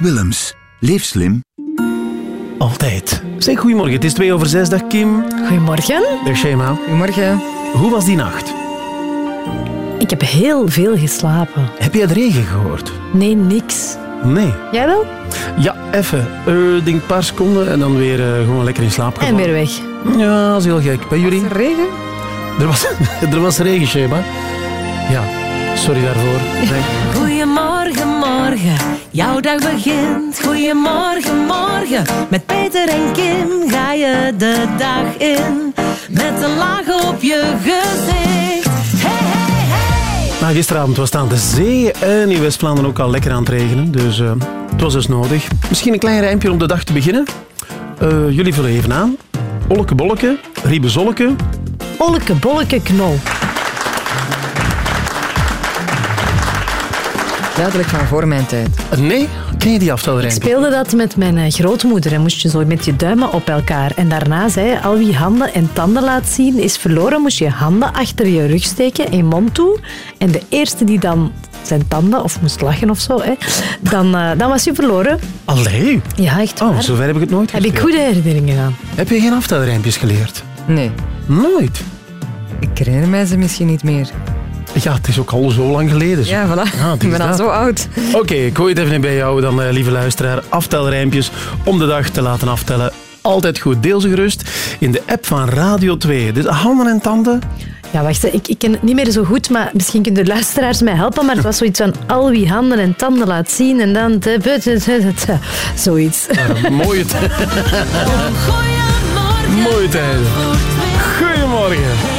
Willems. Leef slim. Altijd. Zeg, goedemorgen. Het is twee over zes. Dag Kim. Goedemorgen. Dag Shema. Goedemorgen. Hoe was die nacht? Ik heb heel veel geslapen. Heb jij de regen gehoord? Nee, niks. Nee. Jij wel? Ja, even. Eh, Ik denk een paar seconden en dan weer eh, gewoon lekker in slaap En gevallen. weer weg. Ja, dat is heel gek. Bij jullie? Regen? Er was, er was regen, Shema. Ja, sorry daarvoor. Nee. Goedemorgen, morgen, jouw dag begint. Goedemorgen, morgen, met Peter en Kim ga je de dag in. Met een laag op je gezicht. Hey, hey, hey! Nou, gisteravond was het aan de zee en in West-Vlaanderen ook al lekker aan het regenen. Dus eh, het was dus nodig. Misschien een klein rijmpje om de dag te beginnen. Eh, jullie vullen even aan. Olleke bolleke, riebe zolleke. Olleke, bolleke, knol. Duidelijk van voor mijn tijd. Nee, ken je die Ik aftelrijmpje? speelde dat met mijn eh, grootmoeder en moest je zo met je duimen op elkaar. En daarna zei al wie handen en tanden laat zien is verloren. Moest je handen achter je rug steken, in mond toe. En de eerste die dan zijn tanden, of moest lachen of zo, hè, dan, eh, dan was je verloren. Allee. Ja, echt Oh, waar. zover heb ik het nooit Heb ik goede herinneringen aan. Heb je geen aftelrijmpjes geleerd? Nee, Nooit. ik herinner mij ze misschien niet meer. Ja, het is ook al zo lang geleden. zo. Ja, voilà. Ja, het is ik ben al zo oud. Oké, ik gooi het even bij jou dan, eh, lieve luisteraar. Aftelrijmpjes om de dag te laten aftellen. Altijd goed. Deel ze gerust in de app van Radio 2. Dus handen en tanden. Ja, wacht, hè. ik, ik ken het niet meer zo goed, maar misschien kunnen de luisteraars mij helpen. Maar het was zoiets van al wie handen en tanden laat zien en dan... te- te- te- te- te- Zoiets. Eh, mooie, Goedemorgen, mooie tijden. twee. Goedemorgen.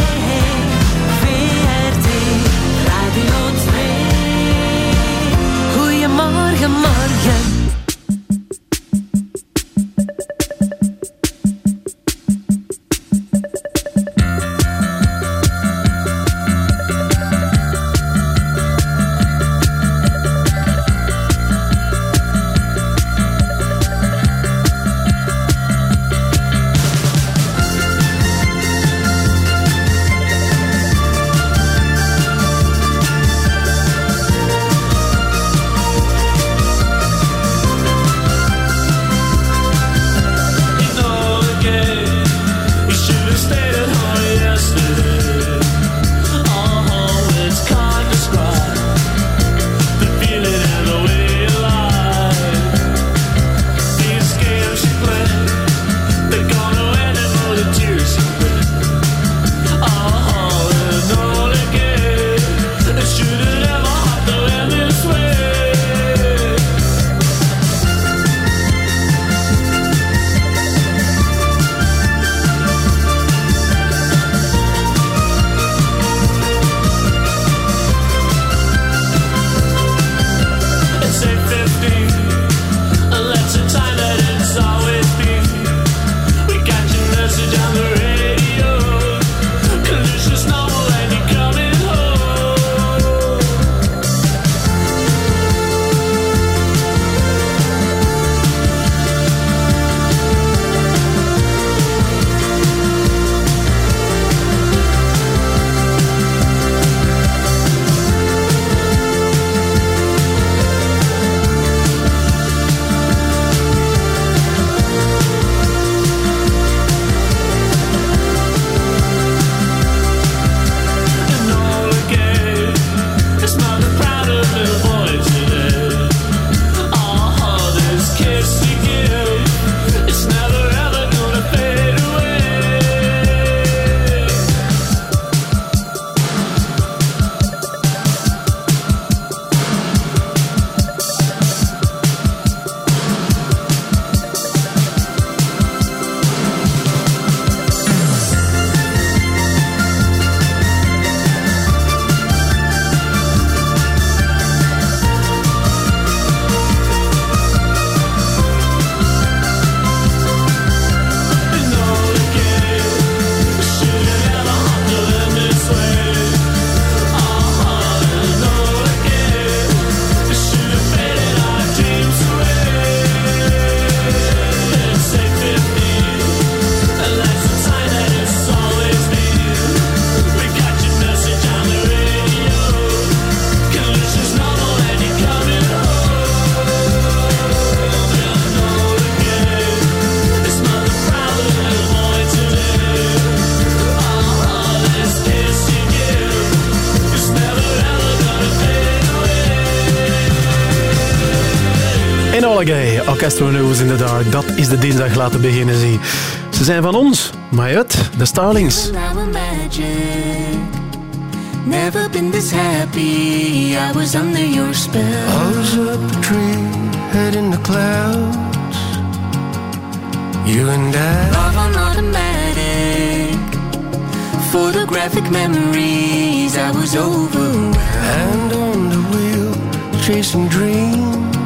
Orchestra News in the Dark. Dat is de dinsdag laten beginnen, zie. Ze zijn van ons, maar uit, de Starlings. Never been this happy. I was under your spell. I was up a tree, head in the clouds. You and I. Love on automatic. Photographic memories. I was overwhelmed. Hand on the wheel, chasing dreams.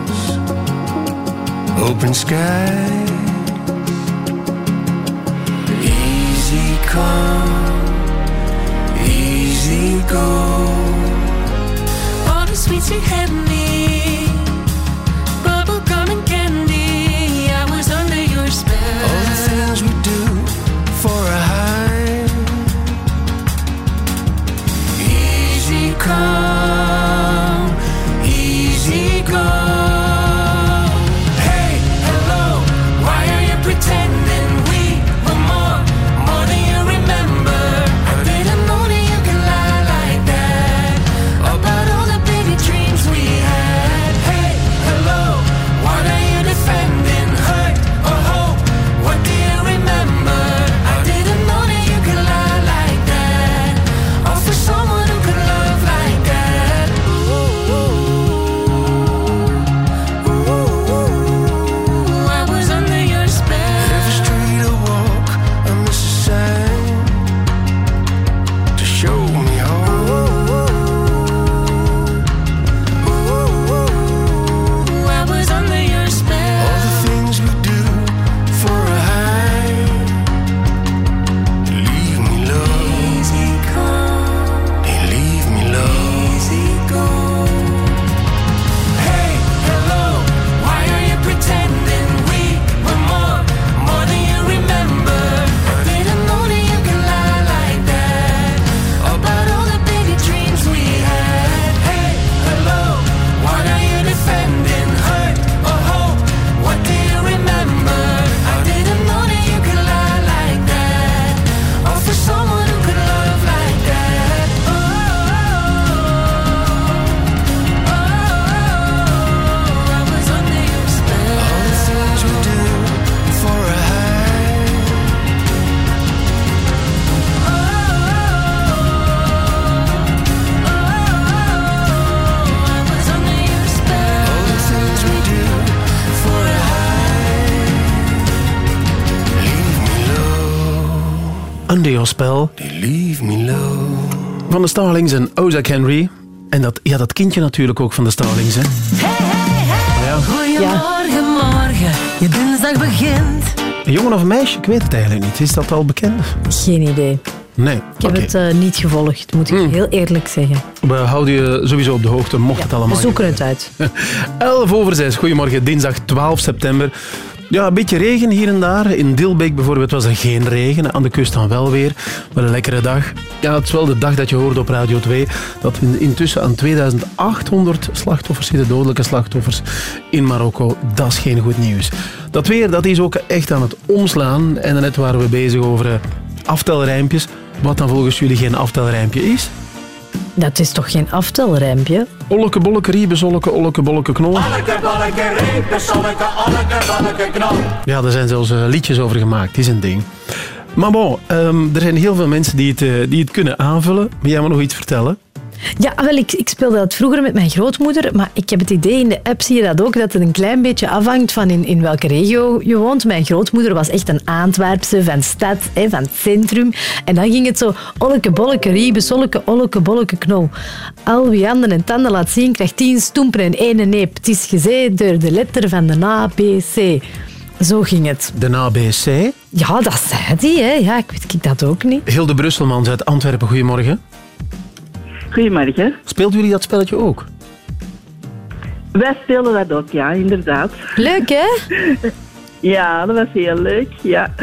Open sky. Easy come, easy go. All the sweets you had me. Low, Under Your Spell they leave me low. van de Starlings en Ozak Henry. En dat, ja, dat kindje natuurlijk ook van de Starlings, hè. Hey, hey, hey. Ja. Goedemorgen, morgen. Je dinsdag begint. Een jongen of een meisje? Ik weet het eigenlijk niet. Is dat al bekend? Geen idee. Nee. Ik heb het eh, niet gevolgd, moet ik heel eerlijk zeggen. We houden je sowieso op de hoogte, mocht het allemaal We zoeken het uit. 11 over 6. Goedemorgen, dinsdag 12 september. Ja, een beetje regen hier en daar. In Dilbeek bijvoorbeeld was er geen regen. Aan de kust dan wel weer. Wel een lekkere dag. Ja, het is wel de dag dat je hoorde op Radio 2 dat we intussen aan 2800 slachtoffers zitten, dodelijke slachtoffers in Marokko. Dat is geen goed nieuws. Dat weer, dat is ook echt aan het omslaan. En net waren we bezig over eh, aftelrijmpjes. Wat dan volgens jullie geen aftelrijmpje is. Dat is toch geen aftelrijmpje? Olleke, bolleke, riebe, zolleke, olleke, bolleke, knol. Ja, er zijn zelfs eh, liedjes over gemaakt. Is een ding. Maar bon, ehm, er zijn heel veel mensen die het, eh, die het kunnen aanvullen. Wil jij me nog iets vertellen? Ja, wel, ik, ik speelde dat vroeger met mijn grootmoeder, maar ik heb het idee, in de app zie je dat ook, dat het een klein beetje afhangt van in, in welke regio je woont. Mijn grootmoeder was echt een Antwerpse, van stad, hè, van het centrum. En dan ging het zo, olleke, bolleke, riebe, solleke, olleke, bolleke, knol. Al wie handen en tanden laat zien, krijgt tien stoempen en ene neep. Het is gezegd door de letter van de A, B, C. Zo ging het. De ABC. Ja, dat zei hij, hè. Ja, ik weet ik dat ook niet. Hilde Brusselmans uit Antwerpen, goedemorgen. Goedemorgen. Speelt jullie dat spelletje ook? Wij spelen dat ook, ja, inderdaad. Leuk, hè? Ja, dat was heel leuk, ja.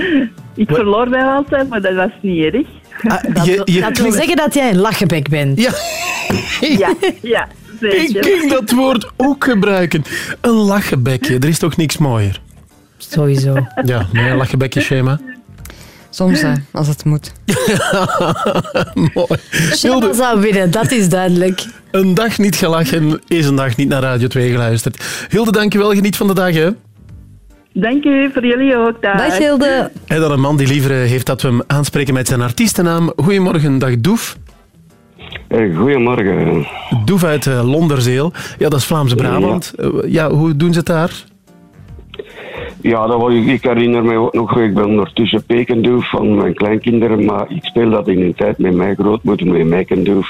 Ik Wat? verloor mij altijd, maar dat was niet erg. Ah, Dat, je, wil- je dat wil zeggen dat jij een lachenbek bent. Ja, Ja, ja, ik zeker. ging dat woord ook gebruiken. Een lachenbekje, er is toch niks mooier? Sowieso. Ja, nee, een lachenbekje, schema. Soms, hè, als het moet. Mooi. Shema zou winnen, dat is duidelijk. Een dag niet gelachen is een dag niet naar Radio 2 geluisterd. Hilde, dankjewel. Geniet van de dag, hè. Dank u, voor jullie ook. Dag. Dag Hilde. En dan een man die liever eh, heeft dat we hem aanspreken met zijn artiestennaam. Goedemorgen, dag Doef. Eh, goedemorgen. Doef uit eh, Londerzeel. Ja, dat is Vlaamse Brabant. Ja, hoe doen ze het daar? Ja, dat was, ik herinner me ook nog, ik ben ondertussen pekendoef van mijn kleinkinderen, maar ik speel dat in een tijd met mijn grootmoeder, met Meikendoef.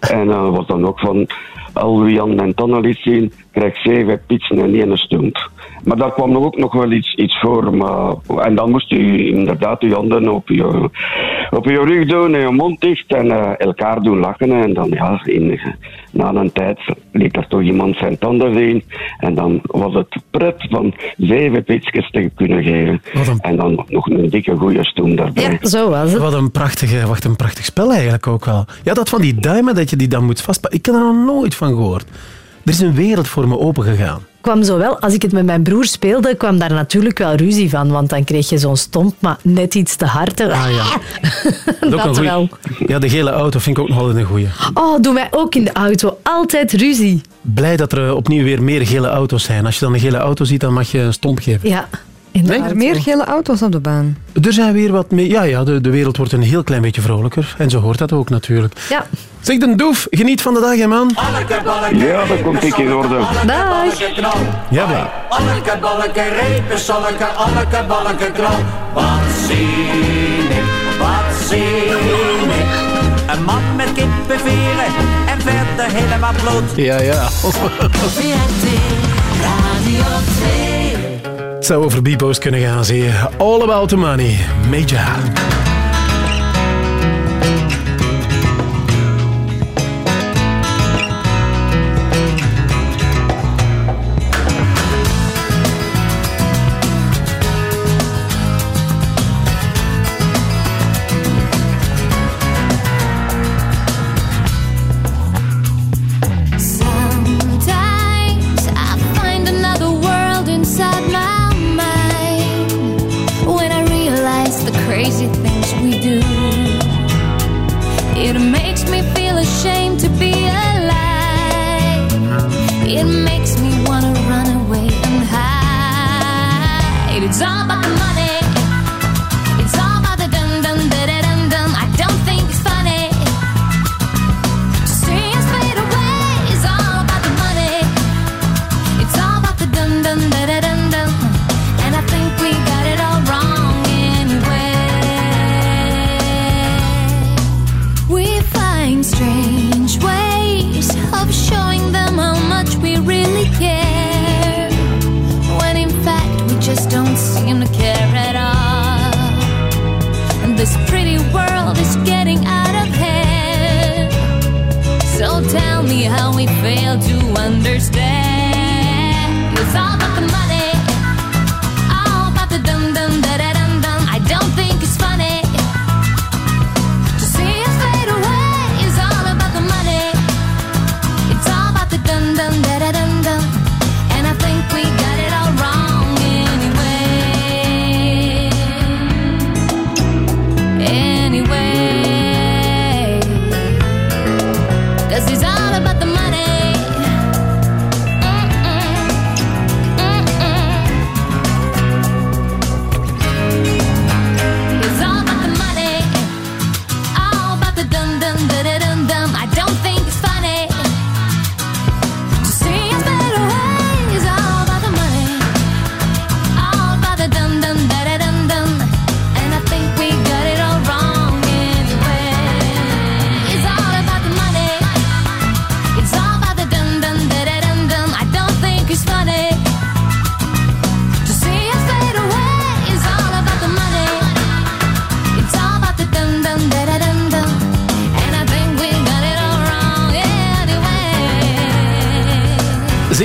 En dan was dan ook van, al wie aan mijn tanden liet zien, krijgt zeven pitsen en één stoemp. Maar daar kwam nog ook nog wel iets, iets voor. Maar, en dan moest u inderdaad uw handen op je, op je rug doen en je mond dicht en eh, elkaar doen lachen. En dan ja, in, na een tijd liet er toch iemand zijn tanden zien. En dan was het pret van zeven pitsjes te kunnen geven. Een- En dan nog een dikke goede stoem daarbij. Ja, zo was het. Wat een, prachtige, wacht, een prachtig spel eigenlijk ook wel. Ja, dat van die duimen dat je die dan moet vastpakken. Ik heb er nog nooit van gehoord. Er is een wereld voor me opengegaan. Kwam zo wel, als ik het met mijn broer speelde, kwam daar natuurlijk wel ruzie van. Want dan kreeg je zo'n stomp, maar net iets te hard. Ah ja. Dat, ook Dat wel. Ja, de gele auto vind ik ook nog altijd een goeie. Oh, doen wij ook in de auto. Altijd ruzie. Blij dat er eh, opnieuw weer meer gele auto's zijn. Als je dan een gele auto ziet, dan mag je een stomp geven. Ja, in de Nee? auto. Er meer gele auto's op de baan. Er zijn weer wat meer... Ja, ja de, de wereld wordt een heel klein beetje vrolijker. En zo hoort dat ook natuurlijk. Ja, Zeg, de doef, geniet van de dag, hè, man. Ja, dat komt ik in orde. dag. Ja, blij. Anneke, repen, zonneke, anneke, balke, knal. Wat zie ik, wat zie ik. Een man met kippenveren en verder helemaal bloot. Ja, ja. VRT Radio 2. Zou over Bibo's kunnen gaan, zie je. All about the money. Major. Fail to understand. It's all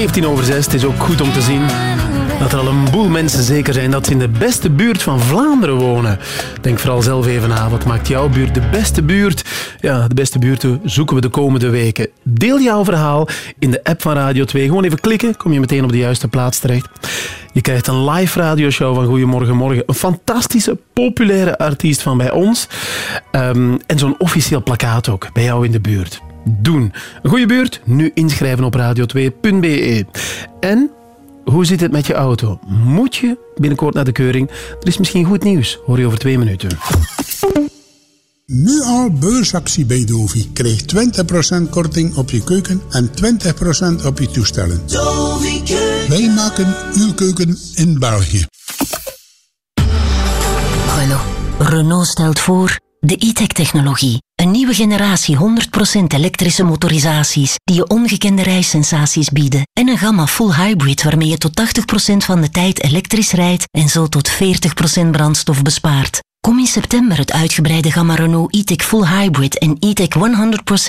15 over 6. Het is ook goed om te zien dat er al een boel mensen zeker zijn dat ze in de beste buurt van Vlaanderen wonen. Denk vooral zelf even na. Wat maakt jouw buurt de beste buurt? Ja, de beste buurten zoeken we de komende weken. Deel jouw verhaal in de app van Radio 2. Gewoon even klikken, kom je meteen op de juiste plaats terecht. Je krijgt een live radioshow van Goedemorgenmorgen, Een fantastische, populaire artiest van bij ons. Ehm, en zo'n officieel plakkaat ook, bij jou in de buurt doen. Een goede buurt? Nu inschrijven op radio2.be. En hoe zit het met je auto? Moet je binnenkort naar de keuring? Er is misschien goed nieuws. Hoor je over twee minuten. Nu al beursactie bij Dovi. Krijg 20% korting op je keuken en 20% op je toestellen. Wij maken uw keuken in België. Renault. Renault stelt voor de e-tech-technologie. Een nieuwe generatie 100% elektrische motorisaties die je ongekende rijsensaties bieden. En een gamma full hybrid waarmee je tot 80% van de tijd elektrisch rijdt en zo tot 40% brandstof bespaart. Kom in september het uitgebreide gamma Renault e-tech full hybrid en e-tech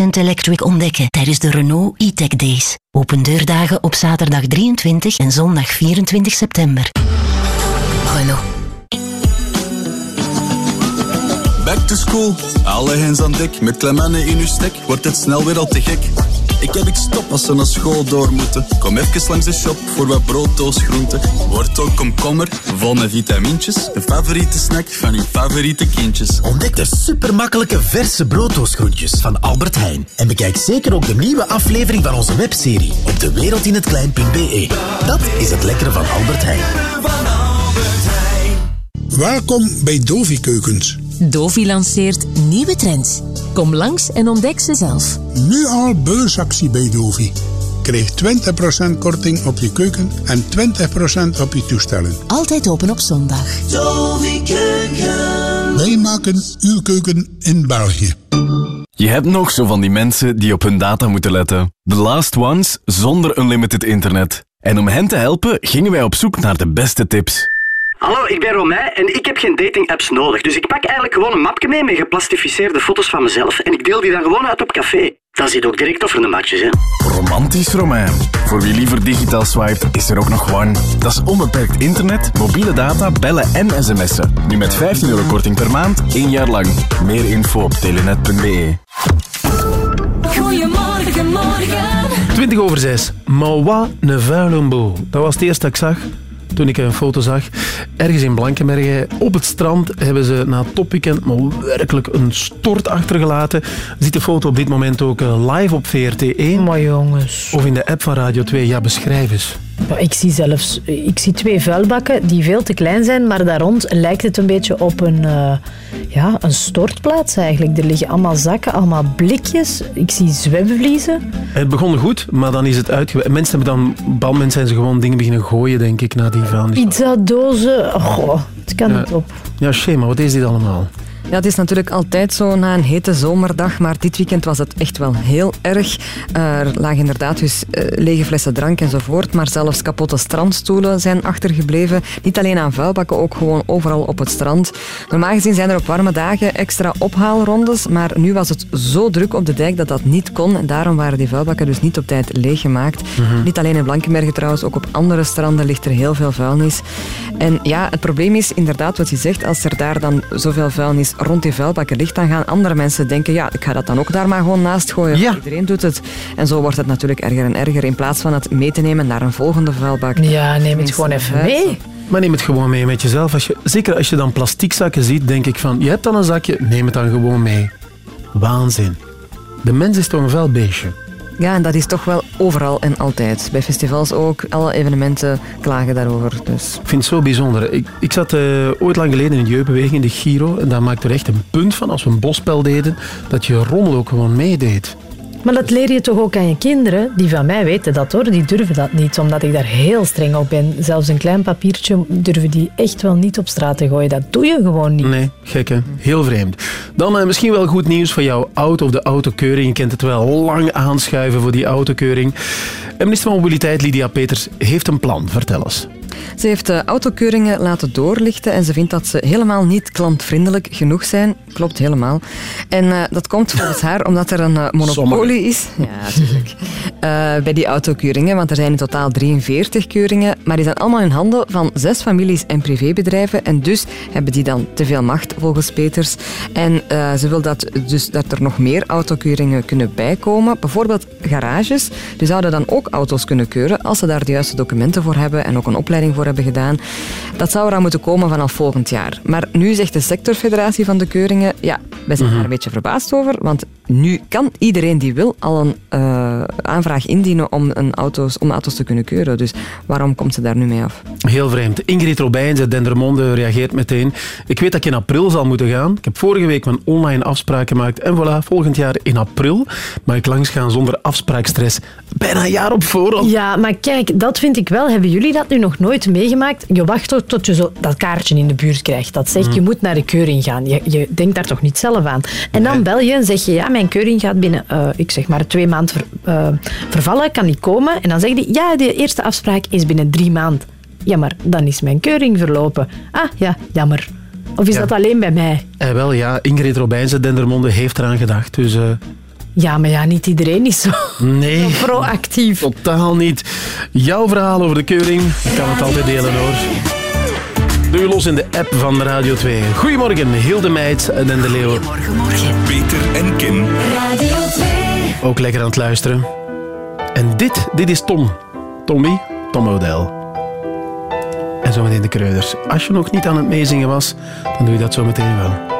100% electric ontdekken tijdens de Renault e-tech days. Open deurdagen op zaterdag 23 en zondag 24 september. Renault. Back to school, alle hens aan dek. Met Clemenne in uw stek, wordt het snel weer al te gek. Ik heb ik stop als ze naar school door moeten. Kom even langs de shop voor wat brooddoos groenten. Wortel, komkommer, vol met vitamintjes. De favoriete snack van uw favoriete kindjes. Ontdek de supermakkelijke verse brooddoosgroentjes van Albert Heijn. En bekijk zeker ook de nieuwe aflevering van onze webserie op dewereldinhetklein.be. Dat is het lekkere van Albert Heijn. Welkom bij Dovi Keukens. Dovi lanceert nieuwe trends. Kom langs en ontdek ze zelf. Nu al beursactie bij Dovi. Krijg 20% korting op je keuken en 20% op je toestellen. Altijd open op zondag. Wij maken uw keuken in België. Je hebt nog zo van die mensen die op hun data moeten letten. The last ones zonder unlimited internet. En om hen te helpen gingen wij op zoek naar de beste tips. Hallo, ik ben Romijn en ik heb geen dating-apps nodig. Dus ik pak eigenlijk gewoon een mapje mee met geplastificeerde foto's van mezelf en ik deel die dan gewoon uit op café. Dan zit ook direct over de matches, hè. Romantisch Romein. Voor wie liever digitaal swipet, is er ook nog One. Dat is onbeperkt internet, mobiele data, bellen en sms'en. Nu met 15 euro korting per maand, één jaar lang. Meer info op telenet.be. Goedemorgen, morgen. 20 over 6. Mawa ne. Dat was het eerste dat ik zag toen ik een foto zag. Ergens in Blankenbergen, op het strand, hebben ze na het topweekend maar werkelijk een stort achtergelaten. Ziet de foto op dit moment ook eh, live op VRT1. Maar jongens. Of in de app van Radio 2. Ja, beschrijf eens. Ik zie zelfs ik zie twee vuilbakken die veel te klein zijn, maar daar rond lijkt het een beetje op een, eh, ja, een stortplaats eigenlijk. Er liggen allemaal zakken, allemaal blikjes. Ik zie zwemvliezen. Het begon goed, maar dan is het uitgewerkt. Mensen hebben dan, moment zijn ze gewoon dingen beginnen gooien, denk ik, na die vuilnis. Pizzadozen. Oh, goh, het kan niet op. Ja, Shema, wat is dit allemaal? Ja, het is natuurlijk altijd zo na een hete zomerdag, maar dit weekend was het echt wel heel erg. Er lagen inderdaad dus eh, lege flessen drank enzovoort, maar zelfs kapotte strandstoelen zijn achtergebleven. Niet alleen aan vuilbakken, ook gewoon overal op het strand. Normaal gezien zijn er op warme dagen extra ophaalrondes, maar nu was het zo druk op de dijk dat dat niet kon en daarom waren die vuilbakken dus niet op tijd leeggemaakt. Mhm. Niet alleen in Blankenbergen trouwens, ook op andere stranden ligt er heel veel vuilnis. En ja, het probleem is inderdaad wat je zegt, als er daar dan zoveel vuilnis rond die vuilbakken ligt, dan gaan andere mensen denken, ja, ik ga dat dan ook daar maar gewoon naast gooien. Iedereen doet het. En zo wordt het natuurlijk erger en erger, in plaats van het mee te nemen naar een volgende vuilbak. Ja, neem het gewoon even mee. Maar neem het gewoon mee met jezelf. Als je, zeker als je dan plastic zakken ziet, denk ik van, je hebt dan een zakje, neem het dan gewoon mee. Waanzin. De mens is toch een vuilbeestje. Ja, en dat is toch wel overal en altijd. Bij festivals ook, alle evenementen klagen daarover. Dus. Ik vind het zo bijzonder. Ik, ik zat eh, ooit lang geleden in de jeugdbeweging, in de Giro, en daar maakte er echt een punt van, als we een bosspel deden, dat je rommel ook gewoon meedeed. Maar dat leer je toch ook aan je kinderen? Die van mij weten dat hoor, die durven dat niet, omdat ik daar heel streng op ben. Zelfs een klein papiertje durven die echt wel niet op straat te gooien. Dat doe je gewoon niet. Nee, gek hè? Heel vreemd. Dan eh, misschien wel goed nieuws voor jouw auto of de autokeuring. Je kent het wel, lang aanschuiven voor die autokeuring. En minister van Mobiliteit Lydia Peters heeft een plan. Vertel eens. Ze heeft de autokeuringen laten doorlichten en ze vindt dat ze helemaal niet klantvriendelijk genoeg zijn. Klopt helemaal. En eh, dat komt volgens haar omdat er een eh, monopolie is. Ja, natuurlijk. eh, bij die autokeuringen, want er zijn in totaal 43 keuringen, maar die zijn allemaal in handen van zes families en privébedrijven en dus hebben die dan te veel macht volgens Peters. En eh, ze wil dat, dus dat er nog meer autokeuringen kunnen bijkomen. Bijvoorbeeld garages, die zouden dan ook auto's kunnen keuren als ze daar de juiste documenten voor hebben en ook een opleiding voor hebben gedaan. Dat zou eraan moeten komen vanaf volgend jaar. Maar nu zegt de sectorfederatie van de keuringen, ja, wij zijn daar een beetje verbaasd over, want nu kan iedereen die wil al een eh, aanvraag indienen om, een auto's, om auto's te kunnen keuren. Dus waarom komt ze daar nu mee af? Heel vreemd. Ingrid Robijns uit Dendermonde reageert meteen. Ik weet dat ik in april zal moeten gaan. Ik heb vorige week mijn online afspraak gemaakt. En voilà, volgend jaar in april mag ik langsgaan zonder afspraakstress. Bijna een jaar op voorhand. Ja, maar kijk, dat vind ik wel. Hebben jullie dat nu nog nooit meegemaakt? Je wacht tot, tot je zo dat kaartje in de buurt krijgt. Dat zegt, Mm. je moet naar de keuring gaan. Je, je denkt daar toch niet zelf aan. En dan bel je en zeg je, ja, mijn keuring gaat binnen, eh, ik zeg maar, twee maanden ver- eh, vervallen. Kan niet komen. En dan zeg je, ja, de eerste afspraak is binnen drie maanden. Ja, maar dan is mijn keuring verlopen. Ah, ja, jammer. Of is Ja. dat alleen bij mij? Eh, wel, ja, Ingrid Robijns uit Dendermonde heeft eraan gedacht. Dus eh, Ja, maar ja, niet iedereen is zo nee. proactief. Totaal niet. Jouw verhaal over de keuring, je kan het altijd delen hoor. Doe je los in de app van Radio 2. Goedemorgen, Hilde Meid en de Leeuw. Peter en Kim. Radio 2. Ook lekker aan het luisteren. En dit, dit is Tom. Tommy, Tom O'Dell. En zometeen de kreuders. Als je nog niet aan het meezingen was, dan doe je dat zometeen wel.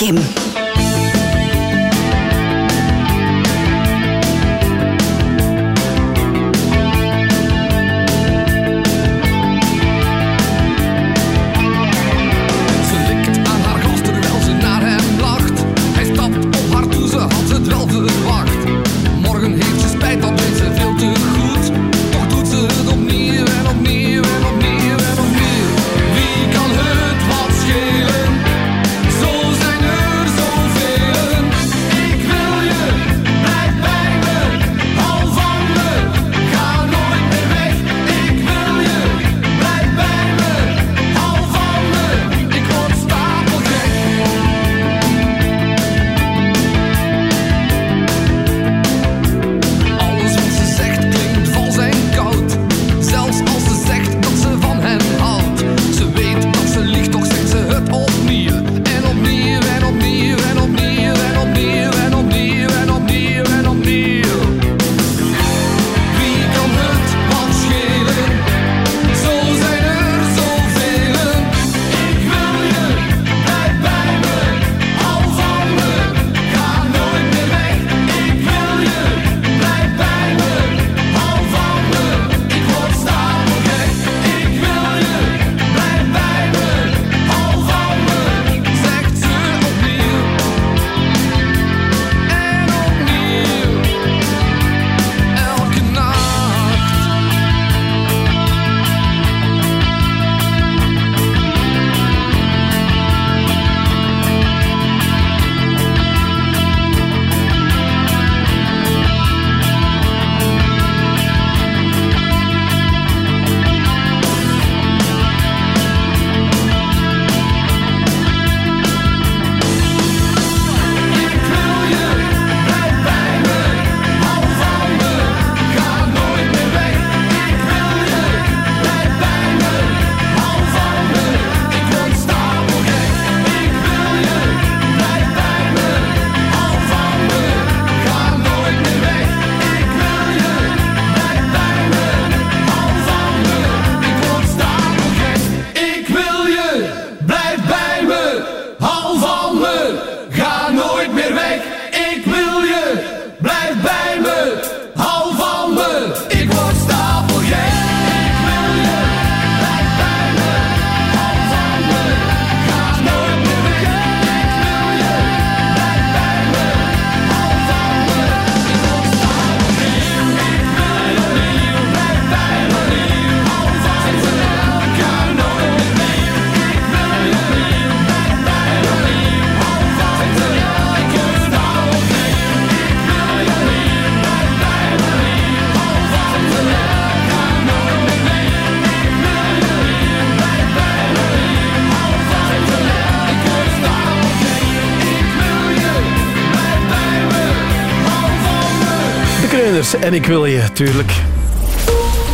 Kim. En ik wil je, tuurlijk.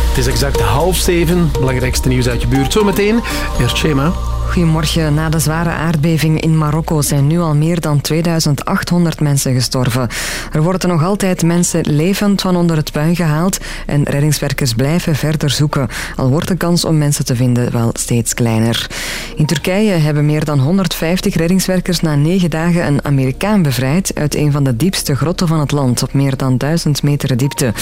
Het is exact half zeven. Belangrijkste nieuws uit je buurt. Zometeen. Eerst Shema. Goedemorgen. Na de zware aardbeving in Marokko zijn nu al meer dan 2800 mensen gestorven. Er worden nog altijd mensen levend van onder het puin gehaald en reddingswerkers blijven verder zoeken, al wordt de kans om mensen te vinden wel steeds kleiner. In Turkije hebben meer dan 150 reddingswerkers na negen dagen een Amerikaan bevrijd uit een van de diepste grotten van het land, op meer dan 1000 meter diepte.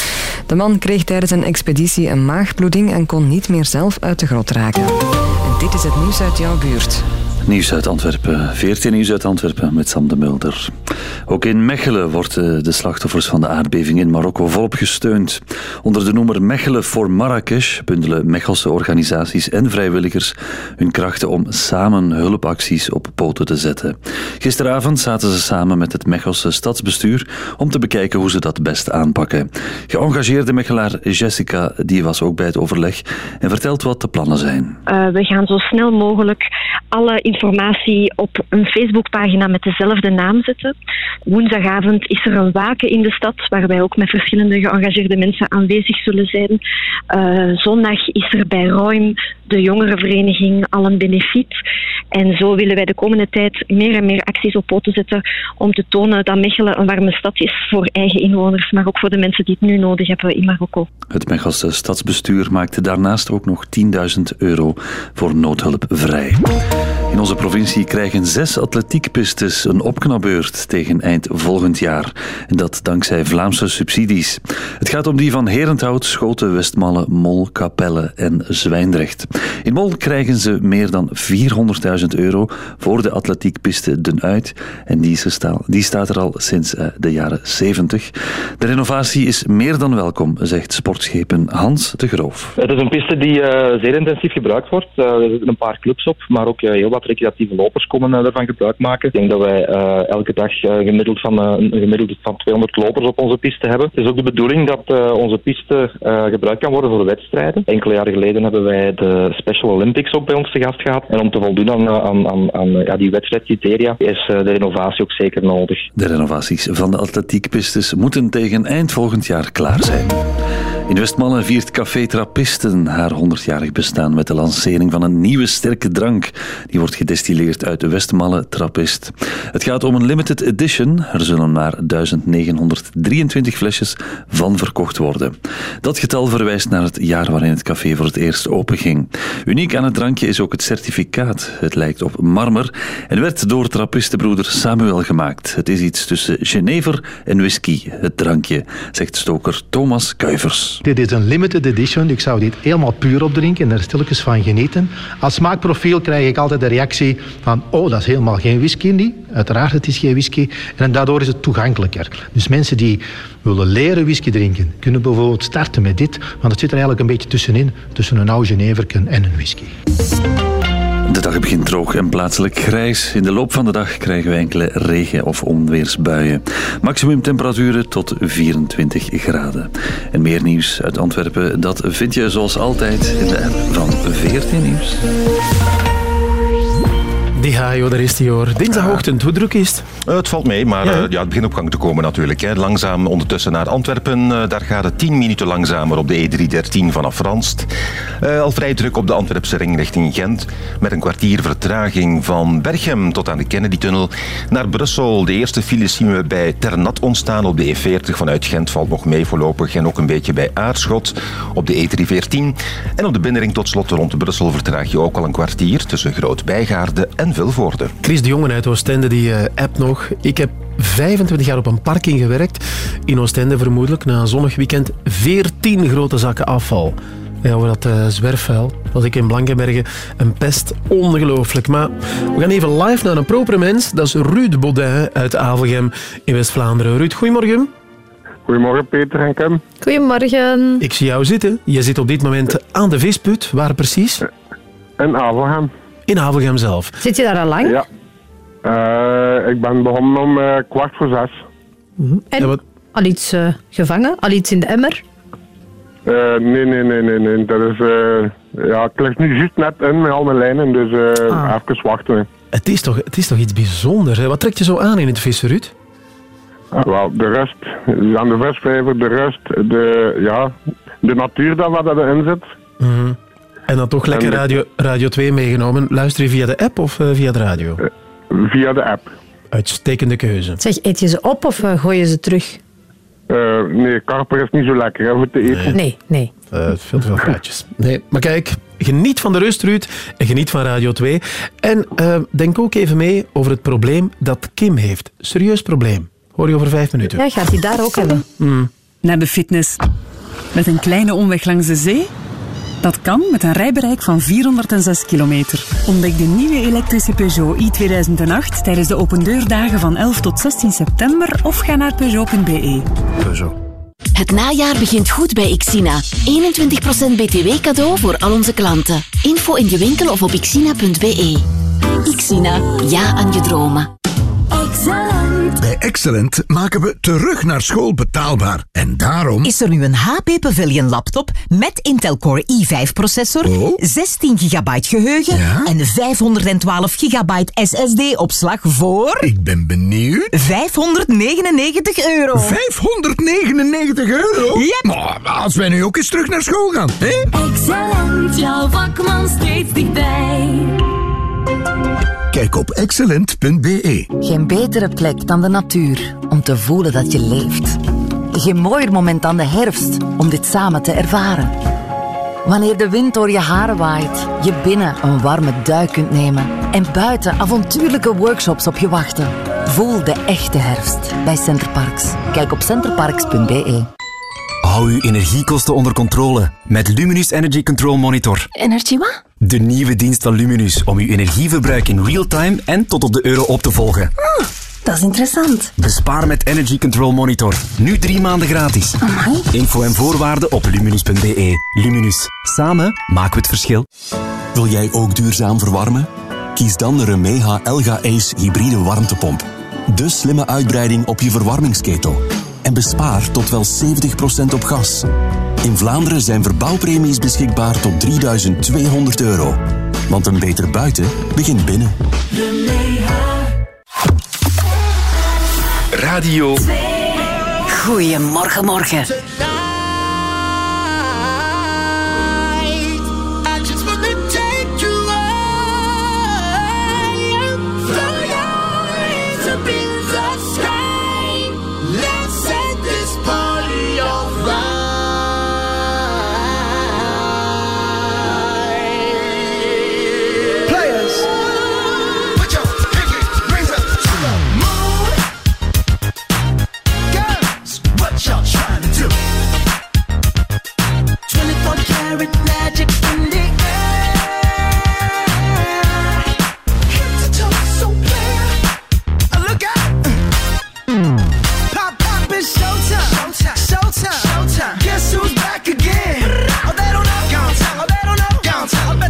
De man kreeg tijdens een expeditie een maagbloeding en kon niet meer zelf uit de grot raken. En dit is het nieuws uit jouw buurt. Nieuws uit Antwerpen, 14 nieuws uit Antwerpen met Sam de Mulder. Ook in Mechelen worden de slachtoffers van de aardbeving in Marokko volop gesteund. Onder de noemer Mechelen voor Marrakesh bundelen Mechelse organisaties en vrijwilligers hun krachten om samen hulpacties op poten te zetten. Gisteravond zaten ze samen met het Mechelse stadsbestuur om te bekijken hoe ze dat best aanpakken. Geëngageerde Mechelaar Jessica die was ook bij het overleg en vertelt wat de plannen zijn. Uh, we gaan zo snel mogelijk alle informatie op een Facebookpagina met dezelfde naam zetten. Woensdagavond is er een waken in de stad, waar wij ook met verschillende geëngageerde mensen aanwezig zullen zijn. Uh, zondag is er bij Roim de jongerenvereniging al een benefiet. En zo willen wij de komende tijd meer en meer acties op poten zetten om te tonen dat Mechelen een warme stad is voor eigen inwoners, maar ook voor de mensen die het nu nodig hebben in Marokko. Het Mechelse stadsbestuur maakte daarnaast ook nog 10.000 euro voor noodhulp vrij. In onze provincie krijgen zes atletiekpistes een opknapbeurt tegen eind volgend jaar. En dat dankzij Vlaamse subsidies. Het gaat om die van Herenthout, Schoten, Westmalle, Mol, Capelle en Zwijndrecht. In Mol krijgen ze meer dan 400.000 euro voor de atletiekpiste Den Uit. En die, is die staat er al sinds eh, de jaren 70. De renovatie is meer dan welkom, zegt sportschepen Hans de Groof. Het is een piste die eh, zeer intensief gebruikt wordt. Eh, er zitten een paar clubs op, maar ook heel wat recreatieve lopers komen ervan gebruik maken. Ik denk dat wij elke dag gemiddeld van, een gemiddelde van 200 lopers op onze piste hebben. Het is ook de bedoeling dat onze piste gebruikt kan worden voor wedstrijden. Enkele jaren geleden hebben wij de Special Olympics ook bij ons te gast gehad. En om te voldoen aan, eh, aan, aan, aan eh, ja, die wedstrijdcriteria is eh, de renovatie ook zeker nodig. De renovaties van de atletiekpistes moeten tegen eind volgend jaar klaar zijn. In Westmalle viert Café Trappisten haar 100-jarig bestaan met de lancering van een nieuwe sterke drank. Die wordt gedestilleerd uit de Westmalle Trappist. Het gaat om een limited edition. Er zullen maar 1923 flesjes van verkocht worden. Dat getal verwijst naar het jaar waarin het café voor het eerst openging. Uniek aan het drankje is ook het certificaat. Het lijkt op marmer en werd door trappistenbroeder Samuel gemaakt. Het is iets tussen Genever en whisky, het drankje, zegt stoker Thomas Kuivers. Dit is een limited edition. Ik zou dit helemaal puur opdrinken en er stilletjes van genieten. Als smaakprofiel krijg ik altijd de reactie van oh, dat is helemaal geen whisky niet. Uiteraard, het is geen whisky. En daardoor is het toegankelijker. Dus mensen die willen leren whisky drinken, kunnen bijvoorbeeld starten met dit. Want het zit er eigenlijk een beetje tussenin, tussen een oude Geneverken en een whisky. De dag begint droog en plaatselijk grijs. In de loop van de dag krijgen we enkele regen- of onweersbuien. Maximum temperaturen tot 24 graden. En meer nieuws uit Antwerpen, dat vind je zoals altijd in de app van 14 Nieuws. Die Hajo, daar is die hoor. Dinsdagochtend, hoe druk is het? Eh, het valt mee, maar Ja, eh, ja, het begint op gang te komen natuurlijk. Hè. Langzaam ondertussen naar Antwerpen. Eh, daar gaat het 10 minuten langzamer op de E313 vanaf Ranst. Eh, al vrij druk op de Antwerpse ring richting Gent. Met een kwartier vertraging van Berchem tot aan de Kennedy-tunnel naar Brussel. De eerste files zien we bij Ternat ontstaan op de E40 vanuit Gent. Valt nog mee voorlopig. En ook een beetje bij Aarschot op de E314. En op de binnenring tot slot rond Brussel vertraag je ook al een kwartier tussen Groot-Bijgaarde en Vilvoorde. Chris de Jongen uit Oostende, die eh, app nog. Ik heb 25 jaar op een parking gewerkt. In Oostende vermoedelijk, na een zonnig weekend, 14 grote zakken afval. Ja, over dat eh, zwerfvuil was ik in Blankenbergen een pest. Ongelooflijk. Maar we gaan even live naar een propere mens. Dat is Ruud Baudin uit Avelgem in West-Vlaanderen. Ruud, goedemorgen. Goedemorgen Peter en Kim. Goedemorgen. Ik zie jou zitten. Je zit op dit moment aan de visput. Waar precies? In Avelgem. In Avelgem zelf. Zit je daar al lang? Ja. Eh, ik ben begonnen om eh, kwart voor zes. En al iets eh, gevangen? Al iets in de emmer? Eh, nee, nee, nee, nee, nee. Dat is, eh, ja, ik lig nu juist net in met al mijn lijnen, dus eh Ah. even wachten. Het is toch, het is toch iets bijzonders. Hè? Wat trekt je zo aan in het vissen, Ruud? Ah, wel, de rust, aan de visvijver, de rust, de, ja, de natuur dat wat erin zit. Mhm. En dan toch lekker radio, radio 2 meegenomen. Luister je via de app of eh, via de radio? via de app. Uitstekende keuze. Zeg, eet je ze op of eh, gooi je ze terug? Eh, nee, karper is niet zo lekker hè, voor te eten. Nee, nee. Eh, veel te veel gaatjes. Nee, maar kijk, geniet van de rust, Ruud. En geniet van Radio 2. En eh, denk ook even mee over het probleem dat Kim heeft. Serieus probleem. Hoor je over vijf minuten. Ja, gaat hij daar ook hebben? Mm. Naar de fitness. Met een kleine omweg langs de zee? Dat kan met een rijbereik van 406 kilometer. Ontdek de nieuwe elektrische Peugeot i 2008 tijdens de opendeurdagen van 11 tot 16 september of ga naar Peugeot.be. Peugeot. Het najaar begint goed bij Xina. 21% btw cadeau voor al onze klanten. Info in je winkel of op xina.be. Xina, ja aan je dromen. Excellent, Bij Excellent maken we terug naar school betaalbaar. En daarom... Is er nu een HP Pavilion laptop met Intel Core i5-processor, 16 gigabyte geheugen en 512 gigabyte SSD-opslag voor... Ik ben benieuwd. 599 euro. 599 euro? Yep. Maar als wij nu ook eens terug naar school gaan, hè? Excellent, jouw vakman steeds dichtbij. Kijk op excellent.be. Geen betere plek dan de natuur om te voelen dat je leeft. Geen mooier moment dan de herfst om dit samen te ervaren. Wanneer de wind door je haren waait, je binnen een warme duik kunt nemen en buiten avontuurlijke workshops op je wachten. Voel de echte herfst bij Centerparks. Kijk op centerparks.be. Hou uw energiekosten onder controle met Luminus Energy Control Monitor. Energie wat? De nieuwe dienst van Luminus om uw energieverbruik in real time en tot op de euro op te volgen. Ah, dat is interessant. Bespaar met Energy Control Monitor. Nu drie maanden gratis. Info en voorwaarden op luminus.be. Luminus. Samen maken we het verschil. Wil jij ook duurzaam verwarmen? Kies dan de Remeha Elga Ace hybride warmtepomp. De slimme uitbreiding op je verwarmingsketel. En bespaar tot wel 70% op gas. In Vlaanderen zijn verbouwpremies beschikbaar tot 3200 euro. Want een beter buiten begint binnen. Radio Goedemorgen, morgen.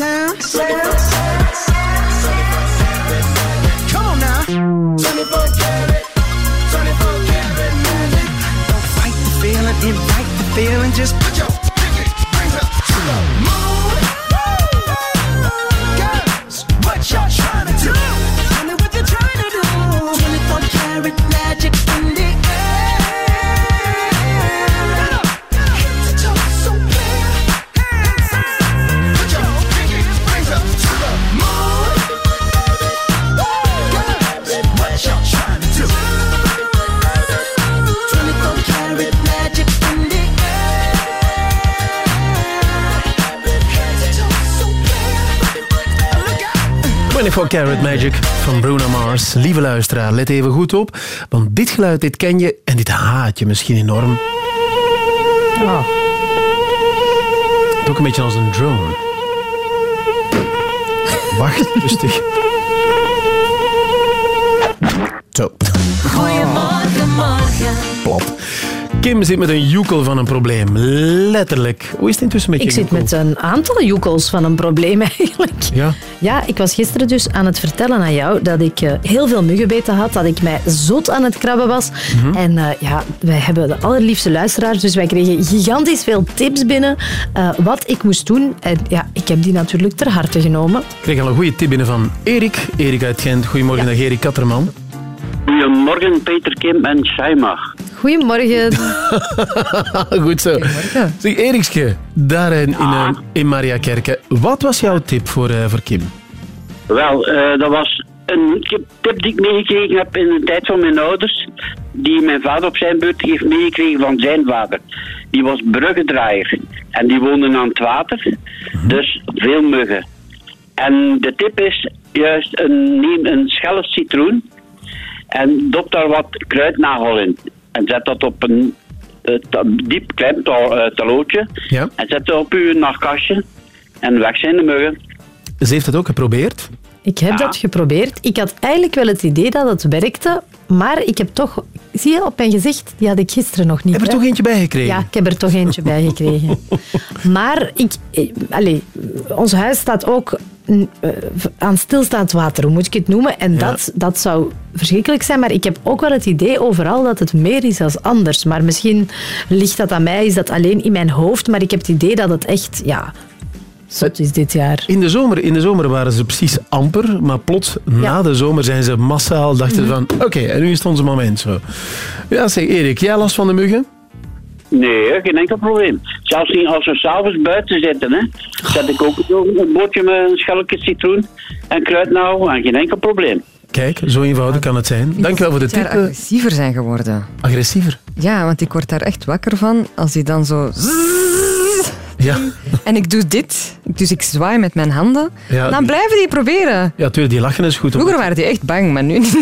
sound. Come on now. 24 karat, 24 karat magic. Don't fight the feeling, invite the feeling. Just put your 24 Karat Magic van Bruno Mars. Lieve luisteraar, let even goed op. Want dit geluid, dit ken je en dit haat je misschien enorm. Oh. Het is ook een beetje als een drone. Wacht, rustig. Zo. Goedemorgen, morgen. Kim zit met een joekel van een probleem. Letterlijk. Hoe is het intussen met je Ik zit met een aantal joekels van een probleem eigenlijk. Ja. Ja, ik was gisteren dus aan het vertellen aan jou dat ik eh, heel veel muggenbeten had, dat ik mij zot aan het krabben was. Mhm. En eh, ja, wij hebben de allerliefste luisteraars, dus wij kregen gigantisch veel tips binnen eh, wat ik moest doen. En ja, ik heb die natuurlijk ter harte genomen. Ik kreeg al een goede tip binnen van Erik. Erik uit Gent. Goedemorgen, dag Erik Katterman. Goedemorgen, Peter, Kim en Shaima. Goedemorgen. Goed zo. Zeg, Erikske, daar in, in, eh, in Mariakerke. Wat was jouw tip voor, eh, voor Kim? Wel, eh, dat was een tip die ik meegekregen heb in de tijd van mijn ouders. Die mijn vader op zijn beurt heeft meegekregen van zijn vader. Die was bruggendraaier. En die woonde aan het water. Dus veel muggen. En de tip is juist een, neem een schelle citroen. En dop daar wat kruidnagel in. En zet dat op een ta- diep klein eh, talootje. Ja. En zet dat op uw nachtkastje. En weg zijn de muggen. Ze heeft het ook geprobeerd. Ik heb dat geprobeerd. Ik had eigenlijk wel het idee dat het werkte, maar ik heb toch... Zie je, op mijn gezicht, die had ik gisteren nog niet. Heb er hè? toch eentje bij gekregen? Ja, ik heb er toch eentje bij gekregen. Maar ik, eh, allez, ons huis staat ook aan stilstaand water, hoe moet ik het noemen? En dat, dat zou verschrikkelijk zijn, maar ik heb ook wel het idee overal dat het meer is dan anders. Maar misschien ligt dat aan mij, is dat alleen in mijn hoofd, maar ik heb het idee dat het echt, ja, zot is dit jaar. In de, zomer, in de zomer waren ze precies amper, maar plots na de zomer zijn ze massaal. Dachten Mhm. van, oké, en nu is het onze moment zo. Ja, zeg Erik, jij last van de muggen? Nee, geen enkel probleem. Zelfs niet als we s'avonds buiten zitten, hè, zet ik ook een bootje met een schelke citroen en kruidnauw en geen enkel probleem. Kijk, zo eenvoudig kan het zijn. Dankjewel voor de tip. eh, agressiever zijn geworden. Agressiever? Ja, want ik word daar echt wakker van als die dan zo... Ja. En ik doe dit, dus ik zwaai met mijn handen. Ja. Dan blijven die proberen. Ja, tuurlijk, die lachen is goed. Vroeger waren die echt bang, maar nu niet.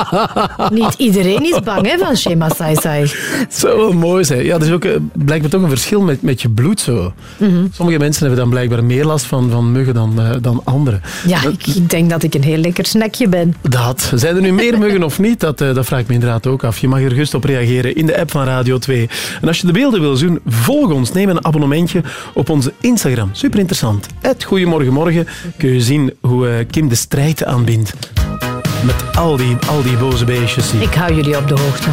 Niet iedereen is bang hè, van Shema Sai Sai. Het zou wel mooi zijn. Ja, er is ook eh, blijkbaar toch een verschil met, met je bloed. Zo. Mhm. Sommige mensen hebben dan blijkbaar meer last van, van muggen dan, eh, dan anderen. Ja, ik, ik denk dat ik een heel lekker snackje ben. Dat. Zijn er nu meer muggen of niet? Dat, eh, dat vraag ik me inderdaad ook af. Je mag er gerust op reageren in de app van Radio 2. En als je de beelden wil zien, volg ons. Neem een abonnementje op onze Instagram. Super interessant. Het Goedemorgenmorgen kun je zien hoe eh, Kim de strijd aanbindt. Met al die, al die boze beestjes. Ik hou jullie op de hoogte.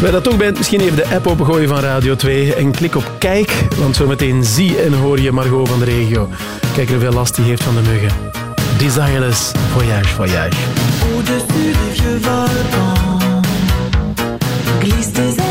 Waar dat ook bent, misschien even de app opengooien van Radio 2 en klik op kijk, want zometeen zie en hoor je Margot van de regio. Kijk hoeveel last die heeft van de muggen. Desireless, voyage, voyage. Au-dessus des vieux volcans, glisse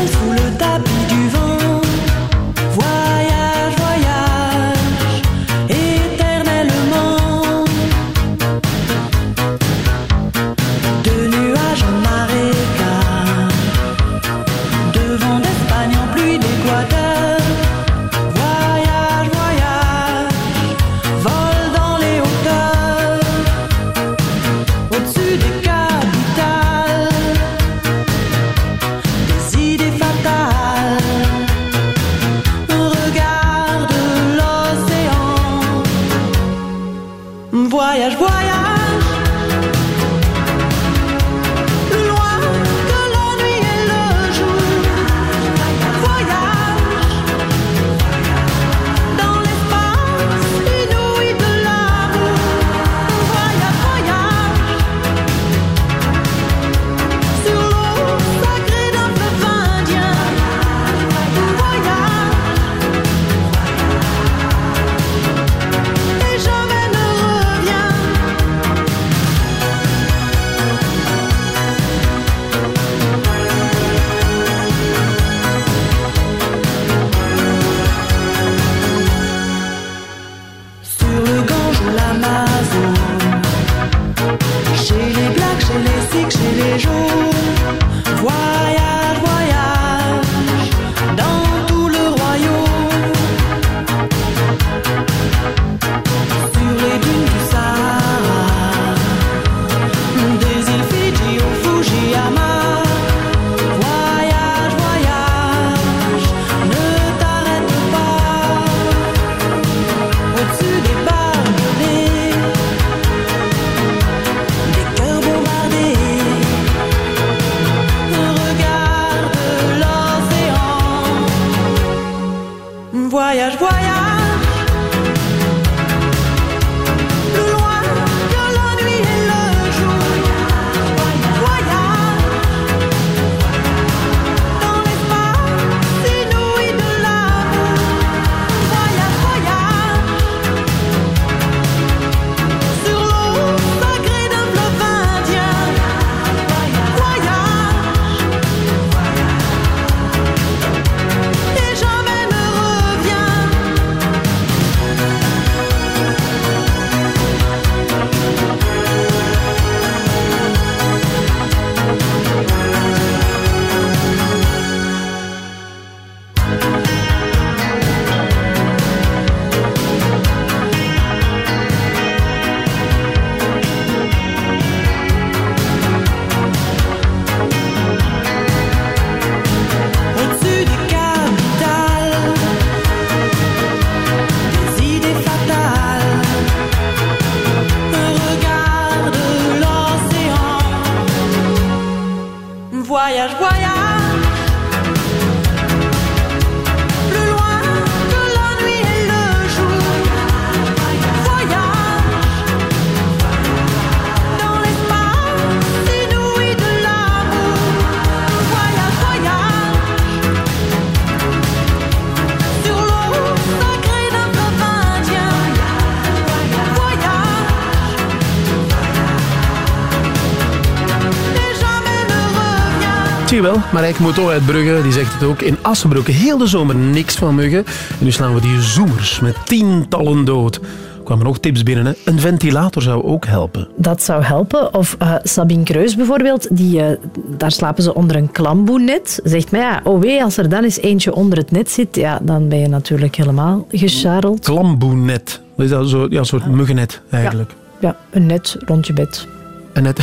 revient. Zie je wel, Marijke Moto uit Brugge die zegt het ook. In Assenbroek heel de zomer niks van muggen. En nu slaan we die zoemers met tientallen dood. Er kwamen nog tips binnen. Hè. Een ventilator zou ook helpen. Dat zou helpen. Of eh, Sabine Kreus bijvoorbeeld, die, eh, daar slapen ze onder een klamboenet. Zegt, maar ja, oh wee, als er dan eens eentje onder het net zit, ja, dan ben je natuurlijk helemaal gescharreld. Klamboenet. Wat is dat? Zo, ja, een soort muggennet eigenlijk. Ja, een net rond je bed. En dat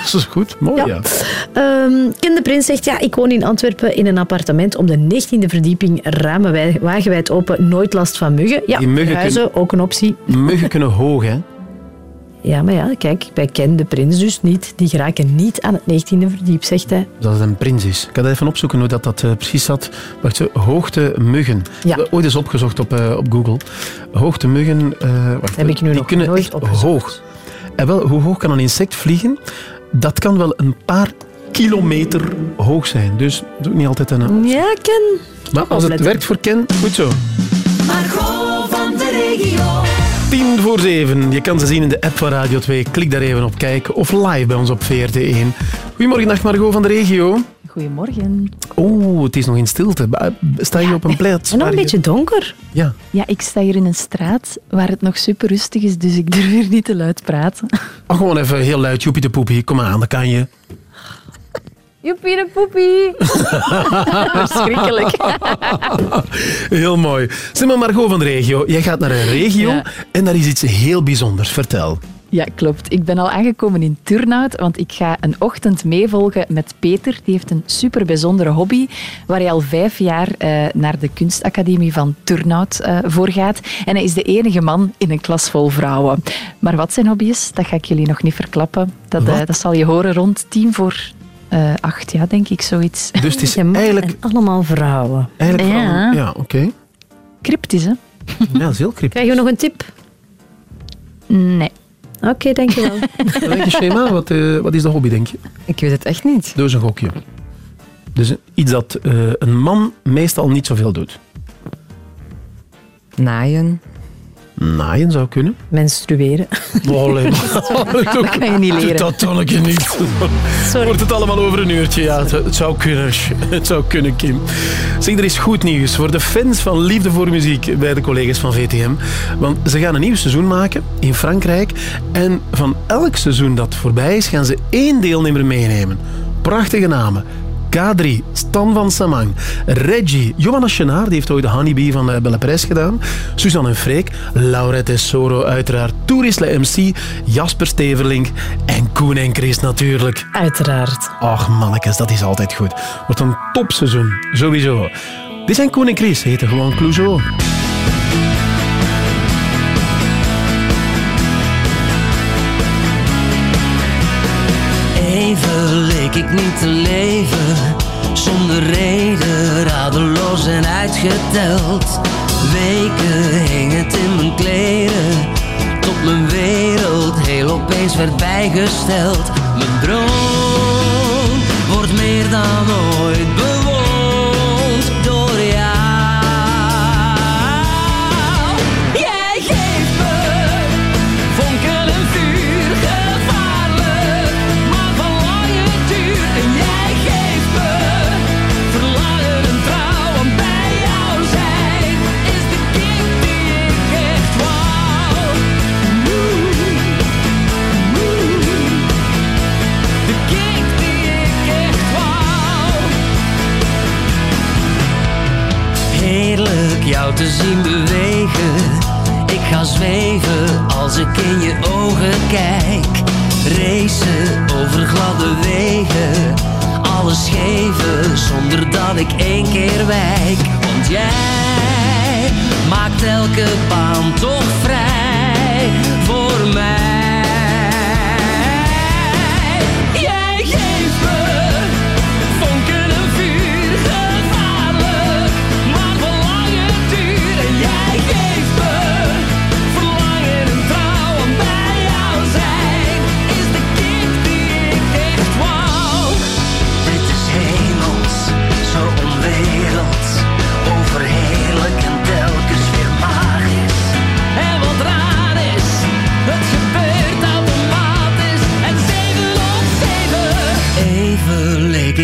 is goed. Mooi, ja. Ehm Ken de Prins zegt, ja, ik woon in Antwerpen in een appartement op de 19e verdieping, ramen wij- wagenwijd open, nooit last van muggen. Ja, Die muggen huizen, kunnen- ook een optie. Muggen kunnen hoog, hè. Ja, maar ja, kijk, bij Ken de Prins dus niet. Die geraken niet aan het 19e verdiep, zegt hij. Dat het een prins is. Ik ga dat even opzoeken hoe dat, dat eh, precies zat. Wacht, zo, hoogte muggen. Ja. Ooit eens opgezocht op, eh, op Google. Hoogte muggen. eh, wacht, Heb ik nu die nog kunnen nooit echt opgezocht. hoog. En wel, hoe hoog kan een insect vliegen? Dat kan wel een paar kilometer hoog zijn. Dus ook niet altijd een... Ja, Ken. Maar als het werkt voor Ken, goed zo. Margot van de regio. 10 voor 7. Je kan ze zien in de app van Radio 2. Klik daar even op kijken. Of live bij ons op VRT1. Goedemorgen, dag Margot van de regio. Goedemorgen. Oeh, het is nog in stilte. Sta je op een plaats? En nog een je- beetje donker. Ja. Ja, ik sta hier in een straat waar het nog super rustig is, dus ik durf hier niet te luid praten. Oh, gewoon even heel luid, joepie de poepie. Kom aan, dat kan je. Joepie de poepie. Verschrikkelijk. Heel mooi. Zeg maar Margot van de regio. Jij gaat naar een regio Ja. en daar is iets heel bijzonders. Vertel. Ja, klopt. Ik ben al aangekomen in Turnhout, want ik ga een ochtend meevolgen met Peter. Die heeft een super bijzondere hobby, waar hij al vijf jaar eh, naar de kunstacademie van Turnhout eh, voor gaat. En hij is de enige man in een klas vol vrouwen. Maar wat zijn hobby is, dat ga ik jullie nog niet verklappen. Dat, eh, dat zal je horen rond tien voor eh, acht, ja, denk ik, zoiets. Dus het is eigenlijk... En allemaal vrouwen. eigenlijk Ja. vooral- ja oké. Cryptisch, hè? Ja, dat is heel cryptisch. Krijgen we nog een tip? Nee. Oké, dankjewel. Denk je, Shema, wat, eh, wat is de hobby, denk je? Ik weet het echt niet. Doe eens een gokje. Dus iets dat eh, een man meestal niet zoveel doet. Naaien. Naaien zou kunnen. Menstrueren. Olé, Dat kan je niet leren. Dat kan ik je niet. Sorry. Wordt het allemaal over een uurtje? Ja, het, het zou kunnen. Het zou kunnen, Kim. Zeg, er is goed nieuws voor de fans van Liefde voor Muziek bij de collega's van VTM. Want ze gaan een nieuw seizoen maken in Frankrijk. En van elk seizoen dat voorbij is, gaan ze één deelnemer meenemen. Prachtige namen. K3, Stan van Samang, Reggie, Johanna Chenaar, die heeft ooit de Honeybee van eh, Belle gedaan, Suzanne en Freek, Laurette Soro uiteraard, Toerisle MC, Jasper Steverlink en Koen en Chris natuurlijk. Uiteraard. Ach mannetjes, dat is altijd goed. Wordt een topseizoen, sowieso. Dit zijn Koen en Chris, heten gewoon Clouseau. Even leek ik niet te leven, zonder reden, radeloos en uitgeteld. Weken hing het in mijn kleren, tot mijn wereld heel opeens werd bijgesteld. Mijn droom wordt meer dan ooit te zien bewegen. Ik ga zweven als ik in je ogen kijk. Racen over gladde wegen. Alles geven zonder dat ik één keer wijk. Want jij maakt elke baan toch vrij voor mij.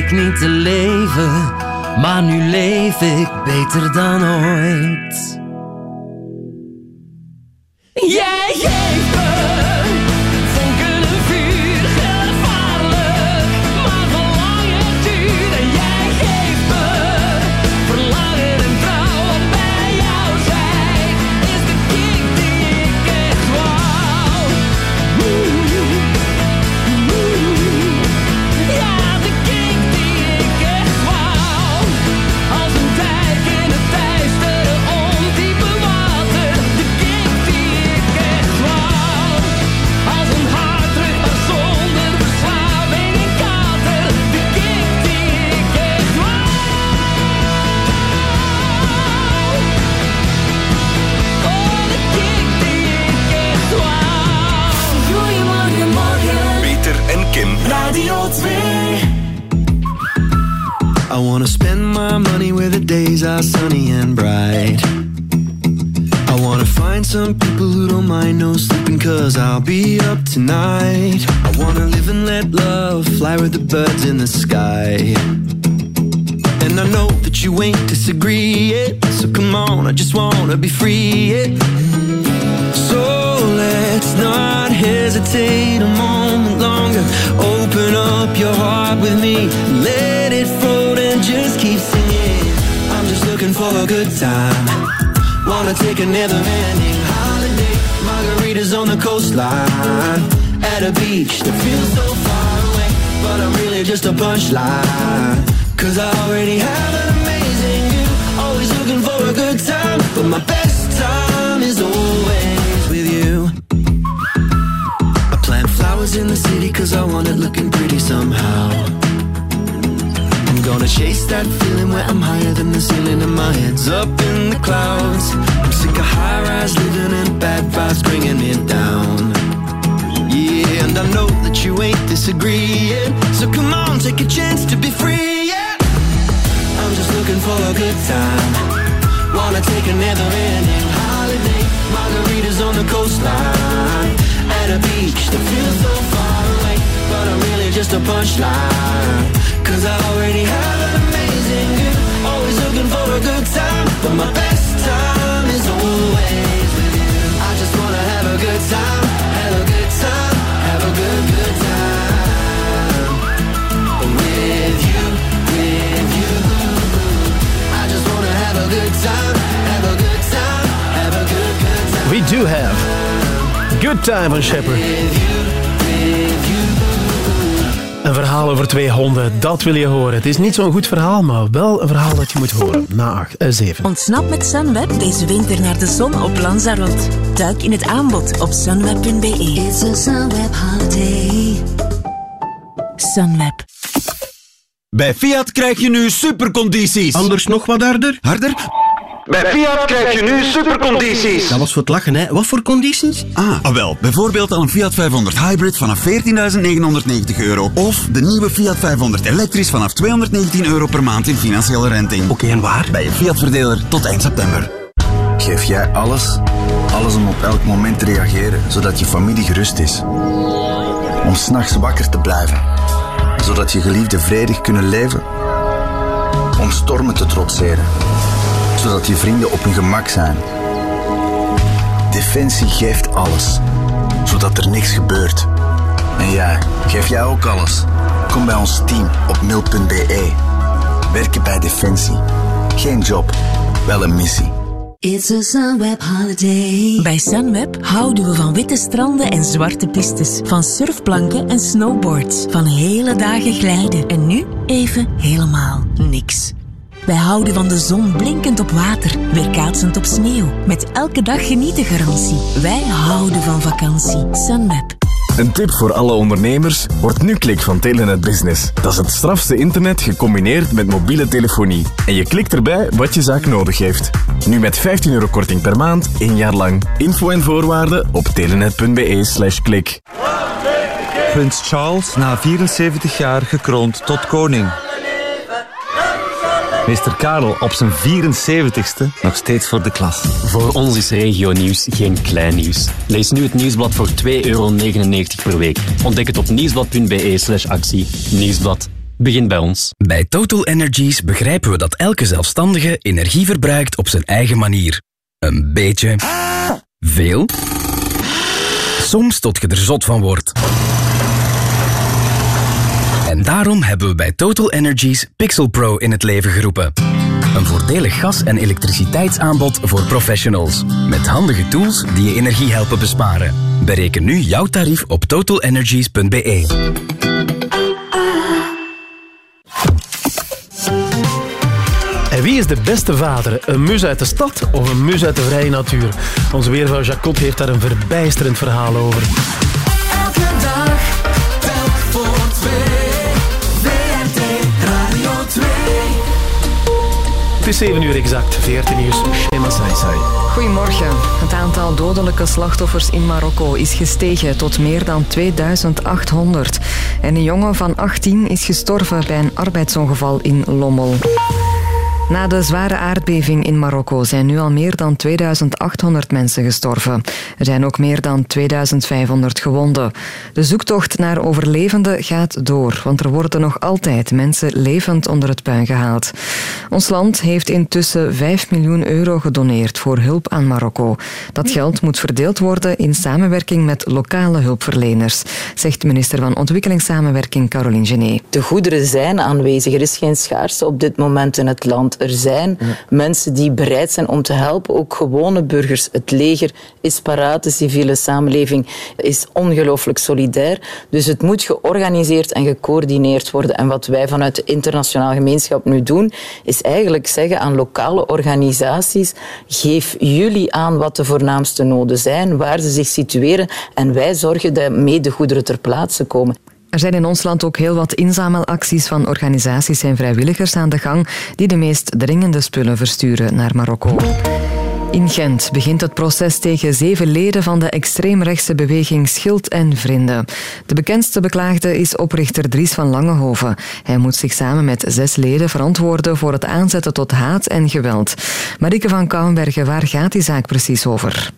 Te leven, maar nu leef ik beter dan ooit. Punchline. Cause I already have time van Shepard. Een verhaal over twee honden, dat wil je horen. Het is niet zo'n goed verhaal, maar wel een verhaal dat je moet horen. Na acht, eh, zeven. Ontsnap met Sunweb deze winter naar de zon op Lanzarote. Duik in het aanbod op sunweb.be. It's a Sunweb holiday. Sunweb. Bij Fiat krijg je nu supercondities. Anders nog wat harder? Harder? Bij Fiat krijg je nu supercondities. Dat was voor het lachen, hè. Wat voor condities? Ah, ah, wel. Bijvoorbeeld al een Fiat 500 Hybrid vanaf 14.990 euro. Of de nieuwe Fiat 500 elektrisch vanaf 219 euro per maand in financiële renting. Oké, en waar? Bij je Fiat-verdeler tot eind september. Geef jij alles? Alles om op elk moment te reageren, zodat je familie gerust is. Om s'nachts wakker te blijven, zodat je geliefden vredig kunnen leven. Om stormen te trotseren, zodat je vrienden op hun gemak zijn. Defensie geeft alles, zodat er niks gebeurt. En jij, geef jij ook alles? Kom bij ons team op mil.be. Werken bij Defensie. Geen job, wel een missie. It's a Sunweb holiday. Bij Sunweb houden we van witte stranden en zwarte pistes. Van surfplanken en snowboards. Van hele dagen glijden. En nu even helemaal niks. Wij houden van de zon blinkend op water, weerkaatsend op sneeuw. Met elke dag genieten garantie. Wij houden van vakantie. Sunweb. Een tip voor alle ondernemers, wordt nu klik van Telenet Business. Dat is het strafste internet gecombineerd met mobiele telefonie. En je klikt erbij wat je zaak nodig heeft. Nu met 15 euro korting per maand, één jaar lang. Info en voorwaarden op telenet.be slash klik. Prins Charles na 74 jaar gekroond tot koning. Meester Karel op zijn 74ste nog steeds voor de klas. Voor ons is regionieuws geen klein nieuws. Lees nu het nieuwsblad voor 2,99 euro per week. Ontdek het op nieuwsblad.be slash actie. Nieuwsblad. begint bij ons. Bij Total Energies begrijpen we dat elke zelfstandige energie verbruikt op zijn eigen manier. Een beetje. Veel. Soms tot je er zot van wordt. En daarom hebben we bij Total Energies Pixel Pro in het leven geroepen. Een voordelig gas- en elektriciteitsaanbod voor professionals. Met handige tools die je energie helpen besparen. Bereken nu jouw tarief op totalenergies.be. En wie is de beste vader? Een mus uit de stad of een mus uit de vrije natuur? Onze weervrouw Jacot heeft daar een verbijsterend verhaal over. Elke dag, is 7 uur exact, 14 uur. Shema Sai Sai. Goedemorgen. Het aantal dodelijke slachtoffers in Marokko is gestegen tot meer dan 2800. En een jongen van 18 is gestorven bij een arbeidsongeval in Lommel. Na de zware aardbeving in Marokko zijn nu al meer dan 2800 mensen gestorven. Er zijn ook meer dan 2500 gewonden. De zoektocht naar overlevenden gaat door, want er worden nog altijd mensen levend onder het puin gehaald. Ons land heeft intussen 5 miljoen euro gedoneerd voor hulp aan Marokko. Dat geld moet verdeeld worden in samenwerking met lokale hulpverleners, zegt minister van Ontwikkelingssamenwerking Caroline Genet. De goederen zijn aanwezig. Er is geen schaarste op dit moment in het land. Er zijn mensen die bereid zijn om te helpen, ook gewone burgers. Het leger is paraat, de civiele samenleving is ongelooflijk solidair. Dus het moet georganiseerd en gecoördineerd worden. En wat wij vanuit de internationale gemeenschap nu doen, is eigenlijk zeggen aan lokale organisaties, geef jullie aan wat de voornaamste noden zijn, waar ze zich situeren en wij zorgen dat medegoederen ter plaatse komen. Er zijn in ons land ook heel wat inzamelacties van organisaties en vrijwilligers aan de gang die de meest dringende spullen versturen naar Marokko. In Gent begint het proces tegen zeven leden van de extreemrechtse beweging Schild en Vrienden. De bekendste beklaagde is oprichter Dries van Langehoven. Hij moet zich samen met zes leden verantwoorden voor het aanzetten tot haat en geweld. Marieke van Kouwenbergen, waar gaat die zaak precies over?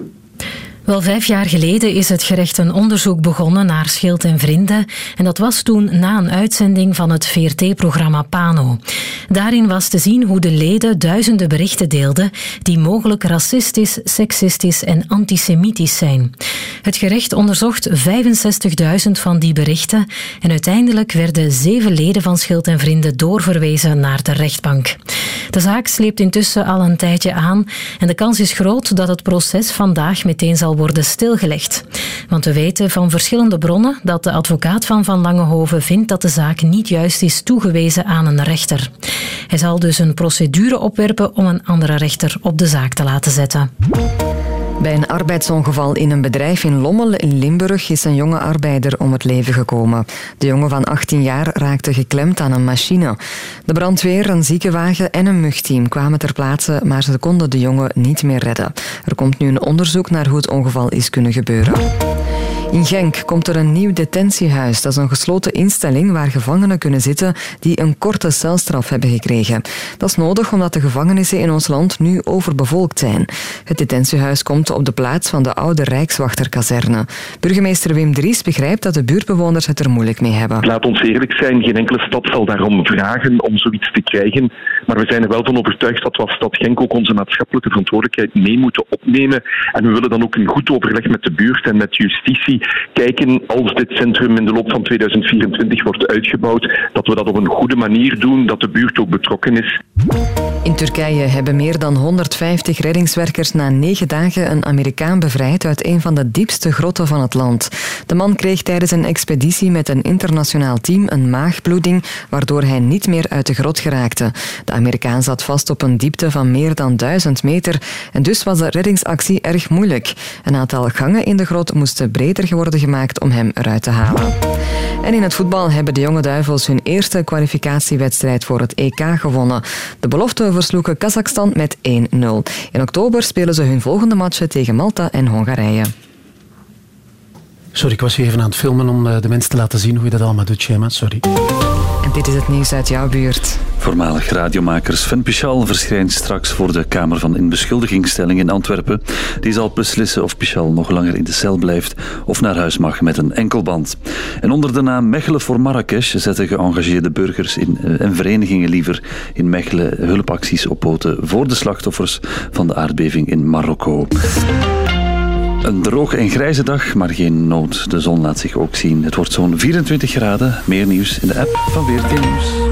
Wel vijf jaar geleden is het gerecht een onderzoek begonnen naar Schild en Vrienden. En dat was toen na een uitzending van het VRT-programma Pano. Daarin was te zien hoe de leden duizenden berichten deelden die mogelijk racistisch, seksistisch en antisemitisch zijn. Het gerecht onderzocht 65.000 van die berichten en uiteindelijk werden zeven leden van Schild en Vrienden doorverwezen naar de rechtbank. De zaak sleept intussen al een tijdje aan en de kans is groot dat het proces vandaag meteen zal worden stilgelegd. Want we weten van verschillende bronnen dat de advocaat van Van Langehoven vindt dat de zaak niet juist is toegewezen aan een rechter. Hij zal dus een procedure opwerpen om een andere rechter op de zaak te laten zetten. Bij een arbeidsongeval in een bedrijf in Lommel in Limburg is een jonge arbeider om het leven gekomen. De jongen van 18 jaar raakte geklemd aan een machine. De brandweer, een ziekenwagen en een mugteam kwamen ter plaatse, maar ze konden de jongen niet meer redden. Er komt nu een onderzoek naar hoe het ongeval is kunnen gebeuren. In Genk komt er een nieuw detentiehuis. Dat is een gesloten instelling waar gevangenen kunnen zitten die een korte celstraf hebben gekregen. Dat is nodig omdat de gevangenissen in ons land nu overbevolkt zijn. Het detentiehuis komt op de plaats van de oude Rijkswachterkazerne. Burgemeester Wim Dries begrijpt dat de buurtbewoners het er moeilijk mee hebben. Laat ons eerlijk zijn, geen enkele stad zal daarom vragen om zoiets te krijgen. Maar we zijn er wel van overtuigd dat we als stad Genk ook onze maatschappelijke verantwoordelijkheid mee moeten opnemen. En we willen dan ook in goed overleg met de buurt en met justitie kijken als dit centrum in de loop van 2024 wordt uitgebouwd, dat we dat op een goede manier doen, dat de buurt ook betrokken is. In Turkije hebben meer dan 150 reddingswerkers na negen dagen een Amerikaan bevrijd uit een van de diepste grotten van het land. De man kreeg tijdens een expeditie met een internationaal team een maagbloeding, waardoor hij niet meer uit de grot geraakte. De Amerikaan zat vast op een diepte van meer dan 1000 meter en dus was de reddingsactie erg moeilijk. Een aantal gangen in de grot moesten breder worden gemaakt om hem eruit te halen. En in het voetbal hebben de jonge duivels hun eerste kwalificatiewedstrijd voor het EK gewonnen. De belofte versloegen Kazachstan met 1-0. In oktober spelen ze hun volgende matchen tegen Malta en Hongarije. Sorry, ik was hier even aan het filmen om eh, de mensen te laten zien hoe je dat allemaal doet, Shema. Sorry. Dit is het nieuws uit jouw buurt. Voormalig radiomaker Sven Pichal verschijnt straks voor de Kamer van Inbeschuldigingsstelling in Antwerpen. Die zal beslissen of Pichal nog langer in de cel blijft of naar huis mag met een enkelband. En onder de naam Mechelen voor Marrakesh zetten geëngageerde burgers in, eh, en verenigingen liever in Mechelen hulpacties op poten voor de slachtoffers van de aardbeving in Marokko. Een droge en grijze dag, maar geen nood. De zon laat zich ook zien. Het wordt zo'n 24 graden. Meer nieuws in de app van VRT Nieuws.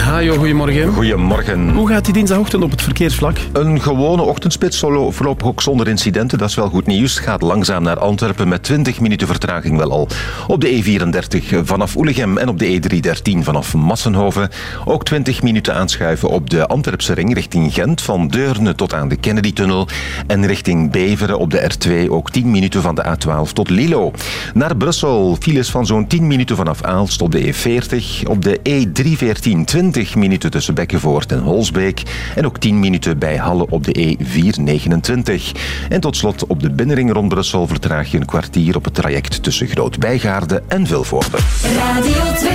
Hajo, goedemorgen. Goedemorgen. Hoe gaat die dinsdagochtend op het verkeersvlak? Een gewone ochtendspits, solo- voorlopig ook zonder incidenten. Dat is wel goed nieuws. Gaat langzaam naar Antwerpen met 20 minuten vertraging wel al. Op de E34 vanaf Oelegem en op de E313 vanaf Massenhoven. Ook 20 minuten aanschuiven op de Antwerpse ring richting Gent. Van Deurne tot aan de Kennedy-tunnel. En richting Beveren op de R2 ook 10 minuten van de A12 tot Lilo. Naar Brussel files van zo'n 10 minuten vanaf Aalst op de E40. Op de E314 20 minuten tussen Bekkenvoort en Holsbeek. En ook 10 minuten bij Halle op de E429. En tot slot op de binnenring rond Brussel vertraag je een kwartier op het traject tussen Groot-Bijgaarde en Vilvoorde. Radio 2.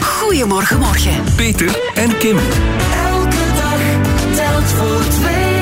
Goedemorgen, morgen. Peter en Kim. Elke dag telt voor twee.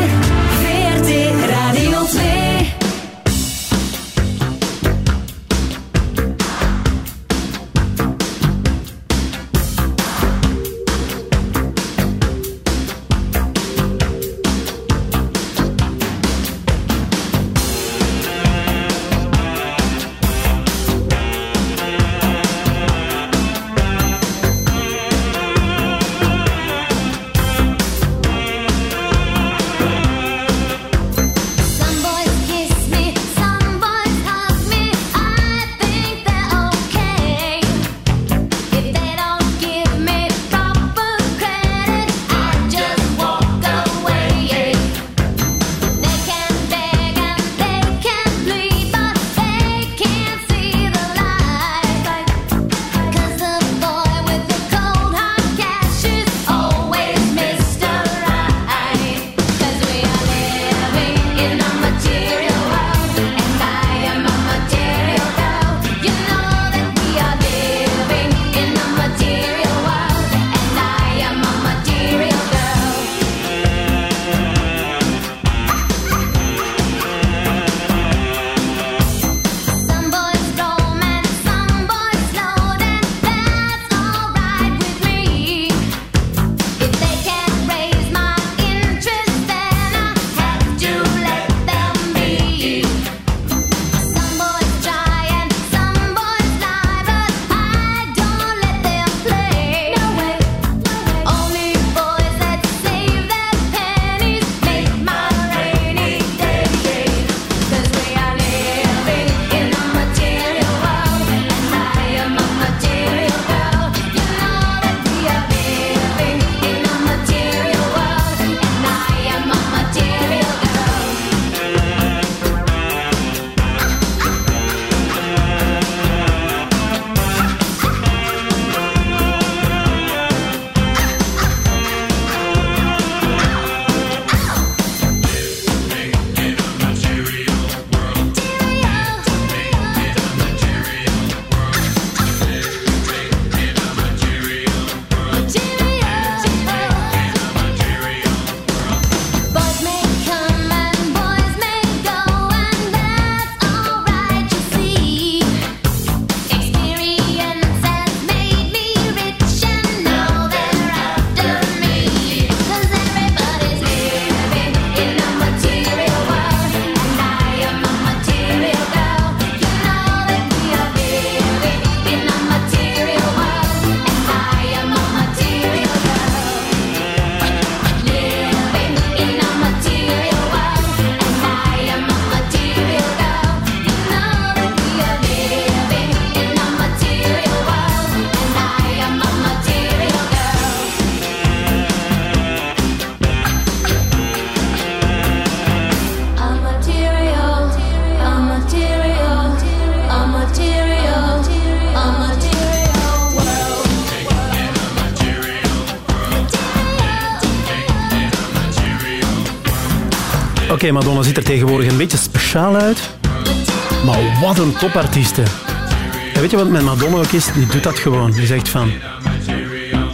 Oké, Madonna ziet er tegenwoordig een beetje speciaal uit. Maar wat een topartieste. En weet je wat met Madonna ook is? Die doet dat gewoon. Die zegt van...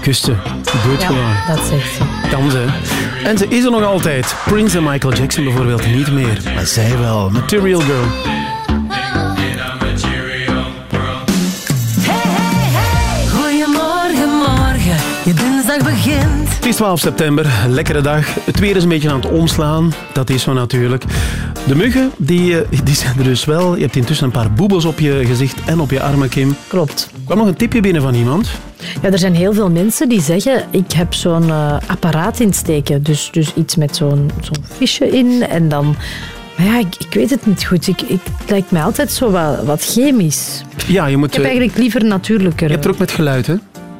Kusten. Doe het Ja, gewoon. dat zegt ze. Kan ze. En ze is er nog altijd. Prince en Michael Jackson bijvoorbeeld niet meer. Maar zij wel. Material Girl. Goedemorgen, morgen. Je dinsdag begint. Het is 12 september, lekkere dag. Het weer is een beetje aan het omslaan. Dat is zo natuurlijk. De muggen, die, eh, die zijn er dus wel. Je hebt intussen een paar boebels op je gezicht en op je armen, Kim. Klopt. Er kwam nog een tipje binnen van iemand. Ja, er zijn heel veel mensen die zeggen, ik heb zo'n eh, apparaat insteken. Dus, dus iets met zo'n zo'n visje in en dan... Maar ja, ik, ik weet het niet goed. Ik, ik, het lijkt mij altijd zo wat, wat chemisch. Ja, je moet... Ik heb eh, eigenlijk liever natuurlijker. Je hebt er ook met geluid, hè?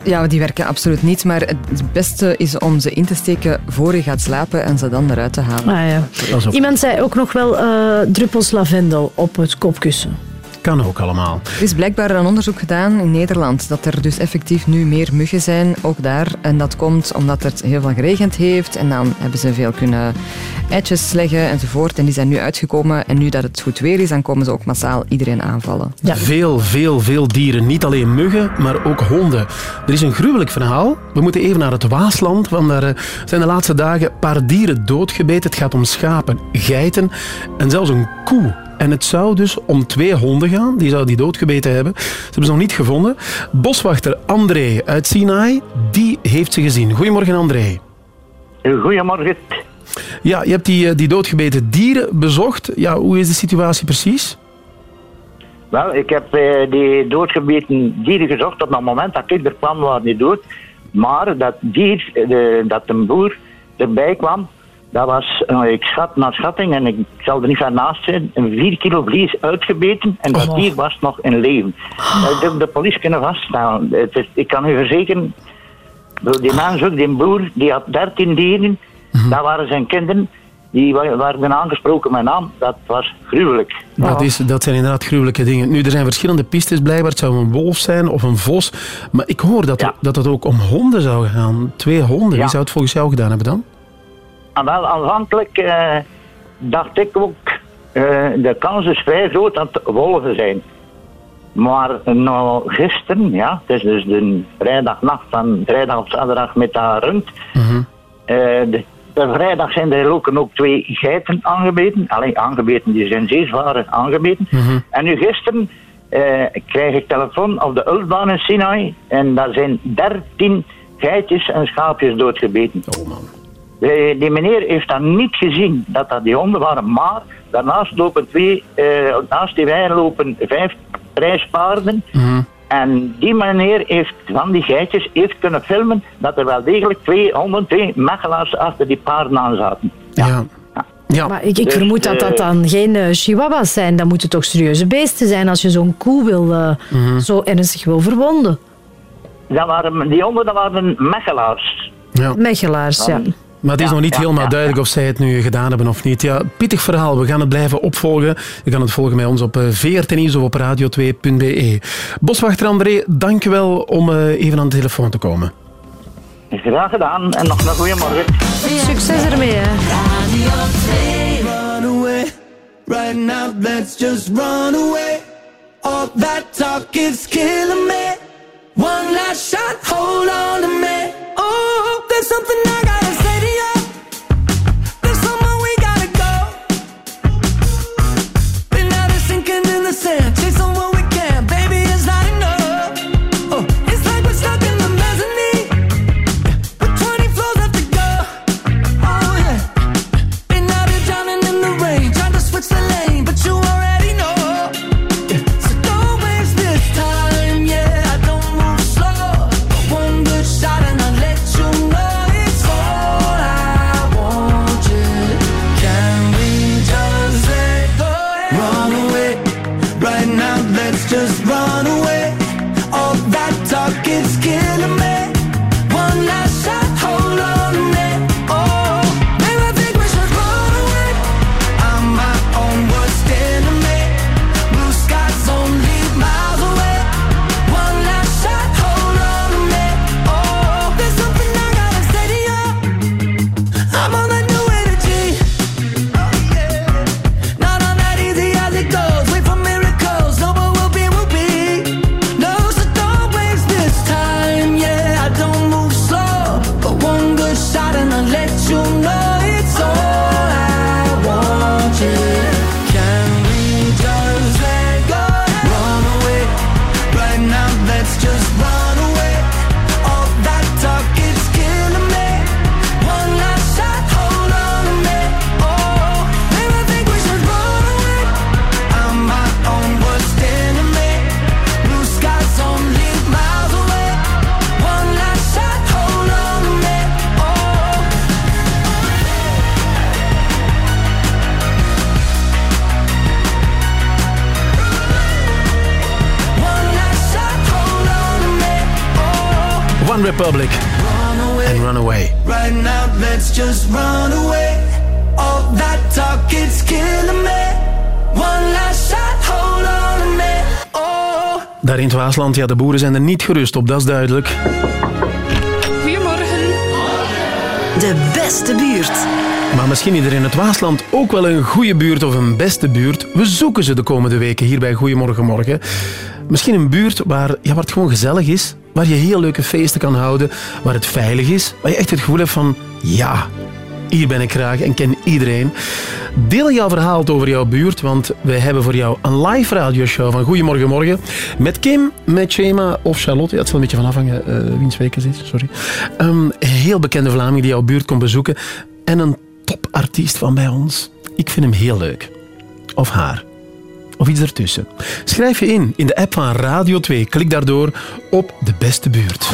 Ja, die werken absoluut niet. Maar het beste is om ze in te steken voor je gaat slapen en ze dan eruit te halen. Ah, ja. Iemand zei ook nog wel eh, druppels lavendel op het kopkussen. Kan ook allemaal. Er is blijkbaar een onderzoek gedaan in Nederland dat er dus effectief nu meer muggen zijn, ook daar. En dat komt omdat het heel veel geregend heeft en dan hebben ze veel kunnen eitjes leggen enzovoort. En die zijn nu uitgekomen en nu dat het goed weer is, dan komen ze ook massaal iedereen aanvallen. Veel, veel, veel dieren. Niet alleen muggen, maar ook honden. Er is een gruwelijk verhaal. We moeten even naar het Waasland, want daar eh, zijn de laatste dagen een paar dieren doodgebeten. Het gaat om schapen, geiten en zelfs een koe. En het zou dus om twee honden gaan. Die zouden die doodgebeten hebben. Ze hebben ze nog niet gevonden. Boswachter André uit Sinai, die heeft ze gezien. Goedemorgen André. Goedemorgen. Ja, je hebt die, eh, die doodgebeten dieren bezocht. Ja, hoe is de situatie precies? Wel, ik heb eh, die doodgebeten dieren gezocht. Op het moment dat ik er kwam, waren die dood. Maar dat dier, eh, dat een boer erbij kwam, dat was, eh, ik schat naar schatting, en ik zal er niet van naast zijn, een 4 kilo vlies uitgebeten en dat Oh. dier was nog in leven. Dat heb de politie kunnen vaststellen. Het is, ik kan u verzekeren, die man ook, die boer, die had 13 dieren, dat waren zijn kinderen, die wa- waren aangesproken met naam. Dat was gruwelijk. Dat, is, dat zijn inderdaad gruwelijke dingen. Nu, er zijn verschillende pistes blijkbaar. Het zou een wolf zijn of een vos. Maar ik hoor dat, dat het ook om honden zou gaan. Twee honden. Wie zou het volgens jou gedaan hebben dan? En wel, aanvankelijk eh, dacht ik ook, eh, de kans is vrij groot dat het wolven zijn. Maar nou, gisteren, ja, het is dus de vrijdagnacht van vrijdag op zaterdag met dat rund. Eh, de, de vrijdag zijn er ook, ook twee geiten aangebeten. Alleen aangebeten, die zijn zeer zwaar aangebeten. En nu gisteren krijg ik telefoon op de Ulfbaan in Sinai. En daar zijn dertien geitjes en schaapjes doodgebeten. Oh man. Die, die meneer heeft dat niet gezien, dat dat die honden waren. Maar daarnaast lopen twee, eh, naast die wei lopen vijf prijspaarden. En die meneer heeft van die geitjes heeft kunnen filmen dat er wel degelijk twee honden, twee mechelaars achter die paarden aan zaten. Ja. ja. Maar ik, ik Dus, vermoed dat dat eh, dan geen eh, chihuahuas zijn. Dat moeten toch serieuze beesten zijn als je zo'n koe wil, eh, Mhm. zo ernstig wil verwonden. Dat waren, die honden dat waren mechelaars. Ja. Mechelaars, ja. Maar het is Ja, nog niet ja, helemaal ja, duidelijk of zij het nu gedaan hebben of niet. Ja, pittig verhaal. We gaan het blijven opvolgen. Je kan het volgen bij ons op eh, VRT Nieuws of op radio2.be. Boswachter André, dank je wel om eh, even aan de telefoon te komen. Graag gedaan en nog een goede morgen. Succes ermee, hè. Run away, right now, let's just run away. All that talk is killing me. One last shot, hold on to me. Oh, there's something I One Republic. En Runaway. Right now, let's just run away. All that talk, it's killing me. One last shot, hold on a minute. Oh. Daar in het Waasland, ja, de boeren zijn er niet gerust op, dat is duidelijk. Goedemorgen. De beste buurt. Maar misschien is er in het Waasland ook wel een goede buurt of een beste buurt. We zoeken ze de komende weken hier bij Goedemorgen Morgen. Misschien een buurt waar, ja, waar het gewoon gezellig is, waar je heel leuke feesten kan houden, waar het veilig is, waar je echt het gevoel hebt van, ja, hier ben ik graag en ken iedereen. Deel jouw verhaal over jouw buurt, want wij hebben voor jou een live radioshow van Goedemorgen Morgen. Met Kim, met Shema of Charlotte. Ja, het zal een beetje van afhangen eh wiens week het is, sorry. Een heel bekende Vlaming die jouw buurt komt bezoeken. En een topartiest van bij ons. Ik vind hem heel leuk. Of haar. Of iets ertussen. Schrijf je in in de app van Radio 2. Klik daardoor op de beste buurt.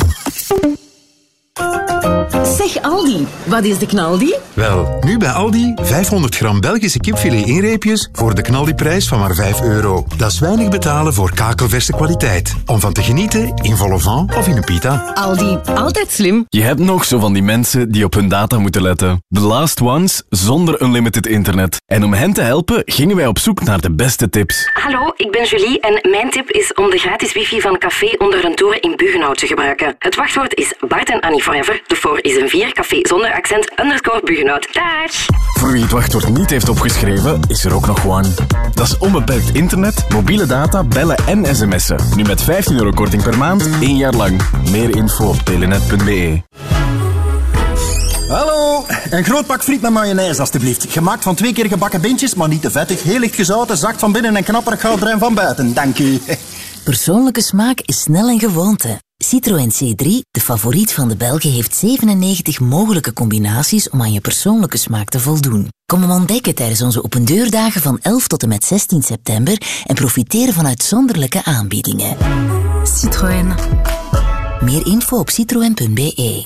Zeg Aldi, wat is de knaldi? Wel, nu bij Aldi 500 gram Belgische kipfilet inreepjes voor de knaldiprijs van maar 5 euro. Dat is weinig betalen voor kakelverse kwaliteit. Om van te genieten in volle van of in een pita. Aldi, altijd slim. Je hebt nog zo van die mensen die op hun data moeten letten. The last ones zonder unlimited internet. En om hen te helpen gingen wij op zoek naar de beste tips. Hallo, ik ben Julie en mijn tip is om de gratis wifi van Café onder een toren in Bugenhout te gebruiken. Het wachtwoord is Bart en Annie Forever. De voor is een 4, café zonder accent, underscore Bugenhout. Dag! Voor wie het wachtwoord niet heeft opgeschreven, is er ook nog one. Dat is onbeperkt internet, mobiele data, bellen en sms'en. Nu met 15 euro korting per maand, één jaar lang. Meer info op telenet.be. Hallo, een groot pak friet met mayonaise alstublieft. Gemaakt van twee keer gebakken bintjes, maar niet te vettig. Heel licht gezouten, zacht van binnen en knapperig goudbruin van buiten. Dank u. Persoonlijke smaak is snel een gewoonte. Citroën C3, de favoriet van de Belgen, heeft 97 mogelijke combinaties om aan je persoonlijke smaak te voldoen. Kom hem ontdekken tijdens onze opendeurdagen van 11 tot en met 16 september en profiteer van uitzonderlijke aanbiedingen. Citroën. Meer info op citroen.be.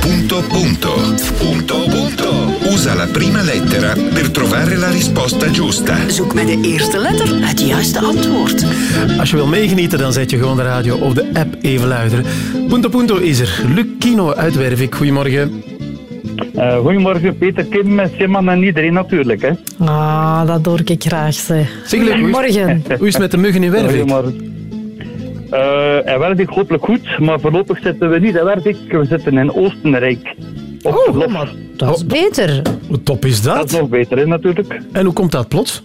Punto punto. Punto punto. Usa la prima lettera per trovare la risposta giusta. Zoek met de eerste letter het juiste antwoord. Als je wil meegenieten, dan zet je gewoon de radio of de app even luider. Punto Punto is er. Luc Kino uit Wervik. Goedemorgen. Eh, goedemorgen Peter, Kim, Simon en iedereen natuurlijk. Hè. Ah, dat hoor ik graag. Zeg. Zeg, Luc, hoe is- Morgen. Hoe is het met de muggen in Wervik? Goedemorgen. Eh in Wervik hopelijk goed, maar voorlopig zitten we niet in Wervik, we zitten in Oostenrijk. Op Oh, maar dat is beter. Hoe top is dat? Dat is nog beter, hè, natuurlijk. En hoe komt dat plots?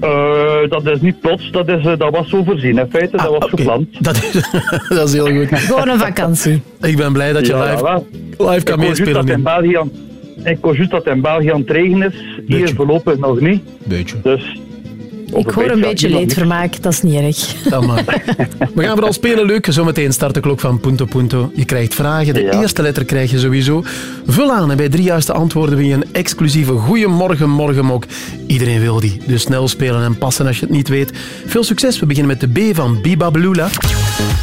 Eh, dat is niet plots, dat, is, eh, dat was zo voorzien. In feite, dat was gepland. Ah, Dat is, dat is heel goed. Gewoon een vakantie. Ik ben blij dat je Ja, live, wel. live kan meespelen in België Ik hoor juist dat in België aan het regen is. Hier voorlopig nog niet. Beetje. Dus, Ik hoor een beetje leedvermaak, dat is niet erg. Dan maar. We gaan vooral spelen, leuk. Zometeen start de klok van Punto Punto. Je krijgt vragen. De eerste letter krijg je sowieso. Vul aan en bij drie juiste antwoorden win je een exclusieve Goeiemorgen Morgenmok. Iedereen wil die. Dus snel spelen en passen als je het niet weet. Veel succes. We beginnen met de B van Biba Belula.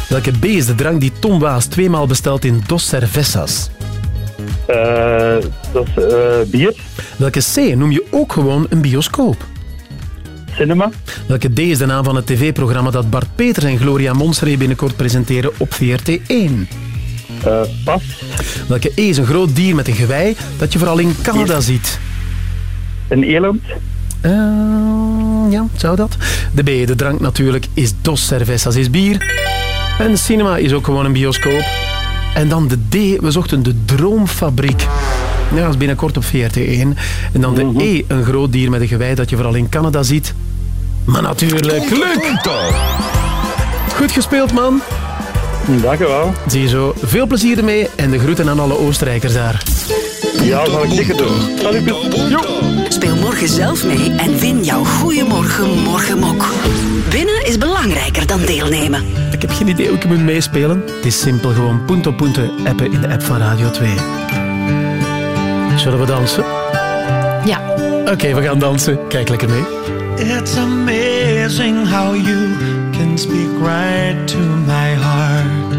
Welke B is de drank die Tom Waas tweemaal bestelt in Dos Cervezas? Eh, dat is eh, bier. Welke C noem je ook gewoon een bioscoop? Cinema. Welke D is de naam van het tv-programma dat Bart Peters en Gloria Monsree binnenkort presenteren op VRT1? pas. Welke E is een groot dier met een gewei dat je vooral in Canada ziet? Een eland. Eh, ja, zou dat? De B, de drank natuurlijk, is Dos Cervezas, is bier. En cinema is ook gewoon een bioscoop. En dan de D, we zochten de Droomfabriek. Ja, dat is binnenkort op VRT1. En dan de E, een groot dier met een gewei dat je vooral in Canada ziet. Maar natuurlijk, Luc! Goed gespeeld, man. Dank u wel. Zie je zo. Veel plezier ermee en de groeten aan alle Oostenrijkers daar. Ja, zal ik zeker doen. Salut. Speel morgen zelf mee en win jouw Goeiemorgen Morgenmok. Winnen is belangrijker dan deelnemen. Ik heb geen idee hoe ik moet meespelen. Het is simpel gewoon punto punto appen in de app van Radio 2. Zullen we dansen? Ja. Oké, okay, we gaan dansen. Kijk lekker mee. It's amazing how you can speak right to my heart.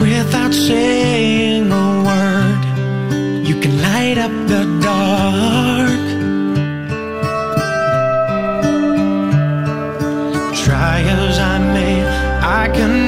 Without saying a word, you can light up the dark. Try as I may, I can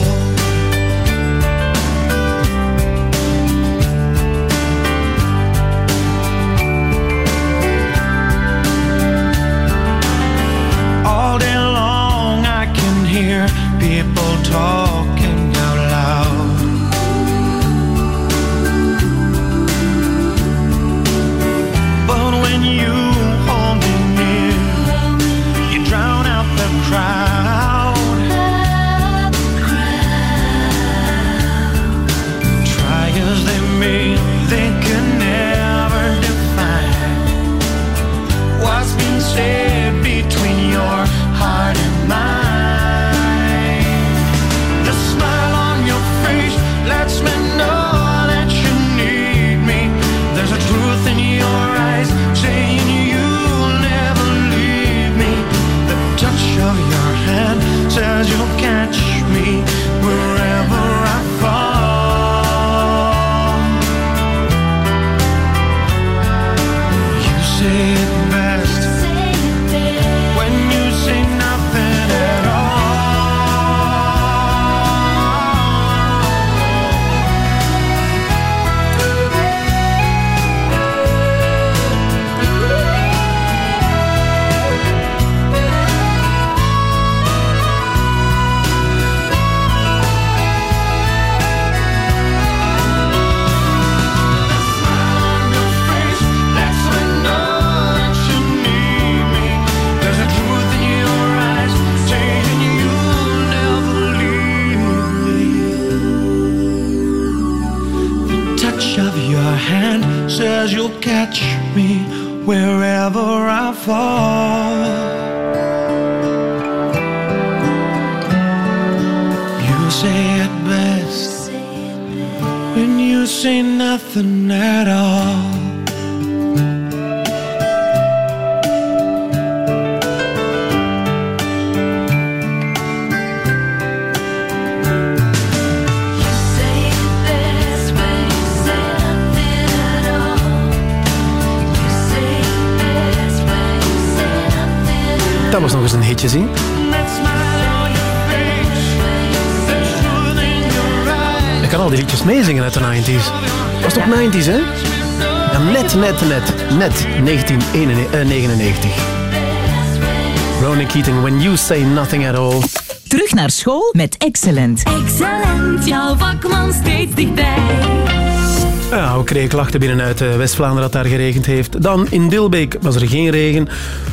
Say Nothing At All. Terug naar school met Excellent. Excellent, jouw vakman steeds dichtbij. Ja, ook kreeg klachten binnenuit eh, West-Vlaanderen dat daar geregend heeft. Dan in Dilbeek was er geen regen.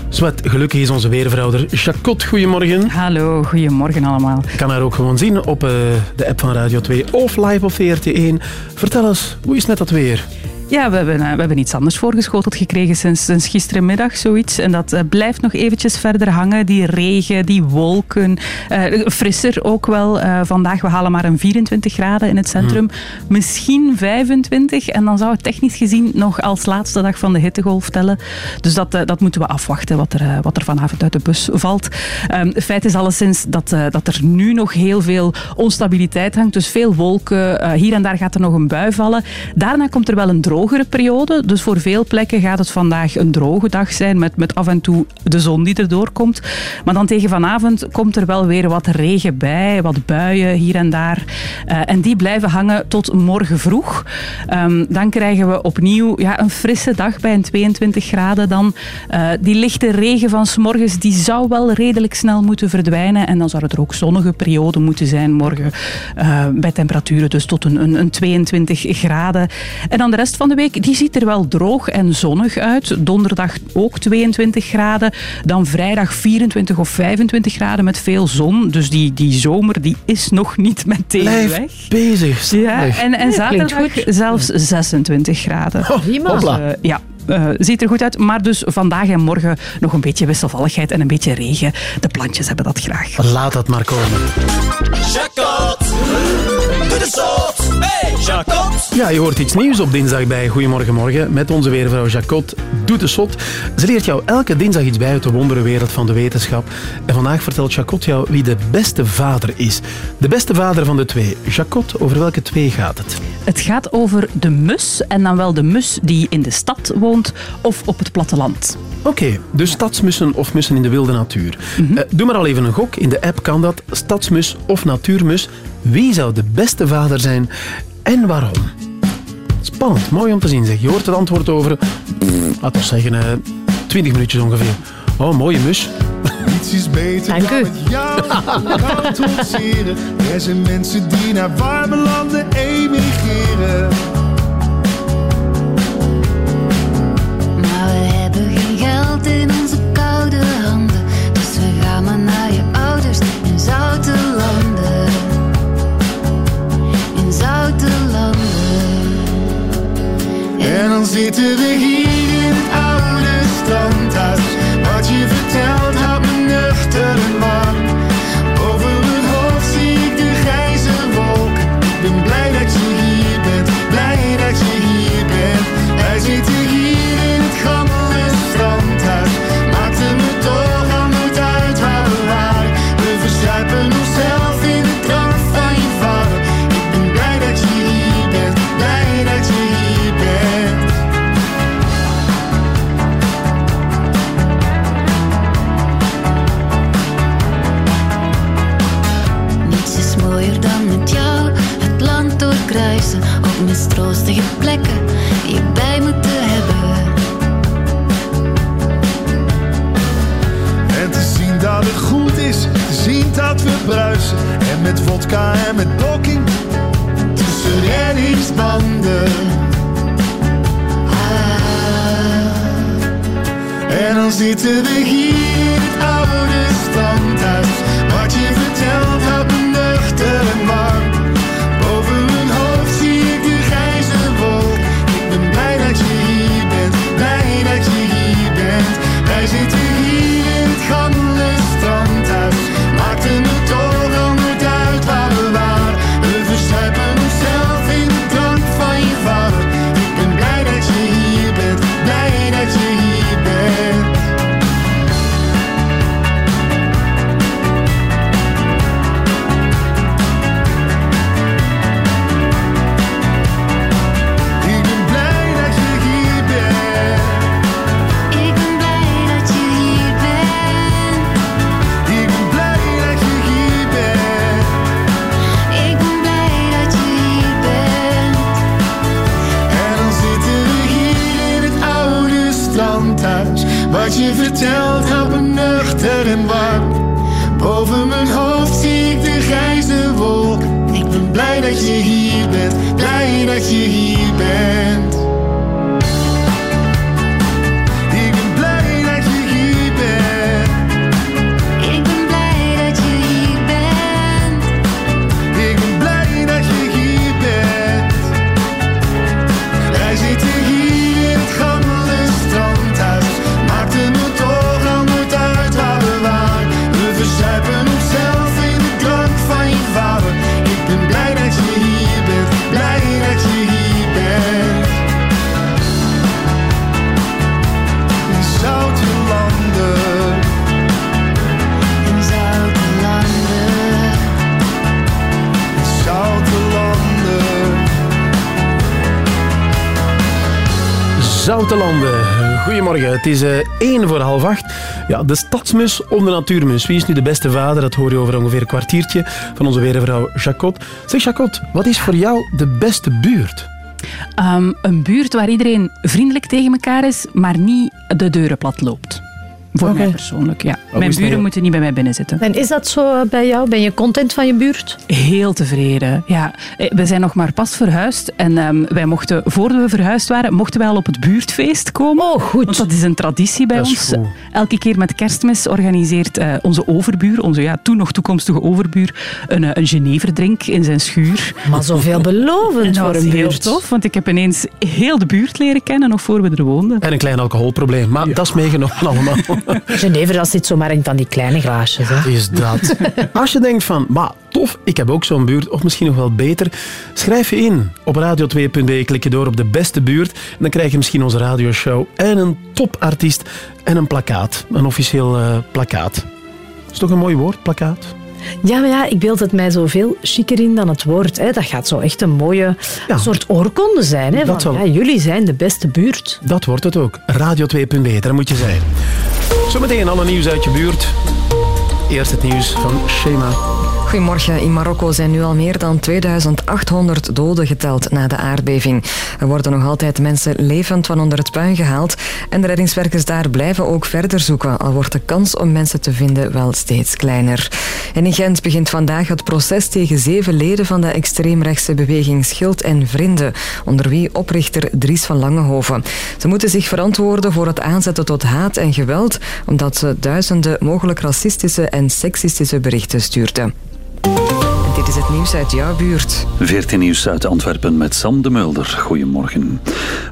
Zwet, gelukkig is onze weervrouw er. Jacot, goedemorgen. Hallo, goedemorgen allemaal. Je kan haar ook gewoon zien op eh, de app van Radio 2 of live op VRT1. Vertel eens, hoe is net dat weer? Ja, we hebben, eh, we hebben iets anders voorgeschoteld gekregen sinds, sinds gisterenmiddag, zoiets. En dat eh, blijft nog eventjes verder hangen, die regen, die wolken. Eh, frisser ook wel. Eh, vandaag, we halen maar een 24 graden in het centrum. Misschien 25. En dan zou het technisch gezien nog als laatste dag van de hittegolf tellen. Dus dat, dat moeten we afwachten, wat er, wat er vanavond uit de bus valt. Ehm, het feit is alleszins dat, dat er nu nog heel veel onstabiliteit hangt. Dus veel wolken. Hier en daar gaat er nog een bui vallen. Daarna komt er wel een drogere periode. Dus voor veel plekken gaat het vandaag een droge dag zijn. Met, met af en toe de zon die erdoor komt. Maar dan tegen vanavond komt er wel weer wat regen bij. Wat buien hier en daar. Eh, en die blijven hangen tot morgen vroeg. Ehm, dan krijgen we opnieuw ja, een frisse dag bij een 22 graden. Dan Eh, die lichte regen van 's morgens die zou wel redelijk snel moeten verdwijnen. En dan zou het er ook zonnige periode moeten zijn morgen. eh, bij temperaturen dus tot een, een, een 22 graden. En dan de rest van de week, die ziet er wel droog en zonnig uit. Donderdag ook 22 graden. Dan vrijdag 24 of 25 graden met veel zon. Dus die, die zomer die is nog niet meteen Blijf weg. bezig. Ja, en, en zaterdag zelfs 26 graden. prima. Dus, eh, ja. eh, ziet er goed uit, maar dus vandaag en morgen nog een beetje wisselvalligheid en een beetje regen. De plantjes hebben dat graag. Laat dat maar komen. Jacot, doe de zot. Hey, Jacot. Ja, je hoort iets nieuws op dinsdag bij Goedemorgen Morgen met onze weervrouw Jacot Doet de Sot. Ze leert jou elke dinsdag iets bij uit de wonderenwereld van de wetenschap. En vandaag vertelt Jacot jou wie de beste vader is. De beste vader van de twee. Jacot, over welke twee gaat het? Het gaat over de mus en dan wel de mus die in de stad woont of op het platteland. Oké, dus stadsmussen of mussen in de wilde natuur. Eh, doe maar al even een gok. In de app kan dat. Stadsmus of natuurmus. Wie zou de beste vader zijn en waarom? Spannend, mooi om te zien. Zeg. Je hoort het antwoord over, laten we zeggen, eh 20 minuutjes ongeveer. Oh, mooie mus. Niets is beter Dank dan u. met jou trotseren. Er zijn mensen die naar warme landen emigreren. En dan zitten we hier het is eh 1 voor half acht. Ja, de stadsmus om de natuurmus. Wie is nu de beste vader? Dat hoor je over ongeveer een kwartiertje van onze weervrouw Jacot. Zeg Jacot, wat is voor jou de beste buurt? Ehm, een buurt waar iedereen vriendelijk tegen elkaar is, maar niet de deuren plat loopt. Voor mij persoonlijk, ja. hoe Mijn buren moeten niet bij mij binnen zitten. En is dat zo bij jou? Ben je content van je buurt? Heel tevreden, ja. Eh, We zijn nog maar pas verhuisd en ehm, wij mochten, voordat we verhuisd waren, mochten wij al op het buurtfeest komen. Oh, goed. Want dat is een traditie bij Dat is ons. Elke keer met kerstmis organiseert eh, onze overbuur, onze ja, toen nog toekomstige overbuur, een, eh, een Geneverdrink in zijn schuur. Maar zo veelbelovend En dat voor was een heel buurt. tof, want ik heb ineens heel de buurt leren kennen, nog voor we er woonden. En een klein alcoholprobleem, maar dat is meegenomen allemaal. Geneve, dat zit zomaar in van die kleine glaasjes. Hè? is dat. Als je denkt van, maar tof, ik heb ook zo'n buurt, of misschien nog wel beter, schrijf je in. Op radio2.be klik je door op de beste buurt en dan krijg je misschien onze radioshow en een topartiest en een plakkaat. Een officieel eh, plakkaat. is toch een mooi woord, plakkaat? Ja, maar ja, ik beeld het mij zoveel chiquer in dan het woord. Hè. Dat gaat zo echt een mooie soort oorkonde zijn. Hè, Dat van, zal- ja, jullie zijn de beste buurt. Dat wordt het ook. Radio2.be, daar moet je zijn. Zometeen alle nieuws uit je buurt. Eerst het nieuws van Shema. Goedemorgen. In Marokko zijn nu al meer dan 2800 doden geteld na de aardbeving. Er worden nog altijd mensen levend van onder het puin gehaald. En de reddingswerkers daar blijven ook verder zoeken, al wordt de kans om mensen te vinden wel steeds kleiner. En in Gent begint vandaag het proces tegen zeven leden van de extreemrechtse beweging Schild en Vrienden, onder wie oprichter Dries van Langehoven. Ze moeten zich verantwoorden voor het aanzetten tot haat en geweld, omdat ze duizenden mogelijk racistische en seksistische berichten stuurden. Thank you. Dit is het nieuws uit jouw buurt. 14 nieuws uit Antwerpen met Sam de Mulder. Goedemorgen.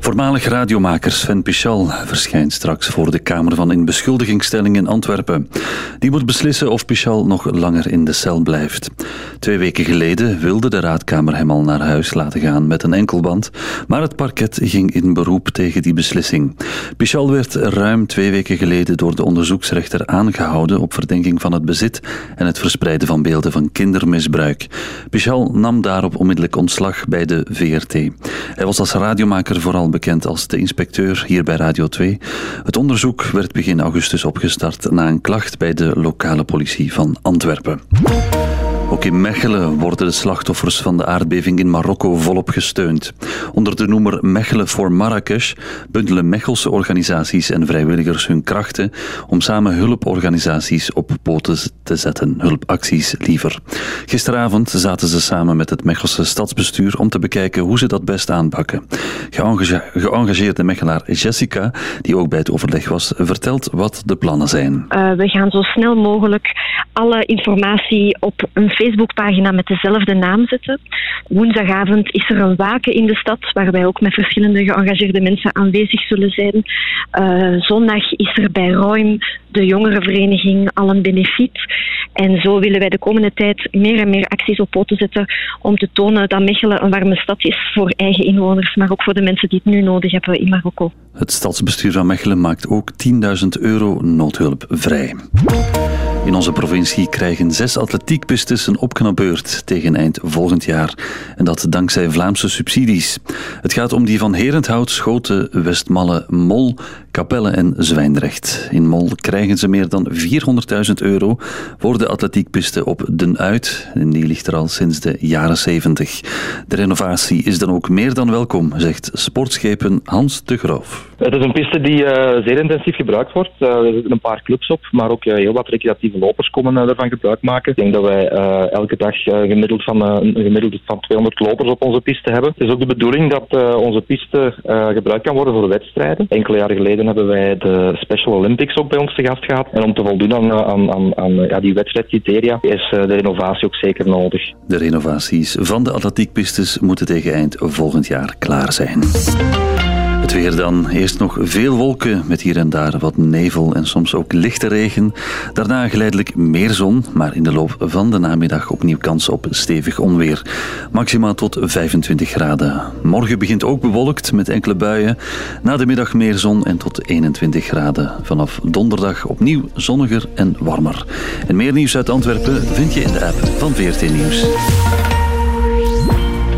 Voormalig radiomaker Sven Pichal verschijnt straks voor de Kamer van Inbeschuldigingsstelling in Antwerpen. Die moet beslissen of Pichal nog langer in de cel blijft. Twee weken geleden wilde de raadkamer hem al naar huis laten gaan met een enkelband, maar het parket ging in beroep tegen die beslissing. Pichal werd ruim twee weken geleden door de onderzoeksrechter aangehouden op verdenking van het bezit en het verspreiden van beelden van kindermisbruik. Pichal nam daarop onmiddellijk ontslag bij de VRT. Hij was als radiomaker vooral bekend als de inspecteur hier bij Radio 2. Het onderzoek werd begin augustus opgestart na een klacht bij de lokale politie van Antwerpen. Ook in Mechelen worden de slachtoffers van de aardbeving in Marokko volop gesteund. Onder de noemer Mechelen voor Marrakesh bundelen Mechelse organisaties en vrijwilligers hun krachten om samen hulporganisaties op poten te zetten, hulpacties liever. Gisteravond zaten ze samen met het Mechelse stadsbestuur om te bekijken hoe ze dat best aanpakken. Geëngage- Geëngageerde Mechelaar Jessica, die ook bij het overleg was, vertelt wat de plannen zijn. Uh, we gaan zo snel mogelijk alle informatie op een Facebookpagina met dezelfde naam zetten. Woensdagavond is er een waken in de stad, waar wij ook met verschillende geëngageerde mensen aanwezig zullen zijn. Uh, zondag is er bij Roim, de jongerenvereniging, al een benefiet. En zo willen wij de komende tijd meer en meer acties op poten zetten om te tonen dat Mechelen een warme stad is voor eigen inwoners, maar ook voor de mensen die het nu nodig hebben in Marokko. Het stadsbestuur van Mechelen maakt ook 10.000 euro noodhulp vrij. In onze provincie krijgen zes atletiekpistes een opknapbeurt tegen eind volgend jaar. En dat dankzij Vlaamse subsidies. Het gaat om die van Herenthout, Schoten, Westmalle, Mol, Capelle en Zwijndrecht. In Mol krijgen ze meer dan 400.000 euro voor de atletiekpiste op Den Uit. En die ligt er al sinds de jaren 70. De renovatie is dan ook meer dan welkom, zegt sportschepen Hans de Groof. Het is een piste die eh, zeer intensief gebruikt wordt. Eh, er zitten een paar clubs op, maar ook eh, heel wat recreatieve lopers komen eh, ervan gebruik maken. Ik denk dat wij eh, elke dag eh, gemiddeld van, eh, een gemiddelde van 200 lopers op onze piste hebben. Het is ook de bedoeling dat eh, onze piste eh, gebruikt kan worden voor wedstrijden. Enkele jaren geleden hebben wij de Special Olympics ook bij ons te gast gehad. En om te voldoen aan, eh, aan, aan, aan ja, die wedstrijdcriteria is eh, de renovatie ook zeker nodig. De renovaties van de atletiekpistes moeten tegen eind volgend jaar klaar zijn. Het weer dan. Eerst nog veel wolken met hier en daar wat nevel en soms ook lichte regen. Daarna geleidelijk meer zon, maar in de loop van de namiddag opnieuw kans op stevig onweer. Maximaal tot 25 graden. Morgen begint ook bewolkt met enkele buien. Na de middag meer zon en tot 21 graden. Vanaf donderdag opnieuw zonniger en warmer. En meer nieuws uit Antwerpen vind je in de app van VRT Nieuws.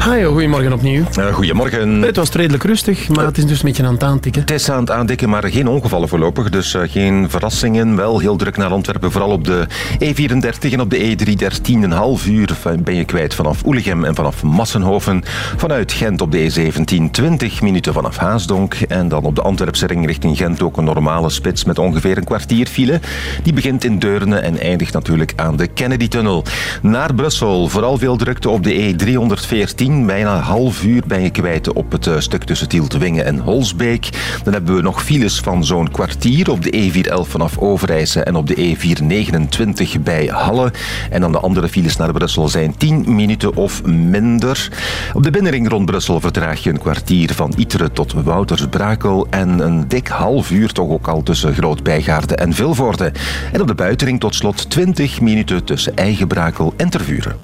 Hi, goedemorgen opnieuw. goedemorgen. Het was redelijk rustig, maar het is dus een beetje aan het aantikken. Het is aan het aandikken, maar geen ongevallen voorlopig. Dus eh, geen verrassingen. Wel heel druk naar Antwerpen. Vooral op de E34 en op de E313. Een half uur ben je kwijt vanaf Oelegem en vanaf Massenhoven. Vanuit Gent op de E17 20 minuten vanaf Haasdonk. En dan op de Antwerpse ring richting Gent ook een normale spits met ongeveer een kwartier file. Die begint in Deurne en eindigt natuurlijk aan de Kennedy-tunnel. Naar Brussel. Vooral veel drukte op de E314. Bijna een half uur ben je kwijt op het eh, stuk tussen Tieltwingen en Holsbeek. Dan hebben we nog files van zo'n kwartier op de E411 vanaf Overijse en op de E429 bij Halle. En dan de andere files naar Brussel zijn 10 minuten of minder. Op de binnenring rond Brussel vertraag je een kwartier van Iteren tot Woutersbrakel en een dik half uur toch ook al tussen Groot-Bijgaarde en Vilvoorde. En op de buitenring tot slot 20 minuten tussen Eigenbrakel en Tervuren.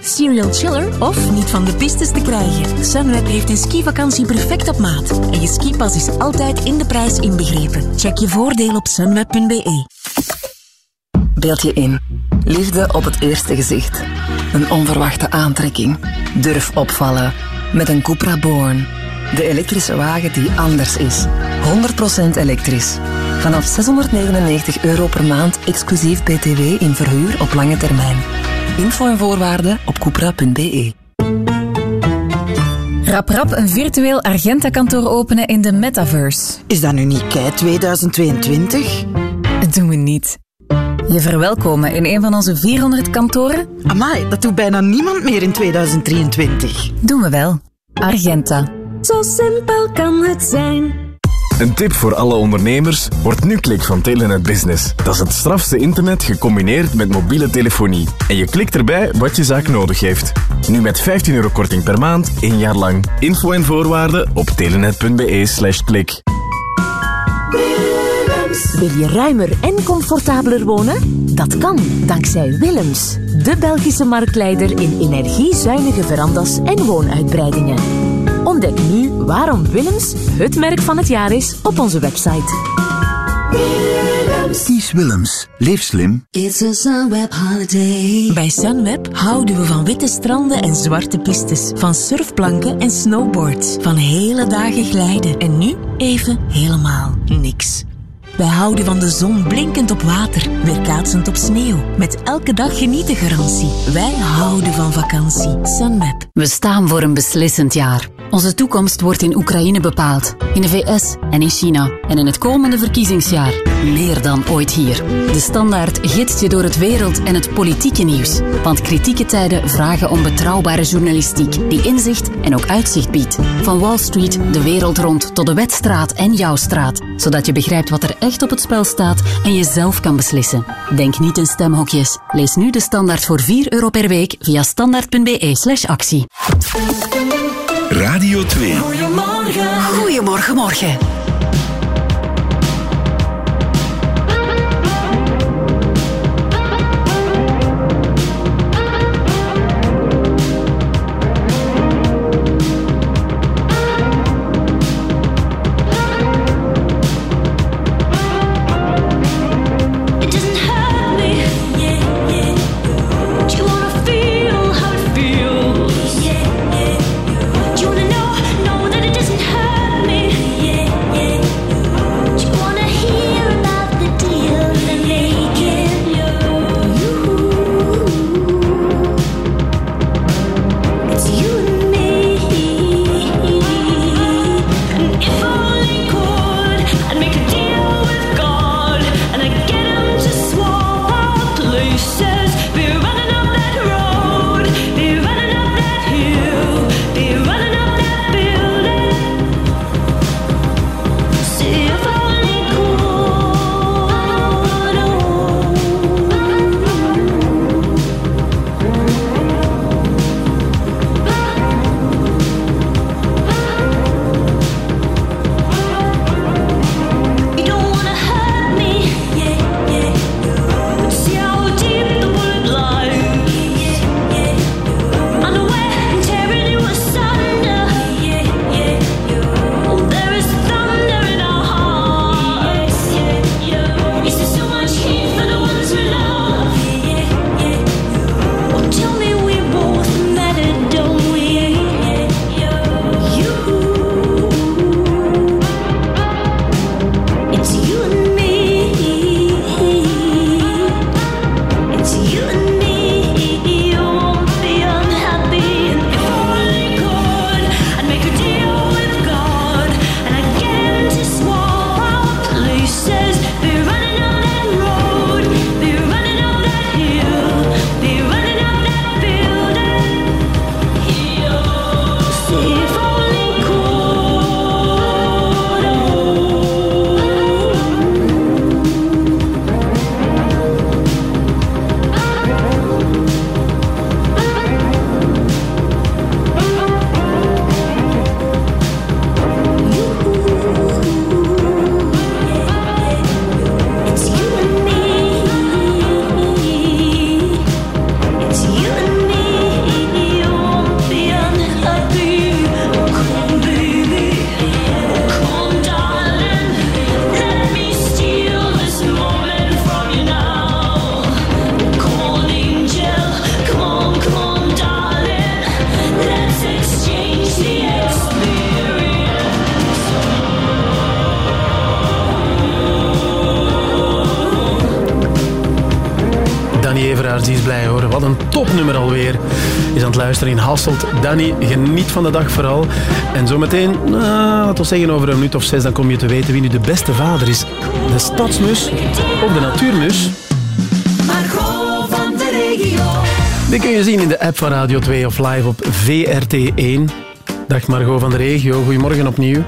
Serial chiller of niet van de pistes te krijgen? Sunweb heeft een skivakantie perfect op maat. En je skipas is altijd in de prijs inbegrepen. Check je voordeel op sunweb.be. Beeld je in. Liefde op het eerste gezicht. Een onverwachte aantrekking. Durf opvallen. Met een Cupra Born. De elektrische wagen die anders is. 100% elektrisch. Vanaf 699 euro per maand exclusief BTW in verhuur op lange termijn. Info en voorwaarden op cupra.be. Rap rap een virtueel Argenta-kantoor openen in de metaverse. Is dat nu niet kei 2022? Dat doen we niet. Je verwelkomen in een van onze 400 kantoren? Amai, dat doet bijna niemand meer in 2023. Doen we wel. Argenta. Zo simpel kan het zijn. Een tip voor alle ondernemers, wordt nu klik van Telenet Business. Dat is het strafste internet gecombineerd met mobiele telefonie. En je klikt erbij wat je zaak nodig heeft. Nu met 15 euro korting per maand, één jaar lang. Info en voorwaarden op telenet.be slash klik. Wil je ruimer en comfortabeler wonen? Dat kan dankzij Willems, de Belgische marktleider in energiezuinige verandas en woonuitbreidingen. Ontdek nu waarom Willems het merk van het jaar is op onze website. Kies Willems. Leef slim. It's a Sunweb holiday. Bij Sunweb houden we van witte stranden en zwarte pistes. Van surfplanken en snowboards. Van hele dagen glijden. En nu even helemaal niks. Wij houden van de zon blinkend op water, weerkaatsend op sneeuw. Met elke dag genieten garantie. Wij houden van vakantie. Sunweb. We staan voor een beslissend jaar. Onze toekomst wordt in Oekraïne bepaald, in de VS en in China. En in het komende verkiezingsjaar meer dan ooit hier. De Standaard gidst je door het wereld- en het politieke nieuws. Want kritieke tijden vragen om betrouwbare journalistiek die inzicht en ook uitzicht biedt. Van Wall Street de wereld rond tot de Wetstraat en jouw straat. Zodat je begrijpt wat er echt op het spel staat en je zelf kan beslissen. Denk niet in stemhokjes. Lees nu de Standaard voor 4 euro per week via standaard.be slash actie. Radio 2. Goedemorgen. Goedemorgen, morgen. Luisteren in Hasselt. Danny, geniet van de dag vooral. En zometeen, nou, laten we zeggen over een minuut of zes, dan kom je te weten wie nu de beste vader is. De stadsmus of de natuurmus. Margot van de regio. Die kun je zien in de app van Radio 2 of live op VRT1. Dag Margot van de regio, goedemorgen opnieuw.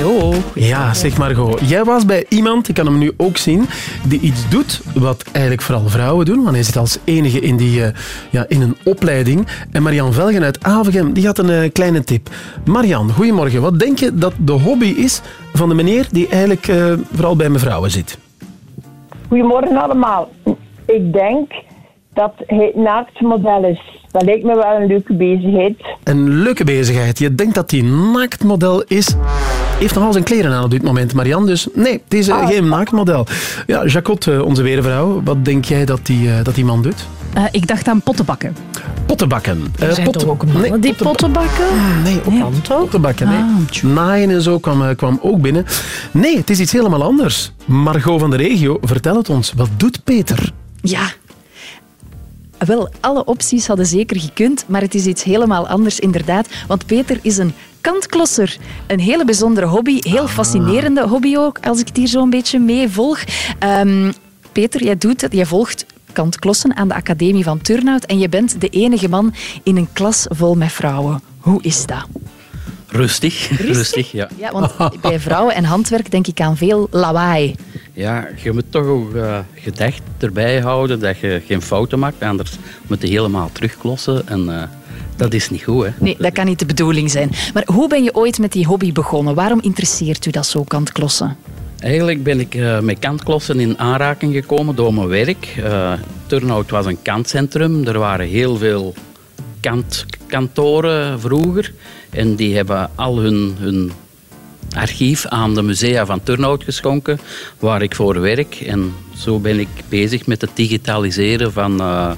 Hallo. Ja, zeg Margot. Jij was bij iemand, ik kan hem nu ook zien, die iets doet wat eigenlijk vooral vrouwen doen. Want hij zit als enige in, die, eh, ja, in een opleiding. En Marian Velgen uit Avelgem, die had een eh, kleine tip. Marian, goedemorgen. Wat denk je dat de hobby is van de meneer die eigenlijk eh, vooral bij mevrouwen zit? Goedemorgen allemaal. Ik denk dat hij naaktmodel is. Dat lijkt me wel een leuke bezigheid. Een leuke bezigheid. Je denkt dat die naaktmodel is. Heeft nogal zijn kleren aan op dit moment, Marian. Dus nee, het is eh, geen naaktmodel. Ja, Jacotte, eh, onze weervrouw. Wat denk jij dat die, eh, dat die man doet? Eh, ik dacht aan pottenbakken. Pottenbakken. Er Eh, zijn potten- toch ook mannen die potten bakken? Nee, ook pottenbakken. Nee. Naaien en zo kwam, kwam ook binnen. Nee, het is iets helemaal anders. Margot van de regio, vertel het ons. Wat doet Peter? Ja. Wel, alle opties hadden zeker gekund, maar het is iets helemaal anders inderdaad. Want Peter is een kantklosser. Een hele bijzondere hobby, heel fascinerende hobby ook, als ik het hier zo een beetje mee volg. Ehm, Peter, jij, doet het, jij volgt kantklossen aan de Academie van Turnhout en je bent de enige man in een klas vol met vrouwen. Hoe is dat? Rustig, rustig, ja. Ja, want bij vrouwen en handwerk denk ik aan veel lawaai. Ja, je moet toch ook eh gedacht erbij houden dat je geen fouten maakt, anders moet je helemaal terugklossen en eh, dat is niet goed. Hè. Nee, dat kan niet de bedoeling zijn. Maar hoe ben je ooit met die hobby begonnen? Waarom interesseert u dat zo, kantklossen? Eigenlijk ben ik eh, met kantklossen in aanraking gekomen door mijn werk. Eh Turnhout was een kantcentrum, er waren heel veel kantkantoren vroeger en die hebben al hun, hun archief aan de musea van Turnhout geschonken, waar ik voor werk. En zo ben ik bezig met het digitaliseren van eh,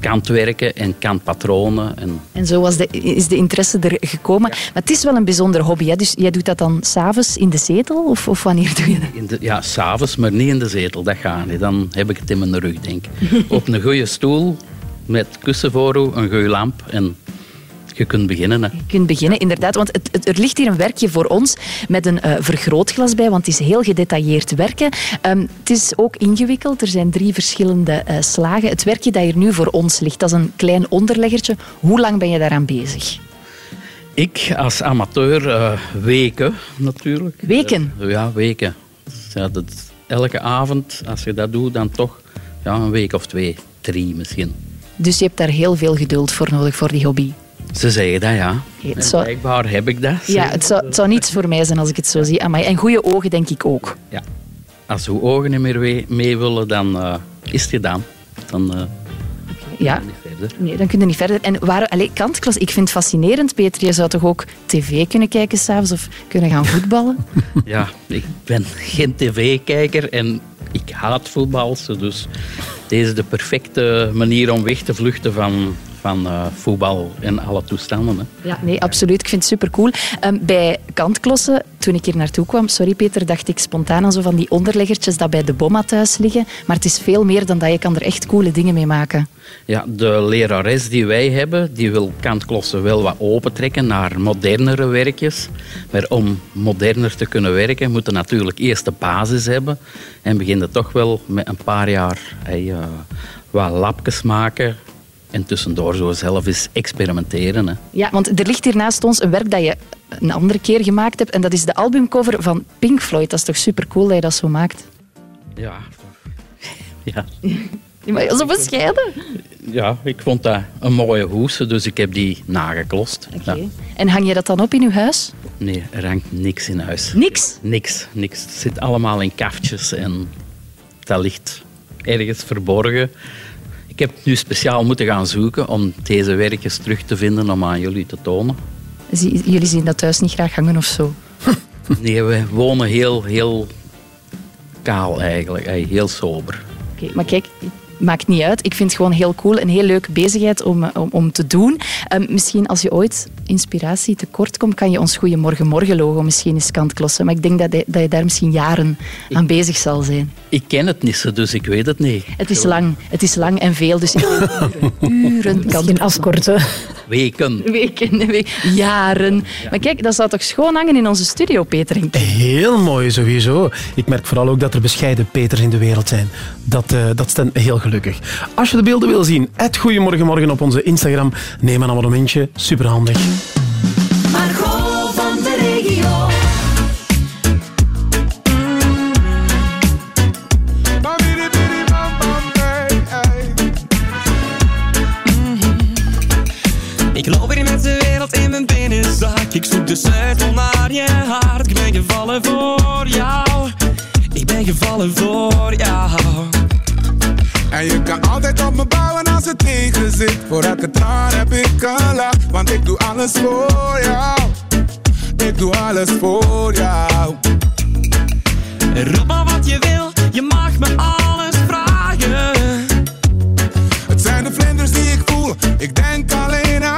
kantwerken en kantpatronen. En En zo was de, is de interesse er gekomen. Maar het is wel een bijzondere hobby. Hè? Dus jij doet dat dan s'avonds in de zetel? Of, of wanneer doe je dat? in de, ja, s'avonds, maar niet in de zetel, dat gaat niet. Dan heb ik het in mijn rug, denk ik. Op een goede stoel, met kussen voor u, een goede lamp en je kunt beginnen. Hè. Je kunt beginnen, inderdaad. Want het, het- er ligt hier een werkje voor ons met een eh, vergrootglas bij, want het is heel gedetailleerd werken. Ehm, het is ook ingewikkeld. Er zijn drie verschillende eh, slagen. Het werkje dat hier nu voor ons ligt, dat is een klein onderleggertje. Hoe lang ben je daaraan bezig? Ik als amateur eh, weken natuurlijk. Weken? Ja, weken. Ja, dat, elke avond, als je dat doet, dan toch ja, een week of twee, drie misschien. Dus je hebt daar heel veel geduld voor nodig voor die hobby. Ze zeggen dat, ja. het En zou- blijkbaar heb ik dat. Ja, het zou, het zou niets voor mij zijn als ik het zo zie. Amai. En goede ogen, denk ik ook. Ja. Als uw ogen niet meer mee willen, dan eh, is het gedaan. Dan eh, Ja. niet verder. Nee, dan kun je niet verder. En waar, allee, kantklas, ik vind het fascinerend, Peter. Je zou toch ook tv kunnen kijken s'avonds of kunnen gaan voetballen? Ja, ik ben geen tv-kijker en ik haat voetbal. zo Dus deze is de perfecte manier om weg te vluchten van, van eh, voetbal en alle toestanden. Hè. Ja, nee, absoluut. Ik vind het supercool. Ehm, bij kantklossen, toen ik hier naartoe kwam, sorry Peter, dacht ik spontaan aan zo van die onderleggertjes dat bij de bomma thuis liggen. Maar het is veel meer dan dat. Je kan er echt coole dingen mee maken. Ja, de lerares die wij hebben, die wil kantklossen wel wat opentrekken naar modernere werkjes. Maar om moderner te kunnen werken, moet je natuurlijk eerst de basis hebben. En begin je toch wel met een paar jaar hey, eh, wat lapjes maken. En tussendoor zo zelf eens experimenteren. Hè. Ja, want er ligt hier naast ons een werk dat je een andere keer gemaakt hebt. En dat is de albumcover van Pink Floyd. Dat is toch supercool dat je dat zo maakt? Ja. Ja. Maar zo bescheiden. ja, ik vond dat een mooie hoese, dus ik heb die nageklost. Ja. En hang je dat dan op in uw huis? Nee, er hangt niks in huis. Niks? Niks, niks. Het zit allemaal in kaftjes en dat ligt ergens verborgen. Ik heb nu speciaal moeten gaan zoeken om deze werkjes terug te vinden om aan jullie te tonen. Jullie zien dat thuis niet graag hangen of zo? Nee, we wonen heel, heel kaal eigenlijk. Heel sober. Oké, maar kijk, maakt niet uit. Ik vind het gewoon heel cool, een heel leuke bezigheid om, om, om te doen. Ehm, misschien als je ooit inspiratie tekort komt, kan je ons Goeiemorgen Morgen logo misschien eens kantklossen. Maar ik denk dat dat je daar misschien jaren aan bezig zal zijn. Ik ken het niet zo, dus ik weet het niet. Het is lang, het is lang en veel, dus uren, uren kan Misschien afkorten. Weken. Weken, weken, jaren. Maar kijk, dat zou toch schoon hangen in onze studio, Peter? Heel mooi sowieso. Ik merk vooral ook dat er bescheiden Peters in de wereld zijn. Dat, eh, dat stemt me heel gelukkig. Als je de beelden wil zien, het Goedemorgenmorgen op onze Instagram. Neem een abonnementje, superhandig. Gevallen voor jou. Ik ben gevallen voor jou. En je kan altijd op me bouwen als het tegen zit. Voor elke traan heb ik een lach, want ik doe alles voor jou. Ik doe alles voor jou. Roep maar wat je wil, je mag me alles vragen. Het zijn de vlinders die ik voel, ik denk alleen aan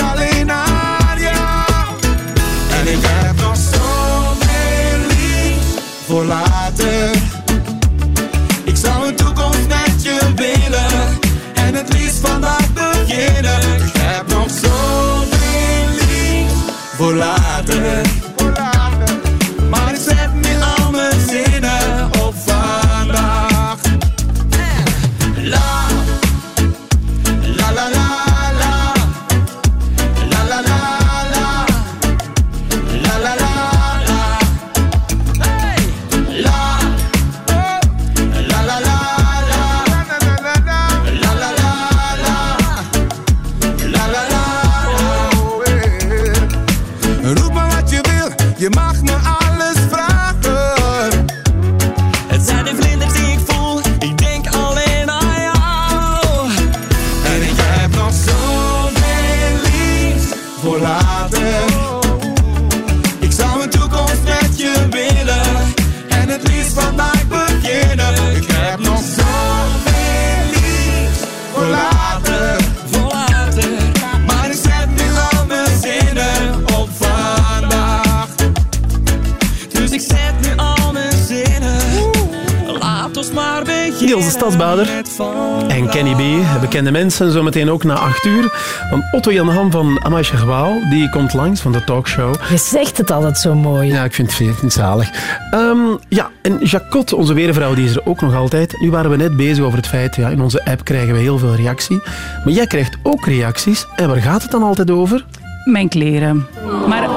Niels de Stadsbader en Kenny B. Bekende mensen, zometeen ook na 8 uur. Want Otto Jan Ham van Amai Gebouw, die komt langs van de talkshow. Je zegt het altijd zo mooi. Ja, ik vind het, zalig. Ehm, ja, en Jacot, onze weervrouw, die is er ook nog altijd. Nu waren we net bezig over het feit, ja, in onze app krijgen we heel veel reactie. Maar jij krijgt ook reacties. En waar gaat het dan altijd over? Mijn kleren. Maar...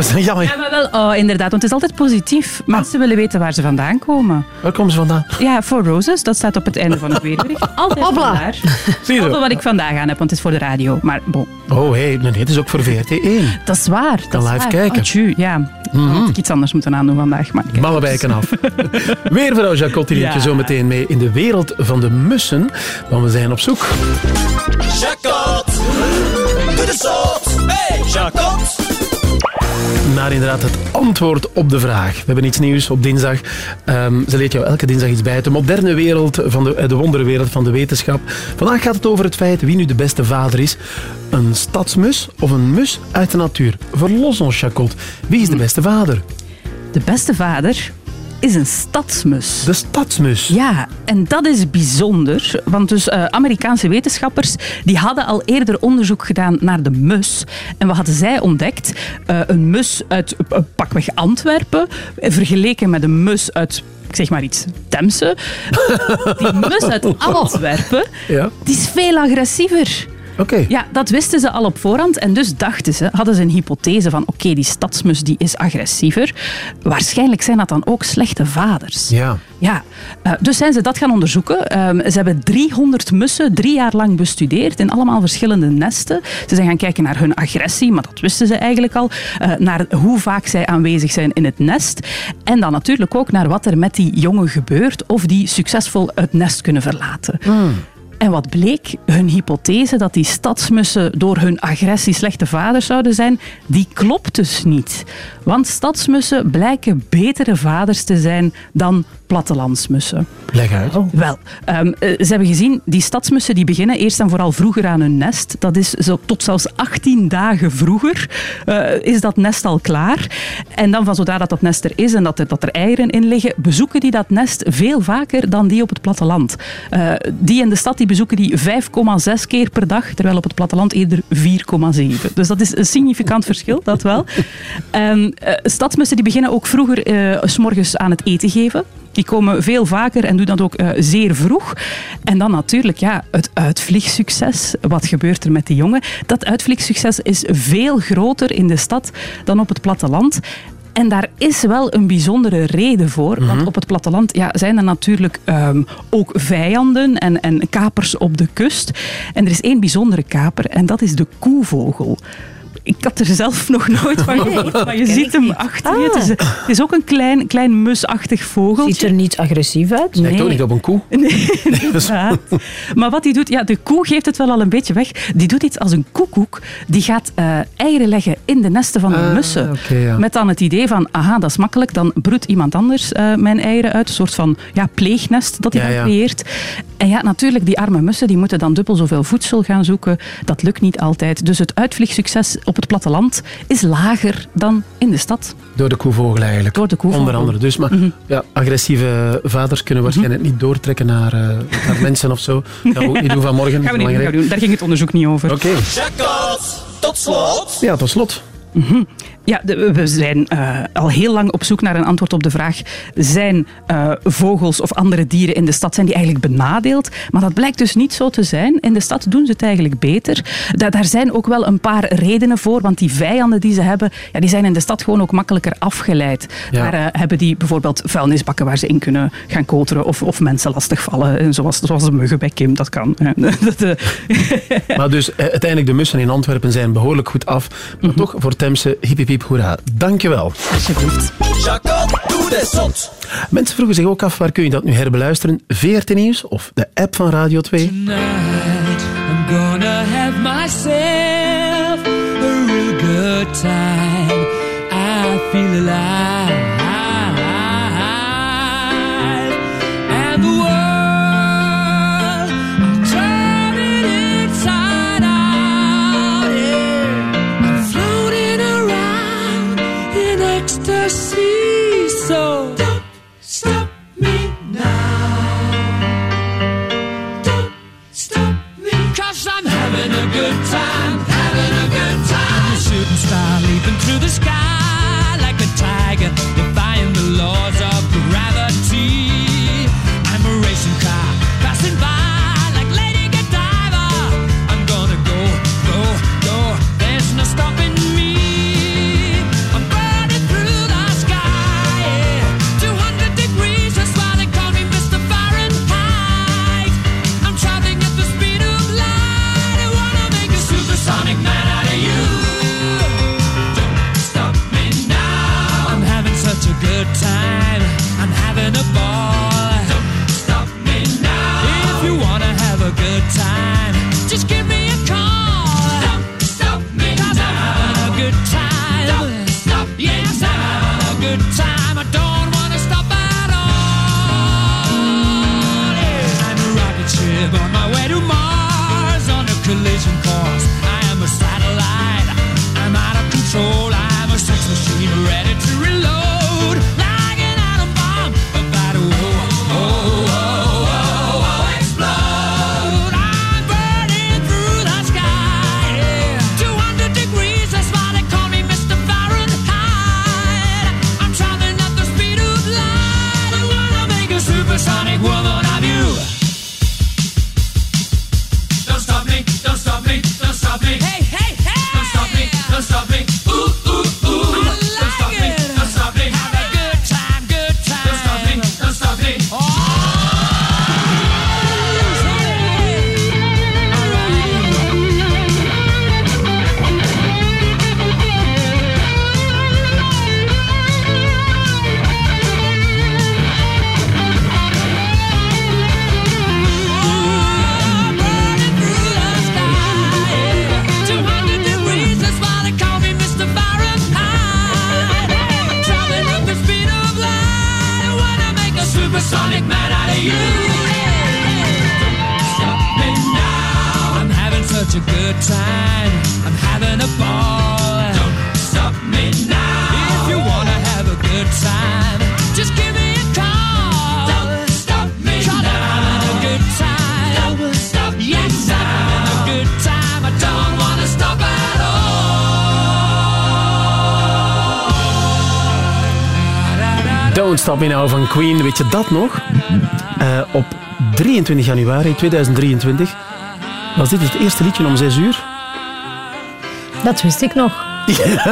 is dan jammer. Ja, maar wel, oh, inderdaad, want het is altijd positief. Mensen willen weten waar ze vandaan komen. Waar komen ze vandaan? Ja, For Roses, dat staat op het einde van het weerbericht. Altijd Hopla. vandaar. Zie je wat ik vandaag aan heb, want het is voor de radio. Maar bon, Oh, hey, nee, het is ook voor VRT1. dat is waar. Dat is live waar. kijken. Oh, ja. Dan had ik iets anders moeten aandoen vandaag. Maar kijk. Ballenbijken af. Weervrouw Jacot, die neemt je Ja. zo meteen mee in de wereld van de mussen. Want we zijn op zoek Jacot, doe de zot. Hey, Jacot. Naar inderdaad het antwoord op de vraag. We hebben iets nieuws op dinsdag. Ehm, ze leert jou elke dinsdag iets bij. De moderne wereld, van de, eh, de wonderenwereld van de wetenschap. Vandaag gaat het over het feit wie nu de beste vader is. Een stadsmus of een mus uit de natuur. Verlos ons, Jacot. Wie is de beste vader? De beste vader is een stadsmus. De stadsmus? Ja, en dat is bijzonder. Want dus eh, Amerikaanse wetenschappers die hadden al eerder onderzoek gedaan naar de mus. En wat hadden zij ontdekt? Eh, een mus uit eh, pakweg Antwerpen, vergeleken met een mus uit... Ik zeg maar iets, Temse. Die mus uit Antwerpen, Ja. die is veel agressiever. Oké. Ja, dat wisten ze al op voorhand. En dus dachten ze, hadden ze een hypothese van oké, die stadsmus die is agressiever. Waarschijnlijk zijn dat dan ook slechte vaders. Ja. Ja, eh, dus zijn ze dat gaan onderzoeken. Ehm, ze hebben 300 mussen drie jaar lang bestudeerd in allemaal verschillende nesten. Ze zijn gaan kijken naar hun agressie, maar dat wisten ze eigenlijk al. eh, naar hoe vaak zij aanwezig zijn in het nest. En dan natuurlijk ook naar wat er met die jongen gebeurt. Of die succesvol het nest kunnen verlaten. En wat bleek? Hun hypothese dat die stadsmussen door hun agressie slechte vaders zouden zijn, die klopt dus niet. Want stadsmussen blijken betere vaders te zijn dan plattelandsmussen. Leg uit. Wel, ehm, eh, ze hebben gezien, die stadsmussen die beginnen eerst en vooral vroeger aan hun nest. Dat is zo tot zelfs 18 dagen vroeger eh, is dat nest al klaar. En dan van zodra dat, dat nest er is en dat er, dat er eieren in liggen, bezoeken die dat nest veel vaker dan die op het platteland. Eh, die in de stad die bezoeken die 5,6 keer per dag, terwijl op het platteland eerder 4,7. Dus dat is een significant verschil, dat wel. En, eh, stadsmussen die beginnen ook vroeger eh, s morgens aan het eten geven. Die komen veel vaker en doen dat ook eh, zeer vroeg. En dan natuurlijk ja, het uitvliegsucces. Wat gebeurt er met die jongen? Dat uitvliegsucces is veel groter in de stad dan op het platteland. En daar is wel een bijzondere reden voor. Want op het platteland ja, zijn er natuurlijk ehm, ook vijanden en, en kapers op de kust. En er is één bijzondere kaper en dat is de koevogel. Ik had er zelf nog nooit van gehoord, maar je ziet hem achter je. Het is, het is ook een klein, klein musachtig vogeltje. Ziet er niet agressief uit? Lijkt ook niet op een koe. Nee, inderdaad. Maar wat die doet, ja, de koe geeft het wel al een beetje weg. Die doet iets als een koekoek. Die gaat eh, eieren leggen in de nesten van de Ah, mussen. ja. Met dan het idee van, aha, dat is makkelijk. Dan broedt iemand anders eh, mijn eieren uit. Een soort van ja, pleegnest dat hij Ja, dan ja. creëert. En ja, natuurlijk, die arme mussen die moeten dan dubbel zoveel voedsel gaan zoeken. Dat lukt niet altijd. Dus het uitvliegsucces op het platteland is lager dan in de stad. Door de koevogel eigenlijk. Door de koevogel. Onder andere. Dus, maar ja, agressieve vaders kunnen waarschijnlijk niet doortrekken naar, eh, naar mensen of zo. Dat gaan we ook niet doen vanmorgen. Gaan we niet Belangrijk. gaan doen. Daar ging het onderzoek niet over. Oké. Jackpot! Tot slot! Ja, tot slot. Mhm. Ja, de- we zijn eh, al heel lang op zoek naar een antwoord op de vraag: zijn eh, vogels of andere dieren in de stad zijn die eigenlijk benadeeld? Maar dat blijkt dus niet zo te zijn. In de stad doen ze het eigenlijk beter. Da- daar zijn ook wel een paar redenen voor, want die vijanden die ze hebben, ja, die zijn in de stad gewoon ook makkelijker afgeleid. Ja. Daar eh, hebben die bijvoorbeeld vuilnisbakken waar ze in kunnen gaan koteren of, of mensen lastigvallen, zoals, zoals de muggen bij Kim, dat kan. Maar dus uiteindelijk de mussen in Antwerpen zijn behoorlijk goed af. Maar toch voor Temse hiep hiep hoera. Dankjewel. Alsjeblieft. Jackpot, doe de zot! Mensen vroegen zich ook af waar kun je dat nu herbeluisteren? VRT Nieuws of de app van Radio 2? Tonight, I'm gonna have myself a real good time. I feel alive. Good time, having a good time. Shooting star leaping through the sky Stop Me Now van Queen, weet je dat nog? Eh, op 23 januari 2023 was dit het eerste liedje om 6 uur. Dat wist ik nog.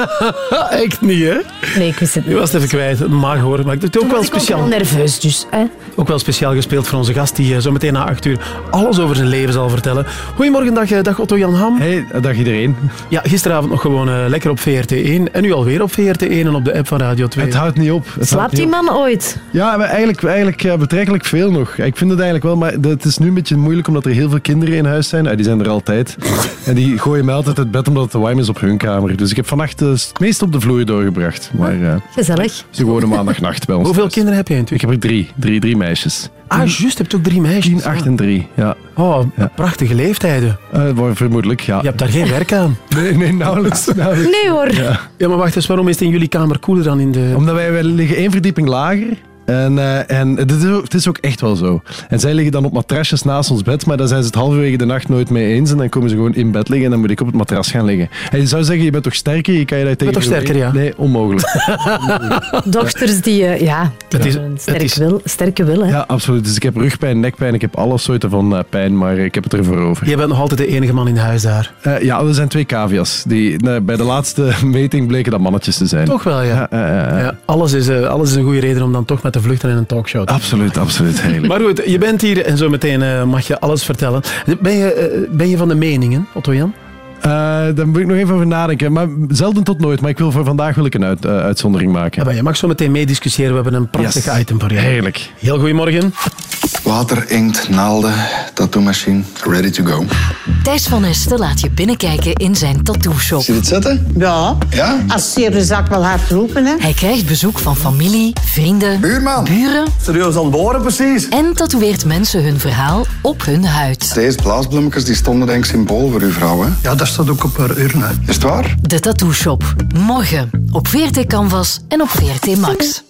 Echt niet, hè? Nee, ik wist het niet. was het even kwijt. Mag hoor. Maar ik doe het ook Toen wel was ik speciaal. wel nerveus, dus. Hè? Ook wel speciaal gespeeld voor onze gast die eh, zo meteen na 8 uur alles over zijn leven zal vertellen. Goedemorgen, dag, eh, dag Otto Jan Ham. Hey, dag iedereen. Ja, gisteravond nog gewoon eh, lekker op VRT1 en nu alweer op VRT1 en op de app van Radio 2. Het houdt niet op. Het Slaapt niet die op. man ooit? Ja, maar eigenlijk, eigenlijk eh, betrekkelijk veel nog. Ik vind het eigenlijk wel, maar het is nu een beetje moeilijk omdat er heel veel kinderen in huis zijn. Ah, die zijn er altijd. En die gooien mij altijd uit bed omdat het te warm is op hun kamer. Dus ik heb vannacht het meest op de vloer doorgebracht. Maar eh, Gezellig. het is een gewone maandagnacht bij ons. Hoeveel kinderen heb jij Ik heb er drie. Drie, drie meisjes. Ah, juist, je hebt ook drie meisjes. 10, 8 en 3, ja. Oh, prachtige leeftijden. Wel, vermoedelijk, ja. Je hebt daar geen werk aan. Nee, nee, nauwelijks. nauwelijks. Nee hoor. Ja. Ja, maar wacht eens, waarom is het in jullie kamer koeler dan in de... Omdat wij, wij liggen één verdieping lager. En, eh, en het, is ook, het is ook echt wel zo. En zij liggen dan op matrasjes naast ons bed, maar daar zijn ze het halverwege de nacht nooit mee eens. En dan komen ze gewoon in bed liggen en dan moet ik op het matras gaan liggen. En je zou zeggen, je bent toch sterker? Je kan je daar tegen toch sterker, ja. Nee, onmogelijk. Dochters die, eh, ja, die Het is- hebben een sterk het is- wil, sterke wil. Hè? Ja, absoluut. Dus ik heb rugpijn, nekpijn, ik heb alle soorten van eh, pijn, maar ik heb het ervoor over. Jij bent nog altijd de enige man in huis daar. Eh, ja, er zijn twee cavia's. Die, bij de laatste meting bleken dat mannetjes te zijn. Toch wel, ja. Ja, ja, ja. Ja, alles, is, eh, alles is een goede reden om dan toch met te vluchten in een talkshow. Absoluut, absoluut. Heerlijk. Maar goed, je bent hier en zo meteen eh, mag je alles vertellen. Ben je, eh, ben je van de meningen, Otto Jan? Eh, daar moet ik nog even over nadenken. Maar zelden tot nooit. Maar ik wil voor vandaag wil ik een uit, eh, uitzondering maken. Ja, maar je mag zo meteen meediscussiëren. We hebben een prachtig Yes. item voor je. Heerlijk. Heel goedemorgen. Water, inkt, naalden, tattoo-machine, ready to go. Thijs van Esten laat je binnenkijken in zijn tattoo-shop. Zie je het zitten? Ja. Ja? Als zeer de zak wel hard roepen, hè. Hij krijgt bezoek van familie, vrienden, Buurman. buren Serieus aan het boren, precies. en tatoeëert mensen hun verhaal op hun huid. Deze blaasbloemetjes die stonden denk ik symbool voor uw vrouw, hè? Ja, dat staat ook op haar urne. Is het waar? De Tattoo Shop. Morgen op VRT Canvas en op VRT Max.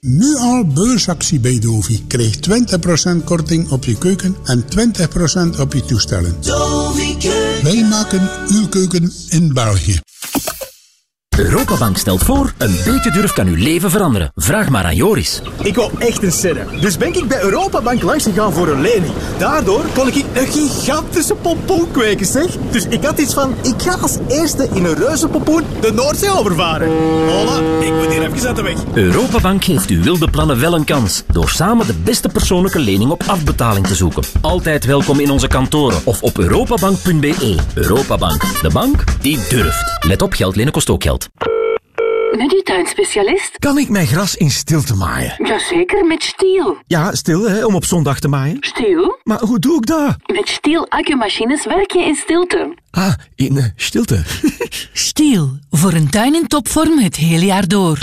Nu al beursactie bij Dovi. Krijg 20% korting op je keuken en 20% op je toestellen. Wij maken uw keuken in België. Europabank stelt voor, een beetje durf kan uw leven veranderen. Vraag maar aan Joris. Ik wou echt een serre. Dus ben ik bij Europabank langs gegaan voor een lening. Daardoor kon ik een gigantische pompoen kweken, zeg. Dus ik had iets van, ik ga als eerste in een reuze pompoen de Noordzee overvaren. Hola, ik moet hier even uit de weg. Europabank geeft uw wilde plannen wel een kans, door samen de beste persoonlijke lening op afbetaling te zoeken. Altijd welkom in onze kantoren of op europabank.be. Europabank, de bank die durft. Let op, geld lenen kost ook geld. Met uw tuinspecialist? Kan ik mijn gras in stilte maaien? Jazeker, met Stiel. Ja, stil hè, om op zondag te maaien. Stiel? Maar hoe doe ik dat? Met Stiel accumachines werk je in stilte. Ah, in eh, stilte. Stiel, voor een tuin in topvorm het hele jaar door.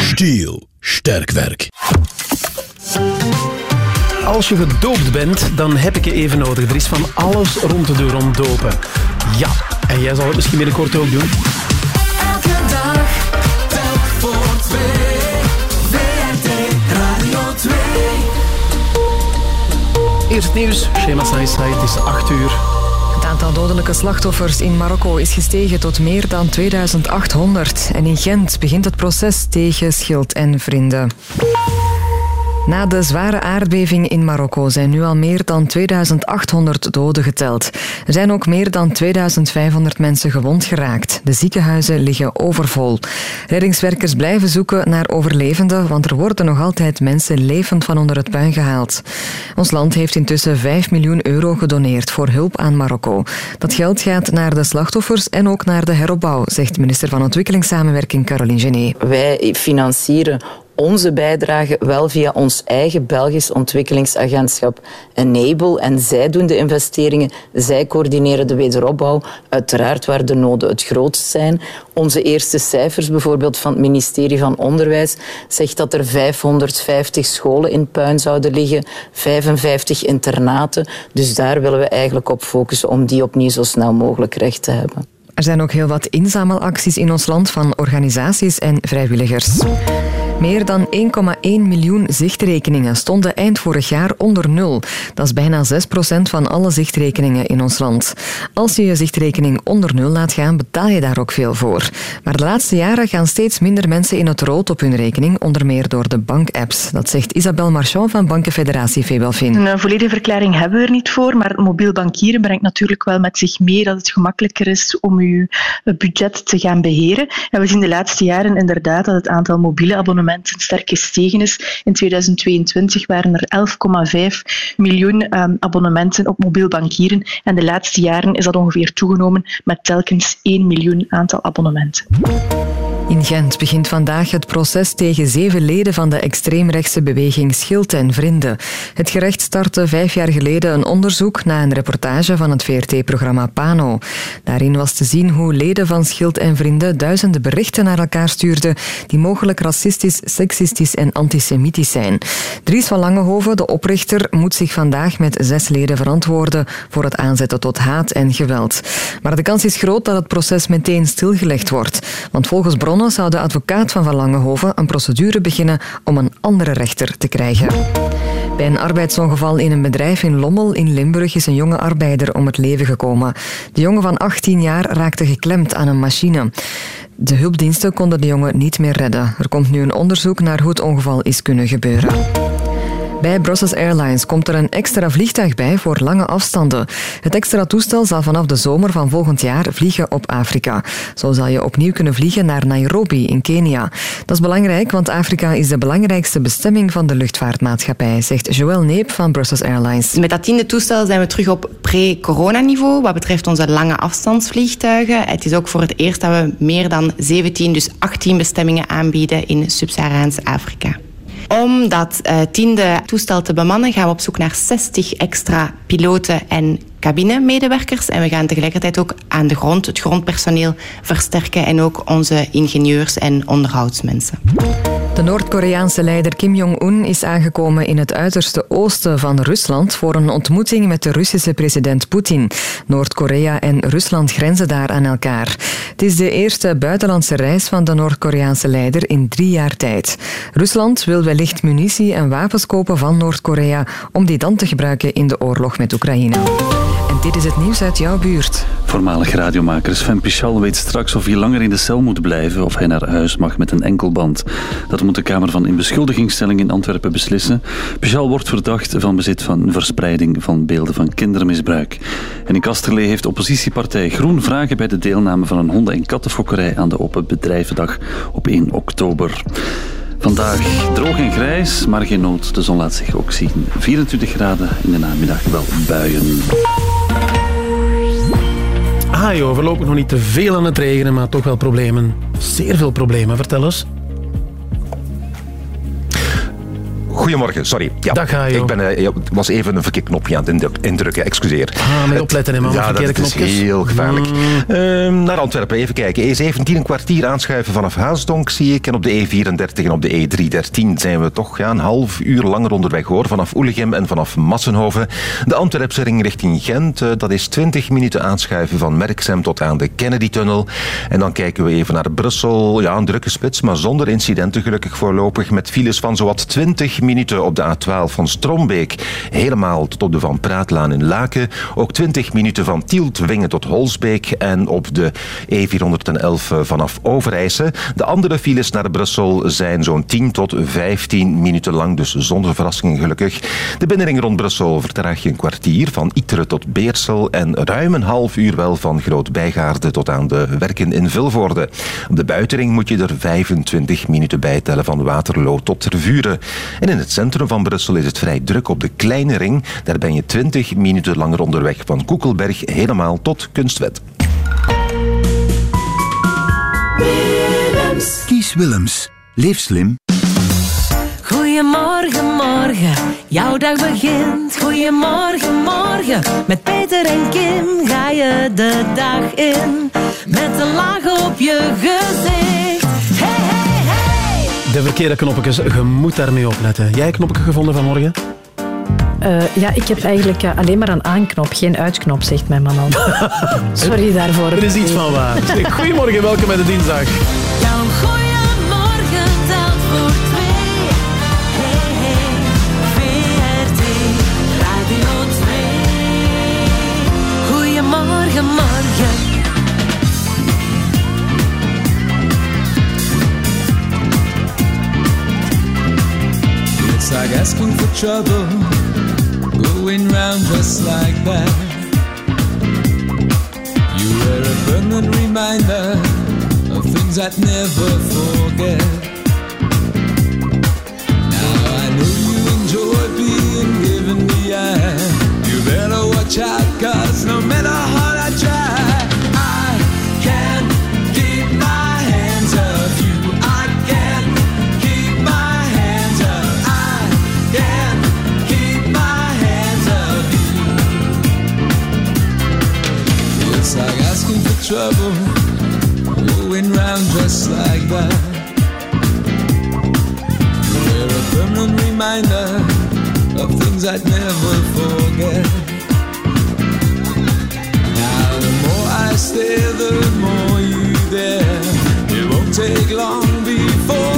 Stiel, sterk werk. Als je gedoopt bent, dan heb ik je even nodig. Er is van alles rond te doen rond dopen. Ja, en jij zal het misschien binnenkort ook doen. Elke dag, telk voor twee. VRT Radio 2. Eerst het nieuws, Shema Saisai, het is 8 uur. Het aantal dodelijke slachtoffers in Marokko is gestegen tot meer dan 2800. En in Gent begint het proces tegen Schild en Vrienden. Na de zware aardbeving in Marokko zijn nu al meer dan 2800 doden geteld. Er zijn ook meer dan 2500 mensen gewond geraakt. De ziekenhuizen liggen overvol. Reddingswerkers blijven zoeken naar overlevenden, want er worden nog altijd mensen levend van onder het puin gehaald. Ons land heeft intussen 5 miljoen euro gedoneerd voor hulp aan Marokko. Dat geld gaat naar de slachtoffers en ook naar de heropbouw, zegt minister van Ontwikkelingssamenwerking Caroline Genet. Wij financieren onze bijdrage wel via ons eigen Belgisch ontwikkelingsagentschap Enable. En zij doen de investeringen, zij coördineren de wederopbouw. Uiteraard waar de noden het grootst zijn. Onze eerste cijfers bijvoorbeeld van het ministerie van Onderwijs zegt dat er 550 scholen in puin zouden liggen, 55 internaten. Dus daar willen we eigenlijk op focussen om die opnieuw zo snel mogelijk recht te hebben. Er zijn ook heel wat inzamelacties in ons land van organisaties en vrijwilligers. Meer dan 1,1 miljoen zichtrekeningen stonden eind vorig jaar onder nul. Dat is bijna 6% van alle zichtrekeningen in ons land. Als je je zichtrekening onder nul laat gaan, betaal je daar ook veel voor. Maar de laatste jaren gaan steeds minder mensen in het rood op hun rekening, onder meer door de bankapps. Dat zegt Isabel Marchand van Bankenfederatie Febelfin. Een eh, volledige verklaring hebben we er niet voor, maar mobiel bankieren brengt natuurlijk wel met zich mee dat het gemakkelijker is om uw eh, budget te gaan beheren. En we zien de laatste jaren inderdaad dat het aantal mobiele abonnementen sterk gestegen is. In 2022 waren er 11,5 miljoen ehm, abonnementen op mobiel bankieren en de laatste jaren is dat ongeveer toegenomen met telkens 1 miljoen aantal abonnementen. In Gent begint vandaag het proces tegen zeven leden van de extreemrechtse beweging Schild en Vrienden. Het gerecht startte vijf jaar geleden een onderzoek na een reportage van het VRT-programma Pano. Daarin was te zien hoe leden van Schild en Vrienden duizenden berichten naar elkaar stuurden die mogelijk racistisch, seksistisch en antisemitisch zijn. Dries van Langehoven, de oprichter, moet zich vandaag met zes leden verantwoorden voor het aanzetten tot haat en geweld. Maar de kans is groot dat het proces meteen stilgelegd wordt. Want volgens bronnen zou de advocaat van Van Langehoven een procedure beginnen om een andere rechter te krijgen. Bij een arbeidsongeval in een bedrijf in Lommel in Limburg is een jonge arbeider om het leven gekomen. De jongen van 18 jaar raakte geklemd aan een machine. De hulpdiensten konden de jongen niet meer redden. Er komt nu een onderzoek naar hoe het ongeval is kunnen gebeuren. Bij Brussels Airlines komt er een extra vliegtuig bij voor lange afstanden. Het extra toestel zal vanaf de zomer van volgend jaar vliegen op Afrika. Zo zal je opnieuw kunnen vliegen naar Nairobi in Kenia. Dat is belangrijk, want Afrika is de belangrijkste bestemming van de luchtvaartmaatschappij, zegt Joël Neep van Brussels Airlines. Met dat tiende toestel zijn we terug op pre-corona-niveau wat betreft onze lange afstandsvliegtuigen. Het is ook voor het eerst dat we meer dan 17, dus 18 bestemmingen aanbieden in Sub-Saharaans Afrika. Om dat eh, tiende toestel te bemannen gaan we op zoek naar 60 extra piloten en cabinemedewerkers. En we gaan tegelijkertijd ook aan de grond het grondpersoneel versterken en ook onze ingenieurs en onderhoudsmensen. De Noord-Koreaanse leider Kim Jong-un is aangekomen in het uiterste oosten van Rusland voor een ontmoeting met de Russische president Poetin. Noord-Korea en Rusland grenzen daar aan elkaar. Het is de eerste buitenlandse reis van de Noord-Koreaanse leider in drie jaar tijd. Rusland wil wellicht munitie en wapens kopen van Noord-Korea om die dan te gebruiken in de oorlog met Oekraïne. Dit is het nieuws uit jouw buurt. Voormalig radiomaker Sven Pichal weet straks of hij langer in de cel moet blijven of hij naar huis mag met een enkelband. Dat moet de Kamer van Inbeschuldigingsstelling in Antwerpen beslissen. Pichal wordt verdacht van bezit van verspreiding van beelden van kindermisbruik. En in Kasterlee heeft oppositiepartij Groen vragen bij de deelname van een honden- en kattenfokkerij aan de Open Bedrijvendag op 1 oktober. Vandaag droog en grijs, maar geen nood. De zon laat zich ook zien. 24 graden in de namiddag, wel buien. Ah joh, voorlopig nog niet te veel aan het regenen, maar toch wel problemen. Zeer veel problemen, vertel eens. Goedemorgen, sorry. Ja, Dag, Hajo. Ik ben, eh, was even een verkeerd knopje aan het indruk- indrukken, excuseer. Ah, met opletten, hè, man. Ja, Verkeerde dat is knopjes. Mm. heel gevaarlijk. Ehm, naar Antwerpen, even kijken. E17 een kwartier aanschuiven vanaf Haasdonk, zie ik. En op de E34 en op de E313 zijn we toch ja, een half uur langer onderweg, hoor. Vanaf Oelegem en vanaf Massenhoven. De Antwerpse ring richting Gent, eh, dat is 20 minuten aanschuiven van Merksem tot aan de Kennedy-tunnel. En dan kijken we even naar Brussel. Ja, een drukke spits, maar zonder incidenten gelukkig voorlopig. Met files van zowat 20 minuten op de A12 van Strombeek, helemaal tot op de Van Praatlaan in Laken. Ook 20 minuten van Tieltwingen tot Holsbeek en op de E411 vanaf Overijse. De andere files naar Brussel zijn zo'n 10 tot 15 minuten lang, dus zonder verrassingen gelukkig. De binnenring rond Brussel vertraag je een kwartier van Iteren tot Beersel en ruim een half uur wel van Groot-Bijgaarde tot aan de werken in Vilvoorde. Op de buitenring moet je er 25 minuten bij tellen van Waterloo tot Tervuren. En in het centrum van Brussel is het vrij druk op de kleine ring. Daar ben je 20 minuten langer onderweg van Koekelberg helemaal tot Kunstwet. Kies Willems. Leef slim. Goedemorgen, morgen, jouw dag begint. Goedemorgen, morgen, met Peter en Kim ga je de dag in. Met een laag op je gezicht. De verkeerde knopjes, je moet daarmee opletten. Jij knopje gevonden vanmorgen? Eh, ja, ik heb eigenlijk eh, alleen maar een aanknop, geen uitknop, zegt mijn man al. Sorry daarvoor. Er is iets van waar. Goedemorgen, welkom bij de dinsdag. It's like asking for trouble, going round just like that. You were a permanent reminder of things I'd never forget. Now I know you enjoy being given the eye. You better watch out, cause no matter how You're a permanent reminder of things I'd never forget. Now the more I the more you there. It won't take long before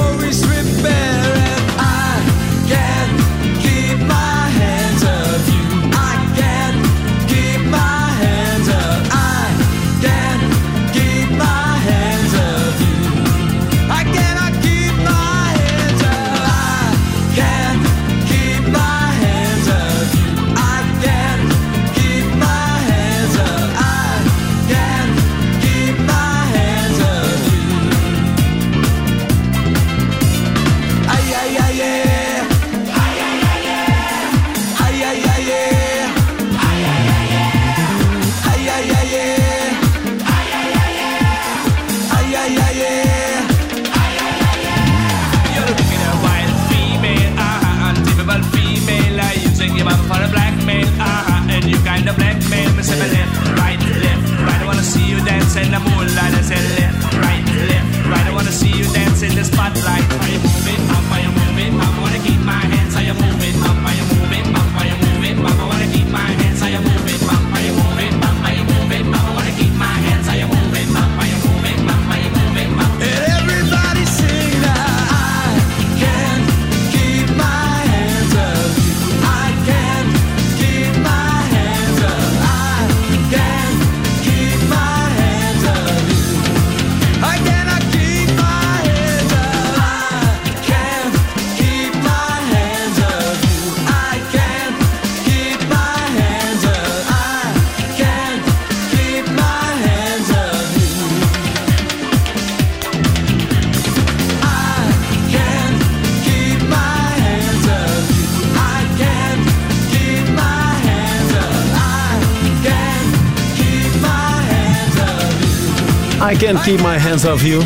I can't keep my hands off you.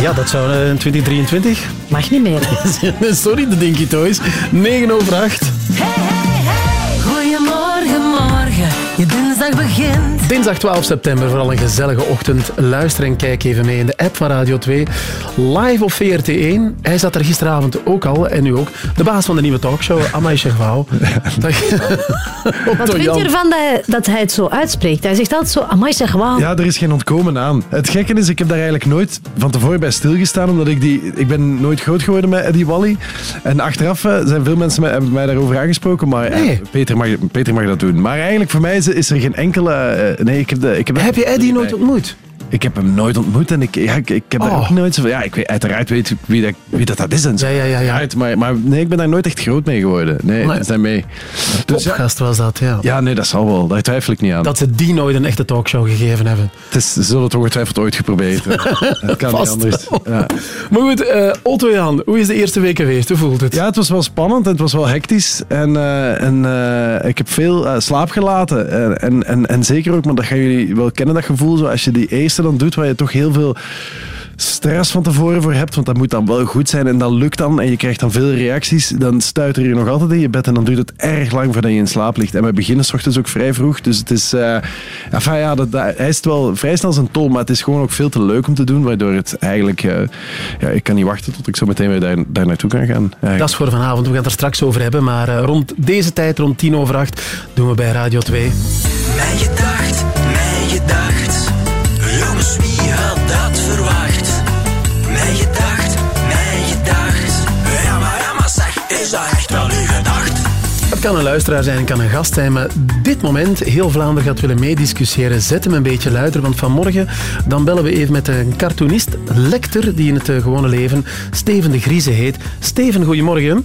Ja, dat zou eh, in 2023. Mag niet meer. Sorry, de Dinky Toys. 9 over 8. Goedemorgen, morgen, je dinsdag begint. Dinsdag 12 september, vooral een gezellige ochtend. Luister en kijk even mee in de app van Radio 2. Live op VRT1. Hij zat er gisteravond ook al, en nu ook. De baas van de nieuwe talkshow, Amai Chagwao. Wat vind je ervan dat hij, dat hij het zo uitspreekt? Hij zegt altijd zo, amai wauw. Ja, er is geen ontkomen aan. Het gekke is, ik heb daar eigenlijk nooit van tevoren bij stilgestaan, omdat ik die... Ik ben nooit groot geworden met Eddie Wally. En achteraf eh, zijn veel mensen mij, hebben mij daarover aangesproken, maar eh, Peter, mag, Peter mag dat doen. Maar eigenlijk voor mij is, is er geen enkele... nee, ik heb, de, ik heb, heb je Eddie nooit ontmoet? Ik heb hem nooit ontmoet en ik, ja, ik, ik heb daar Oh. ook nooit zo van... Ja, ik weet, uiteraard weet ik wie dat, wie dat, dat is en zo. Ja, ja, ja. Uit, maar, maar nee, ik ben daar nooit echt groot mee geworden. Nee, Nee. zijn mee. Dus ja, Topgast was dat, ja. ja, nee, dat zal wel. Daar twijfel ik niet aan. Dat ze die nooit een echte talkshow gegeven hebben. Het is, ze zullen het ongetwijfeld ooit geprobeerd hebben. Het kan niet anders. Ja. Maar goed, eh, Otto Jan, hoe is de eerste week geweest? Hoe voelt het? Ja, het was wel spannend en het was wel hectisch. En, eh, en eh, ik heb veel eh, slaap gelaten. En, en, en, en zeker ook, maar dat gaan jullie wel kennen, dat gevoel. Zo, als je die eerste dan doet, waar je toch heel veel stress van tevoren voor hebt, want dat moet dan wel goed zijn en dat lukt dan en je krijgt dan veel reacties, dan stuit er je nog altijd in je bed en dan duurt het erg lang voordat je in slaap ligt. En we beginnen s ochtends ook vrij vroeg, dus het is... eh enfin, ja, dat, dat, hij is wel vrij snel zijn tol, maar het is gewoon ook veel te leuk om te doen, waardoor het eigenlijk... eh, ja, ik kan niet wachten tot ik zo meteen weer daar, daar naartoe kan gaan. eigenlijk. Dat is voor vanavond. We gaan het er straks over hebben. Maar eh, rond deze tijd, rond tien over acht, doen we bij Radio 2. Mijn gedacht, Het kan een luisteraar zijn, kan een gast zijn, maar dit moment heel Vlaanderen gaat willen meediscussiëren. Zet hem een beetje luider, want vanmorgen dan bellen we even met een cartoonist, lector, die in het eh, gewone leven Steven de Grieze heet. Steven, goedemorgen.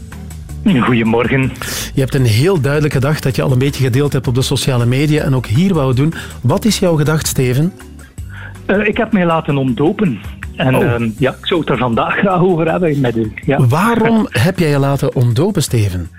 Goedemorgen. Je hebt een heel duidelijk gedacht dat je al een beetje gedeeld hebt op de sociale media en ook hier wou doen. Wat is jouw gedacht, Steven? Eh, ik heb mij laten ontdopen. En Oh. ehm, ja, ik zou het er vandaag graag over hebben met u. Ja. Waarom heb jij je laten ontdopen, Steven?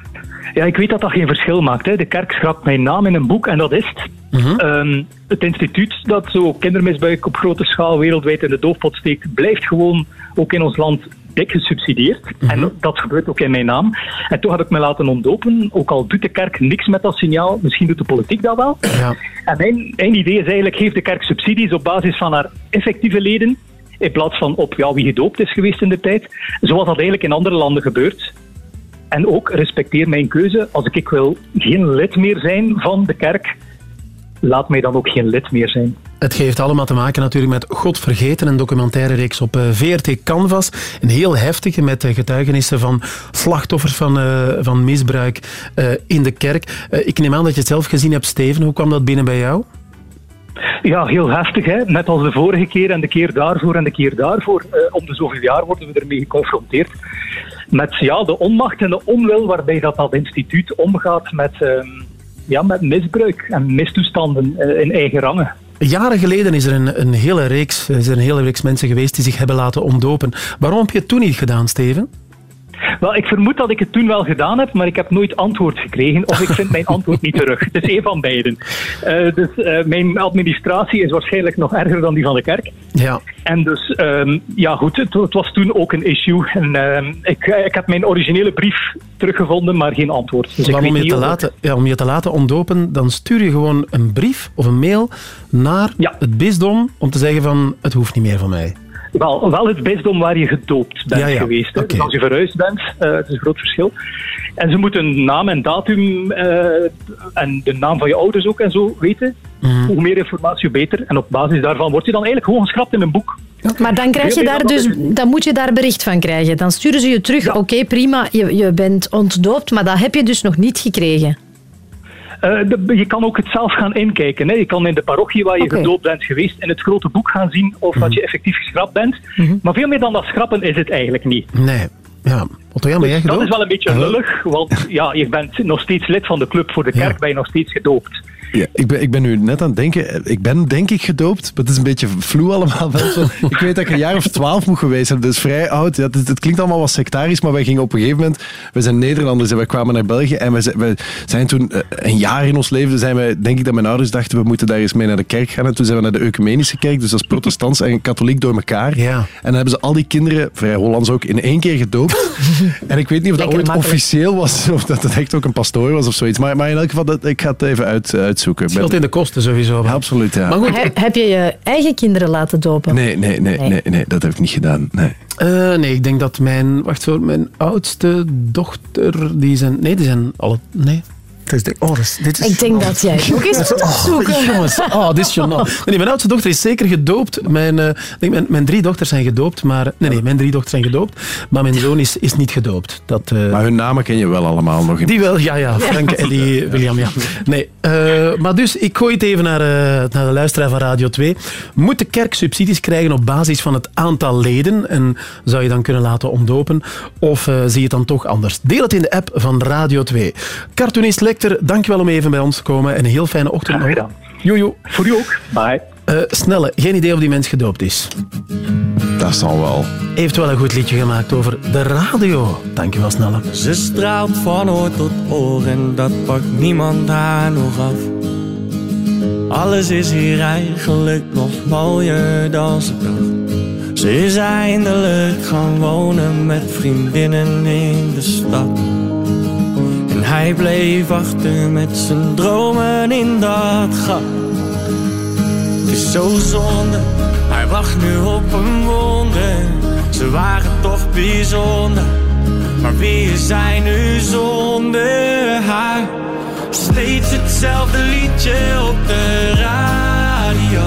Ja, ik weet dat dat geen verschil maakt. Hè. De kerk schrapt mijn naam in een boek en dat is het. Mhm. Ehm, het instituut dat zo kindermisbruik op grote schaal wereldwijd in de doofpot steekt, blijft gewoon ook in ons land dik gesubsidieerd. Mhm. En dat gebeurt ook in mijn naam. En toch heb ik me laten ontdopen, ook al doet de kerk niks met dat signaal, misschien doet de politiek dat wel. Ja. En mijn, mijn idee is eigenlijk, geeft de kerk subsidies op basis van haar effectieve leden, in plaats van op ja, wie gedoopt is geweest in de tijd, zoals dat eigenlijk in andere landen gebeurt. En ook respecteer mijn keuze. Als ik wil geen lid meer zijn van de kerk, laat mij dan ook geen lid meer zijn. Het heeft allemaal te maken natuurlijk met God Vergeten, een documentaire reeks op eh, VRT Canvas. Een heel heftige met getuigenissen van slachtoffers van, eh, van misbruik eh, in de kerk. Ik neem aan dat je het zelf gezien hebt, Steven. Hoe kwam dat binnen bij jou? Ja, heel heftig. Hè? Net als de vorige keer en de keer daarvoor en de keer daarvoor. Om de zoveel jaar worden we ermee geconfronteerd. Met ja, de onmacht en de onwil waarbij dat, dat instituut omgaat met, ehm, ja, met misbruik en mistoestanden eh, in eigen rangen. Jaren geleden is er een, een, hele reeks, is er een hele reeks mensen geweest die zich hebben laten ontdopen. Waarom heb je het toen niet gedaan, Steven? Wel, ik vermoed dat ik het toen wel gedaan heb, maar ik heb nooit antwoord gekregen. Of ik vind mijn antwoord niet terug. Het is één van beiden. Eh, dus eh, mijn administratie is waarschijnlijk nog erger dan die van de kerk. Ja. En dus, ehm, ja goed, het, het was toen ook een issue. En ehm, ik, ik heb mijn originele brief teruggevonden, maar geen antwoord. Dus ik Maar weet om, je te laten, ja, om je te laten ontdopen, dan stuur je gewoon een brief of een mail naar het bisdom om te zeggen van het hoeft niet meer van mij. Wel, wel het bisdom waar je gedoopt bent Ja, ja. geweest. Dus als je verhuisd bent, eh, het is een groot verschil. En ze moeten naam en datum eh, en de naam van je ouders ook en zo weten. Mhm. Hoe meer informatie, hoe beter. En op basis daarvan word je dan eigenlijk gewoon geschrapt in een boek. Maar dan, krijg je daar dus, dan dan moet je daar bericht van krijgen. Dan sturen ze je terug, oké prima, je, je bent ontdoopt, maar dat heb je dus nog niet gekregen. Eh, je kan ook het zelf gaan inkijken. Hè. Je kan in de parochie waar je gedoopt bent geweest in het grote boek gaan zien of Mhm. dat je effectief geschrapt bent. Maar veel meer dan dat schrappen is het eigenlijk niet. Nee. Ja, Otto, ja, Dus dat is wel een beetje lullig, want ja, je bent nog steeds lid van de club. Voor de kerk ben je nog steeds gedoopt. Ja, ik, ben, ik ben nu net aan het denken. Ik ben denk ik gedoopt, maar het is een beetje vloe allemaal. ik weet dat ik een jaar of twaalf moet geweest zijn, dus vrij oud. Ja, het, het klinkt allemaal wat sectarisch, maar wij gingen op een gegeven moment... We zijn Nederlanders en wij kwamen naar België en we, zijn- toen eh, een jaar in ons leven, zijn wij, denk ik dat mijn ouders dachten, we moeten daar eens mee naar de kerk gaan. En toen zijn we naar de ecumenische kerk, dus dat is protestants en katholiek door elkaar. Ja. En dan hebben ze al die kinderen, vrij Hollands ook, in één keer gedoopt. en ik weet niet of dat Lekker ooit makkelijk. officieel was, of dat het echt ook een pastoor was of zoiets. Maar, maar in elk geval, dat, ik ga het even uit, uitzoeken. Uitzoeken. Scheelt in de kosten sowieso. Ja, absoluut, ja. Maar goed, He- heb je je eigen kinderen laten dopen? Nee, nee, nee, Nee. nee, nee, dat heb ik niet gedaan. Nee. Eh, nee, ik denk dat mijn... Wacht voor mijn oudste dochter... Die zijn... Nee, die zijn alle... Nee. Is de, oh, dit is, dit is Ik denk dat jij ook eens moet Oh, zoeken. jongens, oh, dit is gênant. Nee, mijn oudste dochter is zeker gedoopt. Mijn, eh, mijn, mijn drie dochters zijn gedoopt, maar... Nee, nee, mijn drie dochters zijn gedoopt, maar mijn zoon is, is niet gedoopt. Dat, eh, Maar hun namen ken je wel allemaal nog. in- die wel, ja, ja. Frank, Ellie, William, ja. Nee, eh, maar dus, ik gooi het even naar, eh, naar de luisteraar van Radio 2. Moet de kerk subsidies krijgen op basis van het aantal leden? En zou je dan kunnen laten omdopen? Of eh, zie je het dan toch anders? Deel het in de app van Radio 2. Cartoonist Lecter, dankjewel om even bij ons te komen. En een heel fijne ochtend nog. Jojo. Voor u ook. Bye. snelle, geen idee of die mens gedoopt is. Dat zal wel. Heeft wel een goed liedje gemaakt over de radio. Dankjewel, Snelle. Ze straalt van oor tot oor en dat pakt niemand haar nog af. Alles is hier eigenlijk nog mooier dan ze dacht. Ze is eindelijk gaan wonen met vriendinnen in de stad. Hij bleef achter met zijn dromen in dat gat. Het is zo zonde, hij wacht nu op een wonder. Ze waren toch bijzonder, maar wie hij nu zonder haar? Steeds hetzelfde liedje op de radio.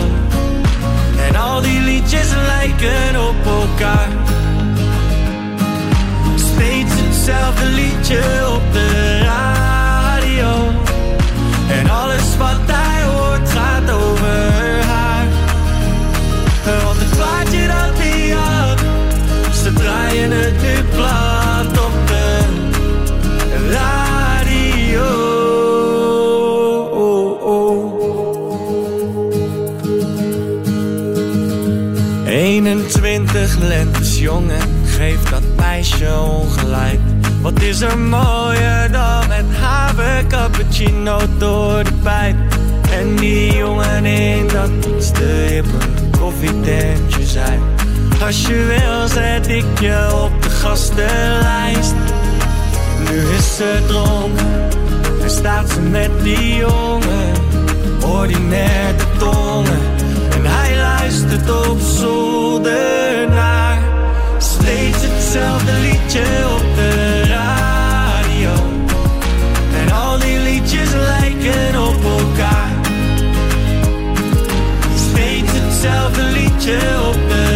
En al die liedjes lijken op elkaar. Steeds hetzelfde liedje op de lentes jong en geeft dat meisje ongelijk. Wat is er mooier dan met haver cappuccino door de pijp? En die jongen in dat iets te hippe koffietentje zijn. Als je wil zet ik je op de gastenlijst. Nu is ze dronken en staat ze met die jongen. Ordinair de tongen en hij luistert op zolder naar. Steeds hetzelfde liedje op de radio. En al die liedjes lijken op elkaar. Steeds hetzelfde liedje op de radio.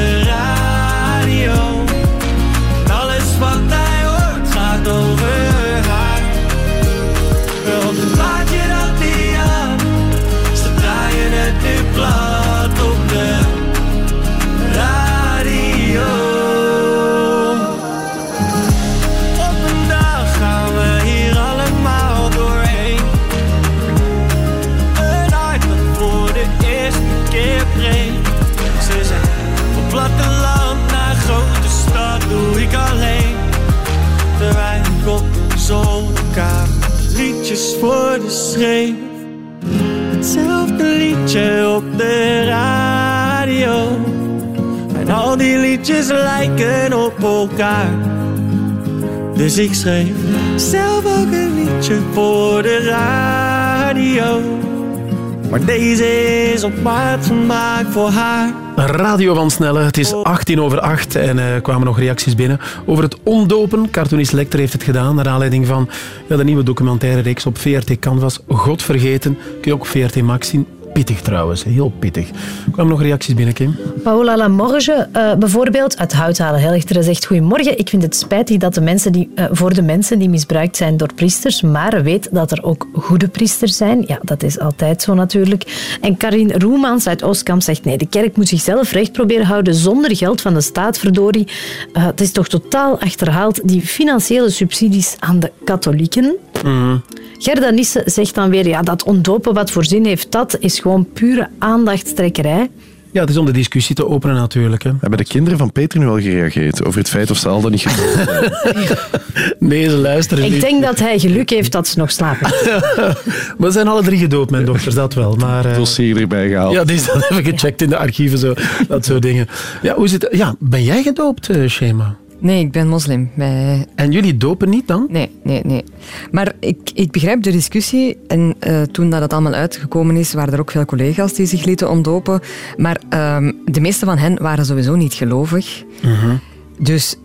Voor de schreef. Hetzelfde liedje op de radio. En al die liedjes lijken op elkaar. Dus ik schreef zelf ook een liedje voor de radio. Maar deze is op maat gemaakt voor haar. Radio van Snelle, het is 18 over 8 en er kwamen nog reacties binnen over het ondopen. Cartoonist Lecter heeft het gedaan naar aanleiding van ja, de nieuwe documentaire reeks op VRT Canvas. God vergeten, kun je ook VRT Max zien. Pittig trouwens, heel pittig. Kwamen nog reacties binnen, Kim. Paola Lamorge uh, bijvoorbeeld uit Houthalen Helchteren zegt Goedemorgen, ik vind het spijtig dat de mensen die, uh, voor de mensen die misbruikt zijn door priesters, maar weet dat er ook goede priesters zijn. Ja, dat is altijd zo natuurlijk. En Karin Roemans uit Oostkamp zegt nee, de kerk moet zichzelf recht proberen houden zonder geld van de staat, verdorie. Uh, het is toch totaal achterhaald, die financiële subsidies aan de katholieken. Mm. Gerda Nisse zegt dan weer, ja, dat ondopen, wat voor zin heeft dat, is gewoon pure aandachtstrekkerij. Ja, het is om de discussie te openen natuurlijk. Hè. Hebben de kinderen van Peter nu al gereageerd over het feit of ze al dan niet gedaan Nee, ze luisteren Ik niet. denk dat hij geluk heeft dat ze nog slapen. maar ze zijn alle drie gedoopt, mijn dochters, dat wel. Maar, uh... Dossier erbij gehaald. Ja, die is dan even gecheckt in de archieven, zo, dat soort dingen. Ja, hoe zit het? Ja, ben jij gedoopt, uh, Shema? Nee, ik ben moslim. Wij... En jullie dopen niet dan? Nee, nee, nee. Maar ik, ik begrijp de discussie. En eh, toen dat het allemaal uitgekomen is, waren er ook veel collega's die zich lieten ontdopen. Maar ehm, de meeste van hen waren sowieso niet gelovig. Dus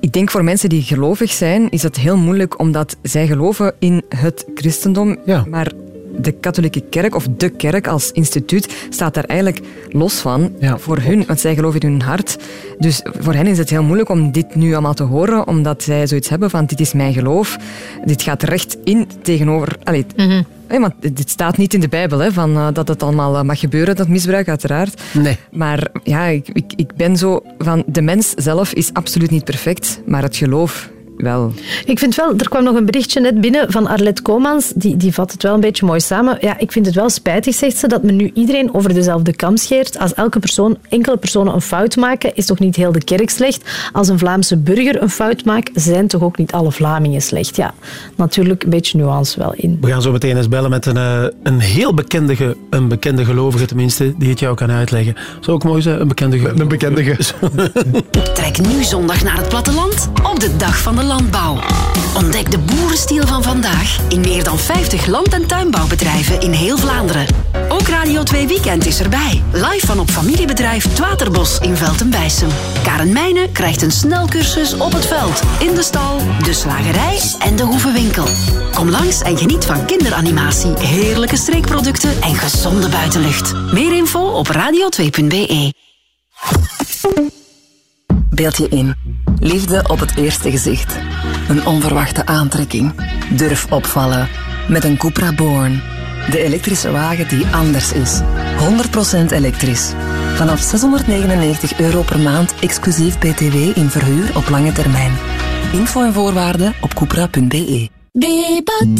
ik denk voor mensen die gelovig zijn, is het heel moeilijk omdat zij geloven in het christendom. Maar de katholieke kerk, of de kerk als instituut, staat daar eigenlijk los van voor hun. Want zij geloven in hun hart. Dus voor hen is het heel moeilijk om dit nu allemaal te horen, omdat zij zoiets hebben van dit is mijn geloof. Dit gaat recht in tegenover... Allee, hè, want dit staat niet in de Bijbel, hè, van, eh, dat het allemaal eh, mag gebeuren, dat misbruik, uiteraard. Nee. Maar ja, ik, ik, ik ben zo van... De mens zelf is absoluut niet perfect, maar het geloof wel. Ik vind wel, er kwam nog een berichtje net binnen van Arlette Komans, die, die vat het wel een beetje mooi samen. Ja, ik vind het wel spijtig, zegt ze, dat men nu iedereen over dezelfde kam scheert. Als elke persoon, enkele personen een fout maken, is toch niet heel de kerk slecht? Als een Vlaamse burger een fout maakt, zijn toch ook niet alle Vlamingen slecht? Ja, natuurlijk een beetje nuance wel in. We gaan zo meteen eens bellen met een, eh, een heel bekende, een bekende gelovige tenminste, die het jou kan uitleggen. Zou ook mooi zijn, een bekende ge- Een bekendige. Trek nu zondag naar het platteland op de Dag van de Landbouw. Ontdek de boerenstiel van vandaag in meer dan 50 land- en tuinbouwbedrijven in heel Vlaanderen. Ook Radio 2 Weekend is erbij. Live van op familiebedrijf Het Waterbos in Velten-Bijsem. Karen Meijnen krijgt een snelcursus op het veld, in de stal, de slagerij en de hoevenwinkel. Kom langs en geniet van kinderanimatie, heerlijke streekproducten en gezonde buitenlucht. Meer info op radio2.be. Beeld je in. Liefde op het eerste gezicht. Een onverwachte aantrekking. Durf opvallen. Met een Cupra Born. De elektrische wagen die anders is. 100% elektrisch. Vanaf 699 euro per maand exclusief BTW in verhuur op lange termijn. Info en voorwaarden op cupra.be.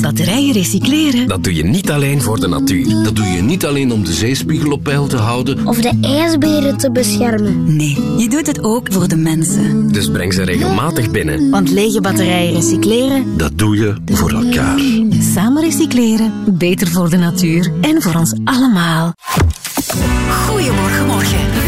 Batterijen recycleren. Dat doe je niet alleen voor de natuur. Dat doe je niet alleen om de zeespiegel op peil te houden. Of de ijsberen te beschermen. Nee, je doet het ook voor de mensen. Dus breng ze regelmatig binnen. Want lege batterijen recycleren. Dat doe je voor elkaar. Samen recycleren. Beter voor de natuur en voor ons allemaal. Goedemorgen, morgen.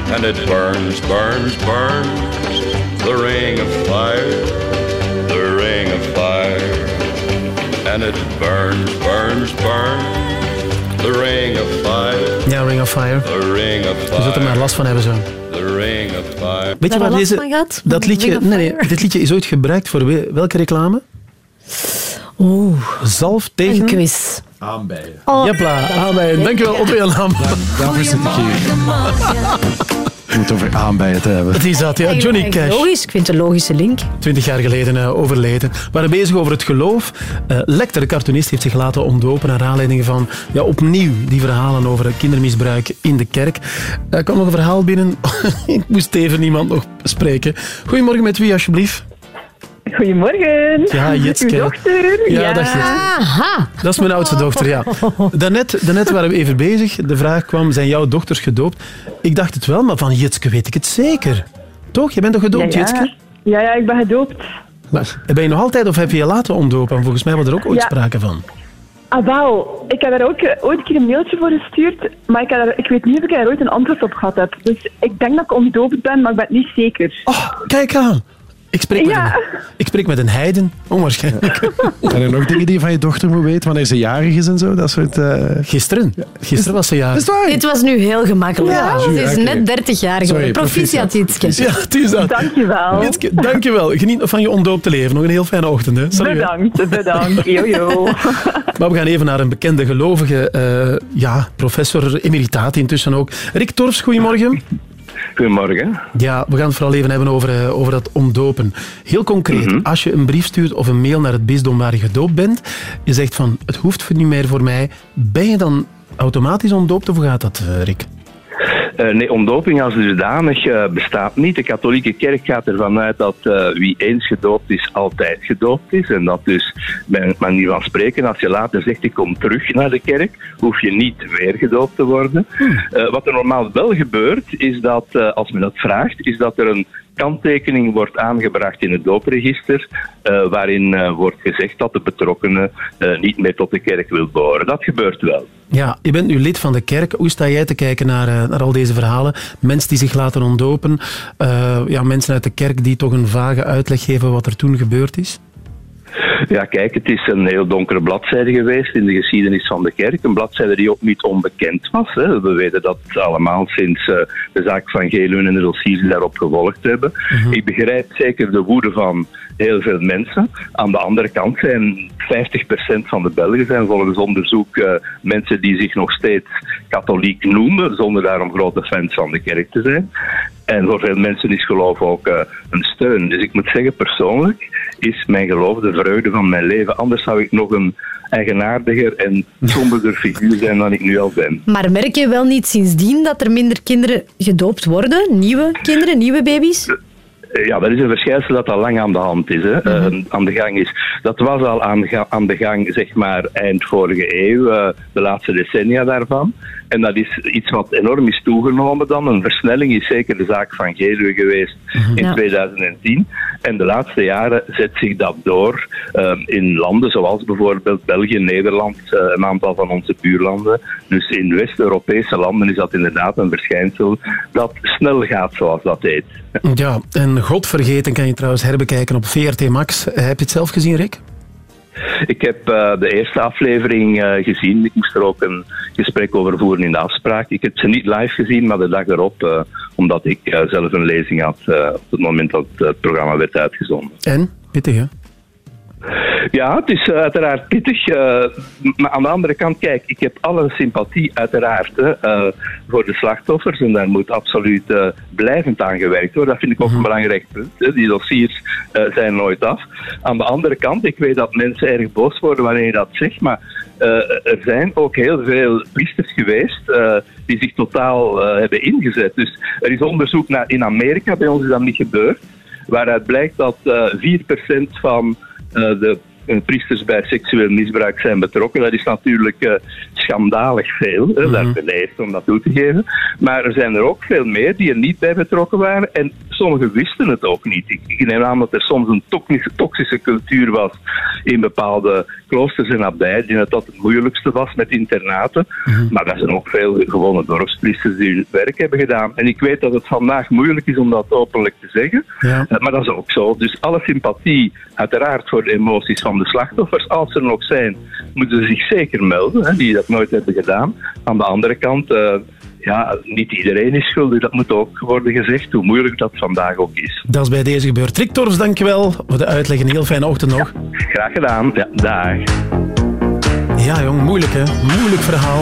And it burns, burns, burns. The ring of fire, the ring of fire. And it burns, burns, burns. The ring of fire, Ja, Ring of Fire. the ring of Je zult er maar fire. last van hebben zo. The ring of fire. Weet je waar deze... Dat liedje, nee, nee, dit liedje is ooit gebruikt voor we- welke reclame? Oeh. Zalf tegen... Een quiz. Aanbijen. Oh, Jepla, aanbijen. Dankjewel, Otto Jan Ham. Daarvoor zit ik hier. Om het over aanbijen te hebben. Het is dat, ja. Johnny Cash. Logisch, ik vind het een logische link. Twintig jaar geleden eh, overleden. We waren bezig over het geloof. Eh Lecter, de cartoonist, heeft zich laten ontdopen naar aanleiding van ja, opnieuw die verhalen over kindermisbruik in de kerk. Er kwam nog een verhaal binnen. Ik moest even iemand nog spreken. Goedemorgen, met wie alsjeblieft? Goedemorgen. Ja, Jitske. Uw dochter. Ja, dag, Jitske. Aha. Dat is mijn oudste dochter, ja. Daarnet, daarnet waren we even bezig. De vraag kwam, zijn jouw dochters gedoopt? Ik dacht het wel, maar van Jitske weet ik het zeker. Toch? Je bent toch gedoopt, ja, Jitske? ja. ja, ja, ik ben gedoopt. Maar ben je nog altijd of heb je je laten omdopen? Volgens mij was er ook ooit Ja. sprake van. Ah, wel. Ik heb daar ook eh, ooit een keer een mailtje voor gestuurd, maar ik, heb daar, ik weet niet of ik daar ooit een antwoord op gehad heb. Dus ik denk dat ik ontdoopt ben, maar ik ben het niet zeker. Oh, kijk aan. Ik spreek, met Ja. een, ik spreek met een heiden, onwaarschijnlijk. Zijn er nog dingen die je van je dochter moet weten, wanneer ze jarig is en zo? Dat soort, eh, Gisteren. Gisteren was ze jarig. Is het waar? Dit was nu heel gemakkelijk. Ja, Ze is net 30 jaar geworden. Proficiat, Jitske. Ja, het is dat. Dankjewel. Jitske, dankjewel. Geniet nog van je ondoopte leven. Nog een heel fijne ochtend. Hè. Salut, hè. Bedankt, bedankt. Jojo. Maar we gaan even naar een bekende gelovige, eh, ja, professor emeritaat intussen ook. Rick Torfs, goedemorgen. Goedemorgen. Ja, we gaan het vooral even hebben over, eh, over dat omdopen. Heel concreet, als je een brief stuurt of een mail naar het bisdom waar je gedoopt bent, je zegt van, het hoeft niet meer voor mij, ben je dan automatisch ontdoopt of hoe gaat dat, eh, Rick? Eh, nee, omdoping als dusdanig eh, bestaat niet. De katholieke kerk gaat ervan uit dat eh, wie eens gedoopt is, altijd gedoopt is. En dat dus, bij manier van spreken, als je later zegt ik kom terug naar de kerk, hoef je niet weer gedoopt te worden. Eh, wat er normaal wel gebeurt, is dat, als men dat vraagt, is dat er een kanttekening wordt aangebracht in het doopregister, eh, waarin eh, wordt gezegd dat de betrokkenen eh, niet meer tot de kerk wil behoren. Dat gebeurt wel. Ja, je bent nu lid van de kerk. Hoe sta jij te kijken naar, naar al deze verhalen? Mensen die zich laten ontdopen, ja, mensen uit de kerk die toch een vage uitleg geven wat er toen gebeurd is? Ja, kijk, het is een heel donkere bladzijde geweest in de geschiedenis van de kerk. Een bladzijde die ook niet onbekend was. Hè. We weten dat allemaal sinds eh, de zaak van Gelun en de dossiers die daarop gevolgd hebben. Ik begrijp zeker de woede van heel veel mensen. Aan de andere kant zijn 50% van de Belgen zijn volgens onderzoek eh, mensen die zich nog steeds katholiek noemen, zonder daarom grote fans van de kerk te zijn. En voor veel mensen is geloof ook eh, een steun. Dus ik moet zeggen, persoonlijk is mijn geloof de vreugde van mijn leven. Anders zou ik nog een eigenaardiger en somberder figuur zijn dan ik nu al ben. Maar merk je wel niet sindsdien dat er minder kinderen gedoopt worden? Nieuwe kinderen, nieuwe baby's? Ja, dat is een verschijnsel dat al lang aan de hand is, hè, eh, aan de gang is. Dat was al aan, aan de gang, zeg maar, eind vorige eeuw, eh, de laatste decennia daarvan. En dat is iets wat enorm is toegenomen dan. Een versnelling is zeker de zaak van Geluwe geweest in Ja. 2010. En de laatste jaren zet zich dat door eh, in landen zoals bijvoorbeeld België, Nederland, eh, een aantal van onze buurlanden. Dus in West-Europese landen is dat inderdaad een verschijnsel dat snel gaat, zoals dat heet. Ja, en God vergeten kan je trouwens herbekijken op VRT Max. Eh, Heb je het zelf gezien, Rick? Ik heb eh, de eerste aflevering eh, gezien. Ik moest er ook een gesprek over voeren in de afspraak. Ik heb ze niet live gezien, maar de dag erop, omdat ik zelf een lezing had op het moment dat het programma werd uitgezonden. En? Pittig, hè? Ja, het is eh, uiteraard pittig. eh, maar aan de andere kant, kijk, ik heb alle sympathie uiteraard hè, eh, voor de slachtoffers. En daar moet absoluut blijvend aan gewerkt worden. Dat vind ik ook een belangrijk punt. Hè. Die dossiers zijn nooit af. Aan de andere kant, ik weet dat mensen erg boos worden wanneer je dat zegt. Maar er zijn ook heel veel priesters geweest die zich totaal hebben ingezet. Dus er is onderzoek naar in Amerika, bij ons is dat niet gebeurd. Waaruit blijkt dat eh 4% van de eh, priesters bij seksueel misbruik zijn betrokken. Dat is natuurlijk eh, schandalig veel. Hè? Daar ben ik om dat toe te geven. Maar er zijn er ook veel meer die er niet bij betrokken waren. En sommigen wisten het ook niet. Ik, ik neem aan dat er soms een toxische, toxische cultuur was in bepaalde kloosters en abdijen. Die dat het moeilijkste was met internaten. Maar er zijn ook veel gewone dorpspriesters die hun werk hebben gedaan. En ik weet dat het vandaag moeilijk is om dat openlijk te zeggen. Ja. Eh, Maar dat is ook zo. Dus alle sympathie, uiteraard, voor de emoties van de slachtoffers. Als er nog zijn, moeten ze zich zeker melden, hè, die dat nooit hebben gedaan. Aan de andere kant, eh, ja, niet iedereen is schuldig. Dat moet ook worden gezegd, hoe moeilijk dat vandaag ook is. Dat is bij deze gebeurd. Rick Torfs, dankjewel voor de uitleg. Een heel fijne ochtend nog. Graag gedaan. Ja, dag. Ja, jong, moeilijk hè. Moeilijk verhaal.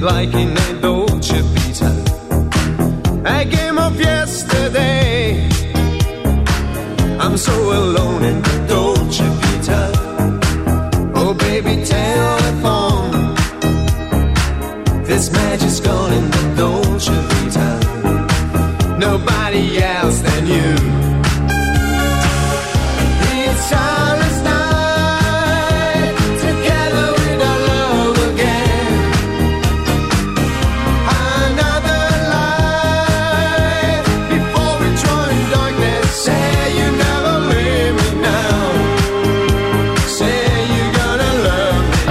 Live it like in a Dolce Vita. A game of yesterday. I'm so alone in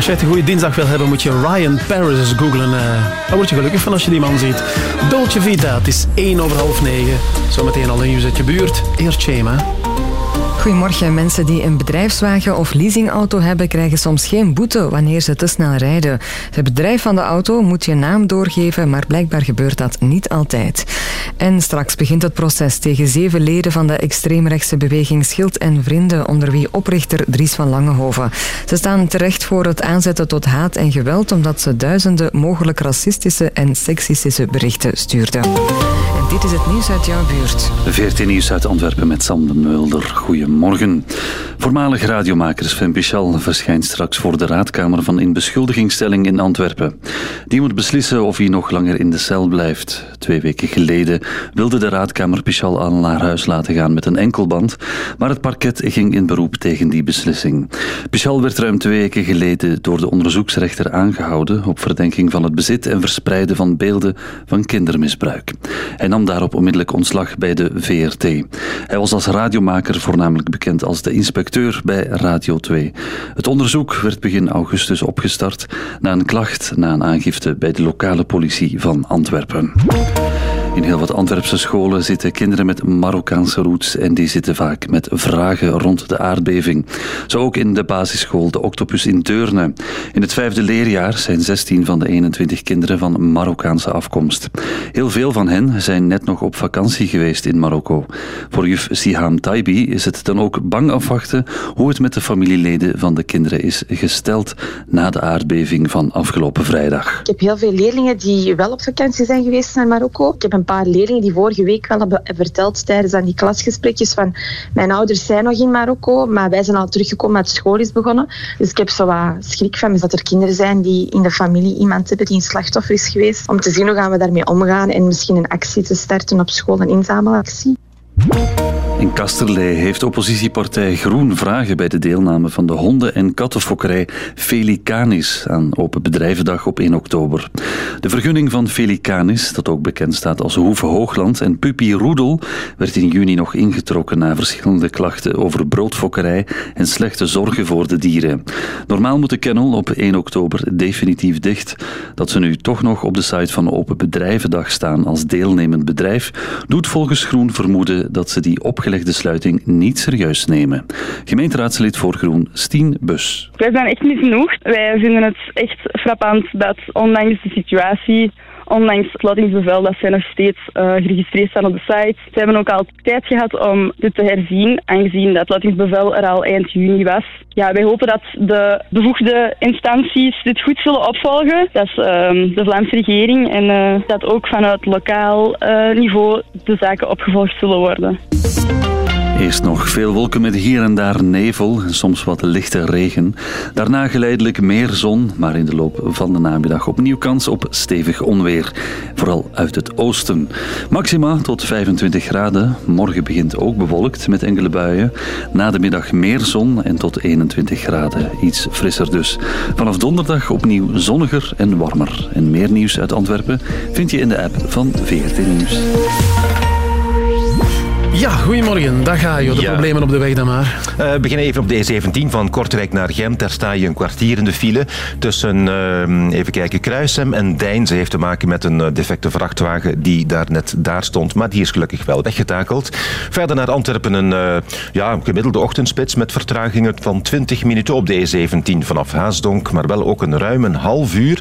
jij het een goede dinsdag wil hebben, moet je Ryan Paris googlen. eh. daar word je gelukkig van als je die man ziet. Dolce Vita, het is 1 over half 9. Zometeen al nieuws uit je buurt. Eerst Shema. Goedemorgen. Mensen die een bedrijfswagen of leasingauto hebben, krijgen soms geen boete wanneer ze te snel rijden. Het bedrijf van de auto moet je naam doorgeven, maar blijkbaar gebeurt dat niet altijd. En straks begint het proces tegen zeven leden van de extreemrechtse beweging Schild en Vrienden, onder wie oprichter Dries van Langehoven. Ze staan terecht voor het aanzetten tot haat en geweld, omdat ze duizenden mogelijk racistische en seksistische berichten stuurden. En dit is het nieuws uit jouw buurt. 14 nieuws uit Antwerpen met Sam de Mulder. Goedemorgen. Voormalig radiomaker Sven Pichal verschijnt straks voor de raadkamer van in beschuldigingsstelling in Antwerpen. Die moet beslissen of hij nog langer in de cel blijft. Twee weken geleden wilde de raadkamer Pichal al naar huis laten gaan met een enkelband, maar het parket ging in beroep tegen die beslissing. Pichal werd ruim twee weken geleden door de onderzoeksrechter aangehouden op verdenking van het bezit en verspreiden van beelden van kindermisbruik. Hij nam daarop onmiddellijk ontslag bij de VRT. Hij was als radiomaker voornamelijk bekend als de inspecteur bij Radio 2. Het onderzoek werd begin augustus opgestart na een klacht na een aangifte bij de lokale politie van Antwerpen. In heel wat Antwerpse scholen zitten kinderen met Marokkaanse roots en die zitten vaak met vragen rond de aardbeving. Zo ook in de basisschool De Octopus in Deurne. In het vijfde leerjaar zijn 16 van de 21 kinderen van Marokkaanse afkomst. Heel veel van hen zijn net nog op vakantie geweest in Marokko. Voor juf Siham Taibi is het dan ook bang afwachten hoe het met de familieleden van de kinderen is gesteld na de aardbeving van afgelopen vrijdag. Ik heb heel veel leerlingen die wel op vakantie zijn geweest naar Marokko. Ik heb een paar leerlingen die vorige week wel hebben verteld tijdens aan die klasgesprekjes van mijn ouders zijn nog in Marokko, maar wij zijn al teruggekomen, maar school is begonnen. Dus ik heb zo wat schrik van dat er kinderen zijn die in de familie iemand hebben die een slachtoffer is geweest. Om te zien hoe gaan we daarmee omgaan en misschien een actie te starten op school, een inzamelactie. In Kasterlee heeft oppositiepartij Groen vragen bij de deelname van de honden- en kattenfokkerij Felicanis aan Open Bedrijvendag op 1 oktober. De vergunning van Felicanis, dat ook bekend staat als Hoeve Hoogland en Puppy Roedel, werd in juni nog ingetrokken na verschillende klachten over broodfokkerij en slechte zorgen voor de dieren. Normaal moet de kennel op 1 oktober definitief dicht. Dat ze nu toch nog op de site van Open Bedrijvendag staan als deelnemend bedrijf, doet volgens Groen vermoeden dat ze die opgelegde sluiting niet serieus nemen. Gemeenteraadslid voor Groen, Stien Bus. Wij zijn echt misnoegd. Wij vinden het echt frappant dat ondanks de situatie, ondanks het lotingsbevel, dat zij nog steeds eh, geregistreerd staan op de site. Ze hebben ook al tijd gehad om dit te herzien, aangezien dat lotingsbevel er al eind juni was. Ja, wij hopen dat de bevoegde instanties dit goed zullen opvolgen. Dat is ehm, de Vlaamse regering en eh, dat ook vanuit lokaal eh, niveau de zaken opgevolgd zullen worden. Eerst nog veel wolken met hier en daar nevel en soms wat lichte regen. Daarna geleidelijk meer zon, maar in de loop van de namiddag opnieuw kans op stevig onweer. Vooral uit het oosten. Maxima tot 25 graden. Morgen begint ook bewolkt met enkele buien. Na de middag meer zon en tot 21 graden. Iets frisser dus. Vanaf donderdag opnieuw zonniger en warmer. En meer nieuws uit Antwerpen vind je in de app van VRT Nieuws. Ja, goedemorgen. Dag ga je. De Ja. problemen op de weg dan maar. Eh, we beginnen even op de E17 van Kortrijk naar Gent. Daar sta je een kwartier in de file tussen, ehm, even kijken, Kruisem en Deinze. heeft te maken met een eh, defecte vrachtwagen die daar net daar stond. Maar die is gelukkig wel weggetakeld. Verder naar Antwerpen een eh, ja, gemiddelde ochtendspits met vertragingen van 20 minuten op de E17 vanaf Haasdonk. Maar wel ook een ruim een half uur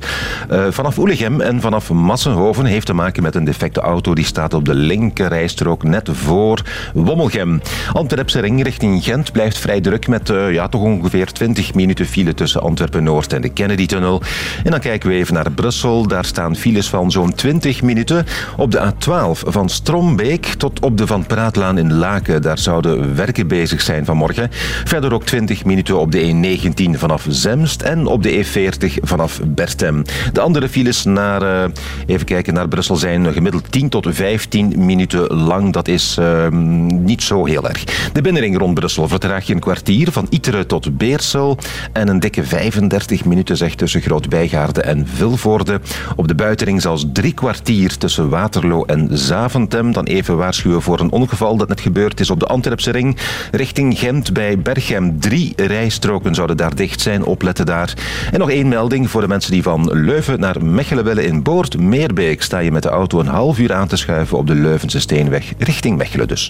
vanaf Oelegem en vanaf Massenhoven. Heeft te maken met een defecte auto die staat op de linkerrijstrook net voor Wommelgem. Antwerpse ring richting Gent blijft vrij druk met eh, ja, toch ongeveer 20 minuten file tussen Antwerpen-Noord en de Kennedy-tunnel. En dan kijken we even naar Brussel. Daar staan files van zo'n 20 minuten. Op de A12 van Strombeek tot op de Van Praatlaan in Laken. Daar zouden werken bezig zijn vanmorgen. Verder ook 20 minuten op de E19 vanaf Zemst en op de E40 vanaf Bertem. De andere files naar, eh, even kijken, naar Brussel zijn gemiddeld 10 tot 15 minuten lang. Dat is eh, niet zo heel erg. De binnenring rond Brussel vertraag je een kwartier van Iteren tot Beersel en een dikke 35 minuten zeg tussen Groot-Bijgaarde en Vilvoorde. Op de buitenring zelfs drie kwartier tussen Waterloo en Zaventem. Dan even waarschuwen voor een ongeval dat net gebeurd is op de Antwerpse ring. Richting Gent bij Berchem. Drie rijstroken zouden daar dicht zijn. Opletten daar. En nog één melding voor de mensen die van Leuven naar Mechelen willen in Boord. Meerbeek sta je met de auto een half uur aan te schuiven op de Leuvense Steenweg richting Mechelen dus.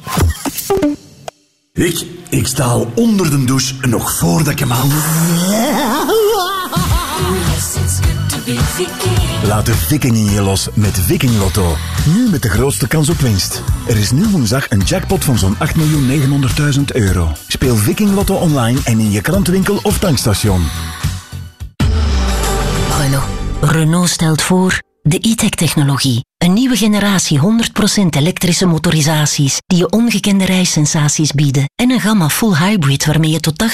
Ik, ik sta al onder de douche nog voordat ik hem aan. Laat de viking in je los met Viking Lotto. Nu met de grootste kans op winst. Er is nu woensdag een jackpot van zo'n 8.900.000 euro. Speel Viking Lotto online en in je krantenwinkel of tankstation. Renault. Renault stelt voor de e-tech-technologie. Een nieuwe generatie 100% elektrische motorisaties die je ongekende reissensaties bieden. En een gamma full hybrid waarmee je tot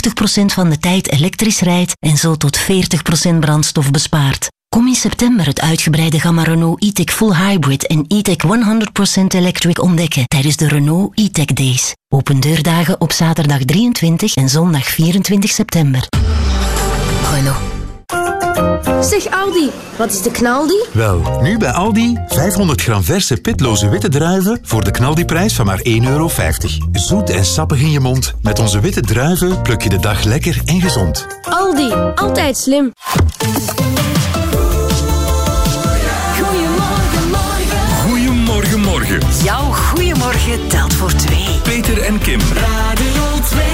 80% van de tijd elektrisch rijdt en zo tot 40% brandstof bespaart. Kom in september het uitgebreide gamma Renault e-tech full hybrid en e-tech 100% electric ontdekken tijdens de Renault e-tech Days. Open deurdagen op zaterdag 23 en zondag 24 september. Renault. Zeg Aldi, wat is de knaldi? Wel, nu bij Aldi 500 gram verse pitloze witte druiven voor de knaldiprijs van maar 1,50 euro. Zoet en sappig in je mond. Met onze witte druiven pluk je de dag lekker en gezond. Aldi, altijd slim. Goedemorgen, morgen. Jouw goeiemorgen telt voor twee. Peter en Kim. Radio 2.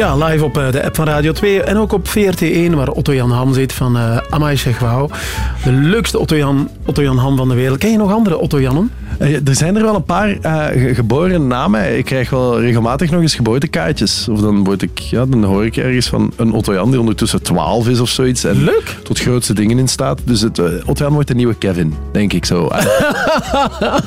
Ja, live op eh, de app van Radio 2 en ook op VRT1, waar Otto-Jan Ham zit van eh Amai Chegwao. De leukste Otto-Jan Otto -Jan Ham van de wereld. Ken je nog andere Otto-Jannen? Eh, Er zijn er wel een paar eh, ge- geboren namen. Ik krijg wel regelmatig nog eens geboortekaartjes. Of dan, word ik, ja, dan hoor ik ergens van een Otto Jan die ondertussen 12 is of zoiets. En Leuk! Tot grootste dingen in staat. Dus het, eh, Otto Jan wordt de nieuwe Kevin, denk ik zo.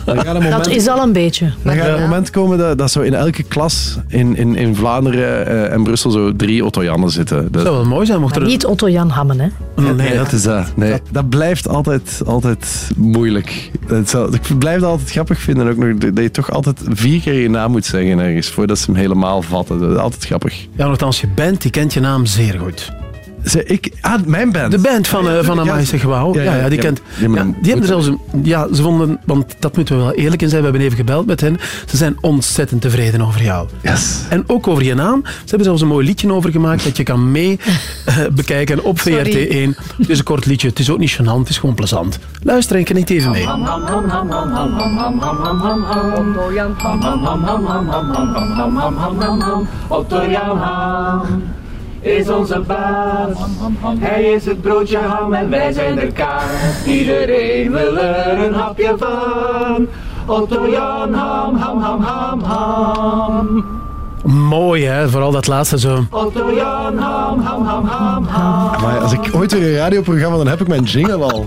Er een Dat is al een beetje. er gaat een moment komen dat, dat zo in elke klas in, in, in Vlaanderen eh, en Brussel zo drie Otto Jannen zitten. Dat zou wel mooi zijn mocht Maar niet Otto Jan Hammen, hè? Nee, dat is dat. Nee, dat blijft altijd, altijd moeilijk. Dat zal- ik blijf het altijd grappig vinden ook nog, dat je toch altijd vier keer je naam moet zeggen ergens voordat ze hem helemaal vatten. Dat is altijd grappig. Ja, nogthans, je band, die kent je naam zeer goed. Ze, ik, ah, mijn band? De band van, eh, van Amai Chegwao. Ja, ja, die kent... Ja, die hebben moet- zelfs een, ja, ze vonden, want dat moeten we wel eerlijk in zijn, we hebben even gebeld met hen. Ze zijn ontzettend tevreden over jou. Yes. En ook over je naam. Ze hebben zelfs een mooi liedje over gemaakt dat je kan mee eh, bekijken op Sorry. VRT1. Het is een kort liedje, het is ook niet gênant, het is gewoon plezant. Luister en geniet even mee. Otto Jan Ham is onze baas. Hij is het broodje ham en wij zijn de kaas. Iedereen wil er een hapje van. Otto Jan Ham, ham, ham, ham, ham. Mooi hè, vooral dat laatste zo. Otto Jan Ham, ham, ham, ham, ham. Maar als ik ooit weer een radioprogramma, dan heb ik mijn jingle al.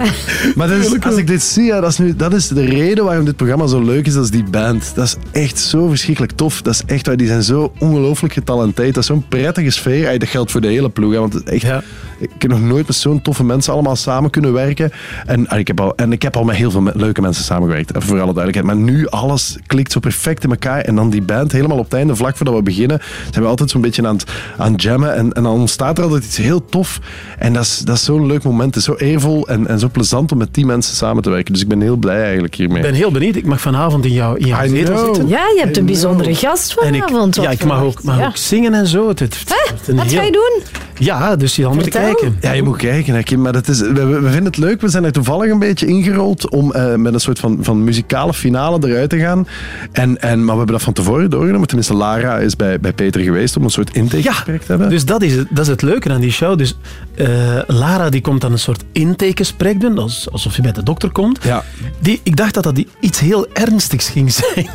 Maar dat is, als ik dit zie, ja, dat, is nu, dat is de reden waarom dit programma zo leuk is. Dat is die band. Dat is echt zo verschrikkelijk tof. Dat is echt waar. Die zijn zo ongelooflijk getalenteerd. Dat is zo'n prettige sfeer. Dat geldt voor de hele ploeg. hè, Want het is echt, ik heb nog nooit met zo'n toffe mensen allemaal samen kunnen werken. En, ik heb al, en ik heb al met heel veel me- leuke mensen samengewerkt, even voor alle duidelijkheid. Maar nu alles klikt zo perfect in elkaar. En dan die band, helemaal op het einde, vlak voordat we beginnen, zijn we altijd zo'n beetje aan het, aan het jammen. En, en dan ontstaat er altijd iets heel tof. En dat is, dat is zo'n leuk moment. Het is zo eervol en, en zo plezant om met die mensen samen te werken. Dus ik ben heel blij eigenlijk hiermee. Ik ben heel benieuwd. Ik mag vanavond in, jou, in jouw I zetel know. zitten. Ja, je hebt een bijzondere gast En ik, vanavond. ja, ik mag ook, mag Ja. ook zingen en zo. Het, het, het een Wat ga je doen? Ja, dus je zal moeten kijken. Ja, je moet kijken, hè, Kim. Maar dat is, we, vinden het leuk. We zijn er toevallig een beetje ingerold om eh, met een soort van, van muzikale finale eruit te gaan. En, en, maar we hebben dat van tevoren doorgenomen. Tenminste, Lara is bij, bij Peter geweest om een soort intakegesprek te hebben. Dus dat is, het, dat is het leuke aan die show. Dus eh, Lara die komt dan een soort intakegesprek doen, als- alsof je bij de dokter komt. Ja. Die, ik dacht dat dat die iets heel ernstigs ging zijn.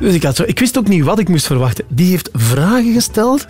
Dus ik, had zo, ik wist ook niet wat ik moest verwachten. Die heeft vragen gesteld.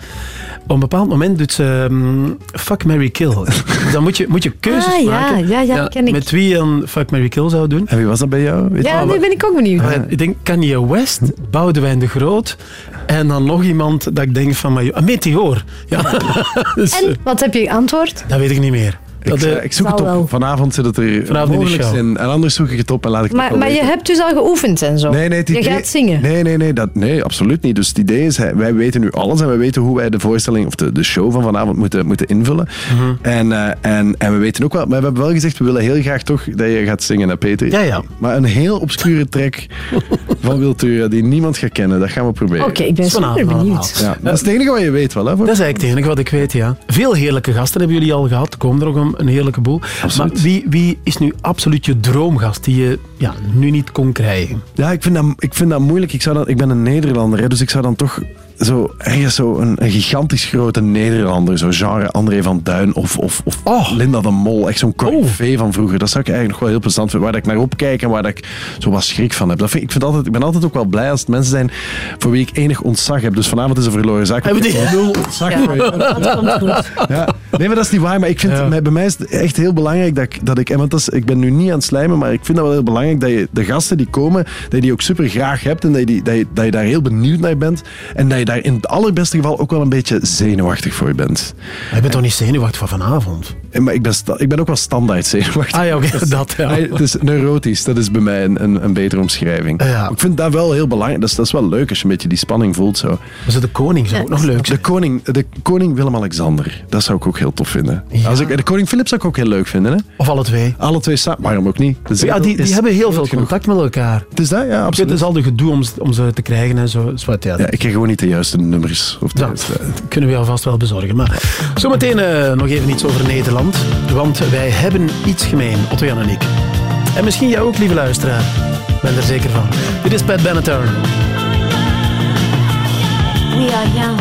Op een bepaald moment doet ze mm, fuck, Mary kill. Dan moet je, moet je keuzes Ah, ja, maken. ja, ja, ken ik. Met wie je een fuck, Mary kill zou doen. En wie was dat bij jou? Weet Ja, nu ben ik ook benieuwd. Maar Ik denk Kanye West, Boudewijn de Groot en dan nog iemand dat ik denk van... maar- Een meteoor. Ja. Dus, En wat heb je geantwoord? dat weet ik niet meer. Dat, eh, eh, ik zoek het op. wel. Vanavond zit het er Vanavond in de mogelijk show. in. En anders zoek ik het op en laat ik het Maar, wel maar je hebt dus al geoefend en zo. Nee, nee, het je gaat zingen. Nee, nee, nee, dat, nee, absoluut niet. Dus het idee is, wij weten nu alles en wij weten hoe wij de voorstelling of de, de show van vanavond moeten, moeten invullen. Mhm. en, eh, en, en we weten ook wel, maar we hebben wel gezegd, we willen heel graag toch dat je gaat zingen, hè, Peter? Ja, ja. Maar een heel obscure track van Wiltura die niemand gaat kennen, dat gaan we proberen. Oké, ik ben super Vanavond benieuwd. Ja, dat is het enige wat je weet wel, hè? voor- Dat is eigenlijk het enige wat ik weet, ja. Veel heerlijke gasten hebben jullie al gehad. Komen er ook een, een heerlijke boel. Maar wie, wie is nu absoluut je droomgast die je ja, nu niet kon krijgen? Ja, ik vind dat, ik vind dat moeilijk. Ik, zou dan, ik ben een Nederlander, hè, dus ik zou dan toch zo ergens zo een, een gigantisch grote Nederlander, zo genre André van Duin of, of, of Oh. Linda de Mol, echt zo'n corvée van vroeger. Dat zou ik eigenlijk nog wel heel plezant vinden, waar dat ik naar opkijk en waar dat ik zo wat schrik van heb. Dat vind, ik, vind altijd, ik ben altijd ook wel blij als het mensen zijn voor wie ik enig ontzag heb. Dus vanavond is een verloren zaak. Hebben die- nul ontzag Ja, voor je. Ja. Nee, maar dat is niet waar. Maar ik vind, Ja. bij, bij mij is het echt heel belangrijk dat ik... Dat ik en want dat is, ik ben nu niet aan het slijmen, maar ik vind dat wel heel belangrijk dat je de gasten die komen, dat je die ook super graag hebt en dat je, die, dat je, dat je daar heel benieuwd naar bent. En dat je daar in het allerbeste geval ook wel een beetje zenuwachtig voor bent. Je bent toch niet zenuwachtig voor vanavond? En, maar ik ben, sta- ik ben ook wel standaard zenuwachtig. Ah ja, oké, dat ja. Nee, het is neurotisch, dat is bij mij een, een, een betere omschrijving. Ja. Ik vind dat wel heel belangrijk. Dat is, dat is wel leuk als je een beetje die spanning voelt. Zo. Maar zo de koning zou ook nog leuk zijn. De koning, de koning Willem-Alexander, dat zou ik ook heel tof vinden. Ja. Als ik, de koning Philip zou ik ook heel leuk vinden. Hè? Of alle twee. Alle twee samen, waarom ook niet? Ja, die, die hebben heel veel genoeg. contact met elkaar. Het is dat, ja, Het absoluut. is al de gedoe om, ze- om ze te krijgen en zo. Ja, ik krijg gewoon niet de juiste nummers. Of de Ja, juiste- dat kunnen we alvast wel bezorgen. Maar zometeen eh, nog even iets over Nederland. Want wij hebben iets gemeen, Otto-Jan en ik. En misschien jij ook, lieve luisteraar. Ik ben er zeker van. Dit is Pat Benatar. We are young.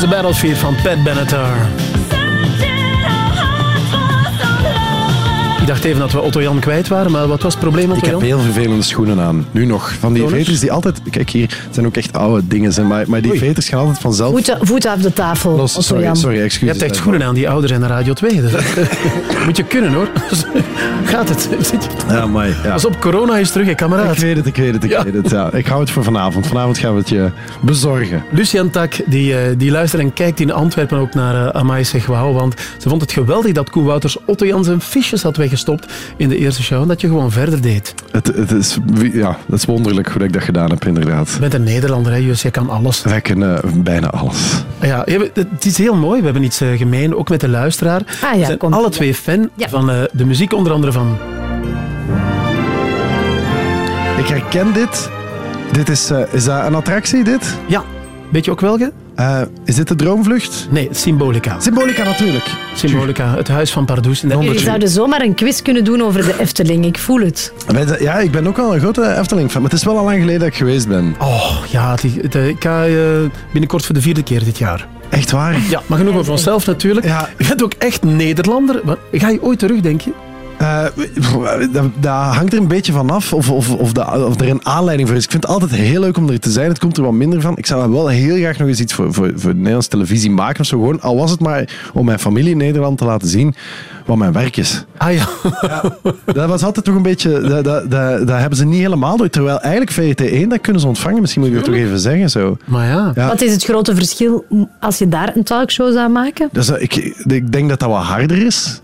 Love is a Battlefield van Pat Benatar. Dacht even dat we Otto Jan kwijt waren, maar wat was het probleem, Ik Otto heb Jan? heel vervelende schoenen aan. Nu nog. Van die veters die altijd... Kijk hier, het zijn ook echt oude dingen. Zijn, maar, maar die Oei. veters gaan altijd vanzelf... Voeten, voeten op de tafel. Los. Otto Sorry, Jan. sorry, Je excuses. hebt echt schoenen aan die ouder zijn dan Radio 2. Dus, moet je kunnen hoor. Gaat het? Je- Ja, maar ja. Pas op, corona is terug, hè, kameraad. Ik weet het, ik weet het, ik Ja. weet het. Ja. Ik hou het voor vanavond. Vanavond gaan we het je bezorgen. Lucian Tak, die, eh, die luistert en kijkt in Antwerpen ook naar uh, Amai want ze vond het geweldig dat Koen Wouters Otto Jan zijn fiches had weggestopt in de eerste show en dat je gewoon verder deed. Het, het, is, ja, het is wonderlijk hoe dat ik dat gedaan heb, inderdaad. Je bent een Nederlander, hè, Jus, je kan alles. Wij kunnen eh, bijna alles. Ja, je- het is heel mooi, we hebben iets eh, gemeen, ook met de luisteraar. Ah ja, we zijn komt- alle twee fan Ja. van eh, de muziek, onder andere van... Ik herken dit. Dit is, eh, is dat een attractie, dit? Ja, weet je ook welke? Eh, is dit de Droomvlucht? Nee, Symbolica. Symbolica natuurlijk. Symbolica, het huis van Pardoes. in de Jullie zouden zomaar een quiz kunnen doen over de Efteling. Ik voel het. Ja, ik ben ook wel een grote Efteling-fan, maar het is wel al lang geleden dat ik geweest ben. Oh, ja, ik ga eh, binnenkort voor de vierde keer dit jaar. Echt waar? Ja, maar genoeg over onszelf natuurlijk. Ja. Je bent ook echt Nederlander. Maar Ga je ooit terug, denk je? Eh, dat, dat hangt er een beetje van af of, of, of, de- of er een aanleiding voor is. Ik vind het altijd heel leuk om er te zijn. Het komt er wat minder van. Ik zou wel heel graag nog eens iets voor, voor, voor Nederlandse televisie maken. Of zo. Gewoon, al was het maar om mijn familie in Nederland te laten zien wat mijn werk is. Ah ja. Dat was altijd toch een beetje... Dat, dat, dat, dat hebben ze niet helemaal door. Terwijl eigenlijk VRT1, dat kunnen ze ontvangen. Misschien moet ik dat toch even zeggen. Zo. Maar ja. Ja. Wat is het grote verschil als je daar een talkshow zou maken? Dus, eh, ik, ik denk dat dat wat harder is.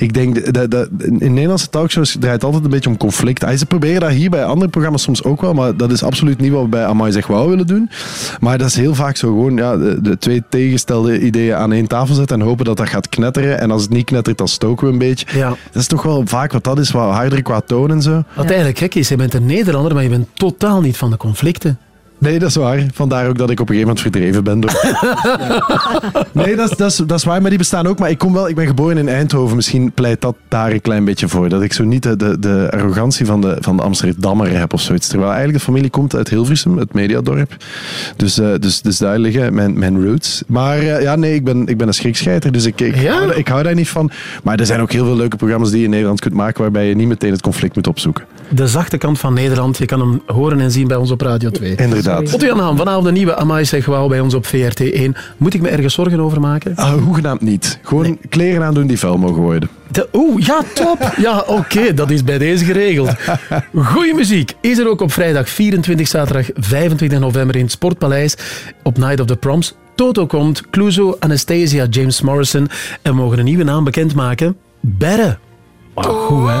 Ik denk dat, dat in Nederlandse talkshows draait het altijd een beetje om conflict. Ah, Ze proberen dat hier bij andere programma's soms ook wel, maar dat is absoluut niet wat we bij Amai zeg wou willen doen. Maar dat is heel vaak zo gewoon ja, de, de twee tegengestelde ideeën aan één tafel zetten en hopen dat dat gaat knetteren. En als het niet knettert, dan stoken we een beetje. Ja. Dat is toch wel vaak wat dat is, wat harder qua toon en zo. Wat eigenlijk gek is, je bent een Nederlander, maar je bent totaal niet van de conflicten. Nee, dat is waar. Vandaar ook dat ik op een gegeven moment verdreven ben. Door... Ja. Nee, dat is, dat, is, dat is waar, maar die bestaan ook. Maar ik, kom wel, ik ben geboren in Eindhoven. Misschien pleit dat daar een klein beetje voor. Dat ik zo niet de, de, de arrogantie van de, van de Amsterdammer heb of zoiets. Terwijl eigenlijk de familie komt uit Hilversum, het mediadorp. Dus, eh, dus, dus daar liggen mijn, mijn roots. Maar eh, ja, nee, ik ben, ik ben een schrikscheiter. Dus ik, ik, Ja? hou, ik hou daar niet van. Maar er zijn ook heel veel leuke programma's die je in Nederland kunt maken. Waarbij je niet meteen het conflict moet opzoeken. De zachte kant van Nederland, je kan hem horen en zien bij ons op Radio 2. Inderdaad. Otto Jan Haan, vanavond een nieuwe Amai zeg wauw bij ons op VRT1. Moet ik me ergens zorgen over maken? Ah, hoegenaamd niet. Gewoon kleren aandoen die vuil mogen worden. De- Oeh, ja, top. Ja, oké, dat is bij deze geregeld. Goeie muziek is er ook op vrijdag 24, zaterdag 25 november in het Sportpaleis op Night of the Proms. Toto komt, Cluzo, Anastasia, James Morrison en we mogen een nieuwe naam bekendmaken. Berre. Oh, goed, hè?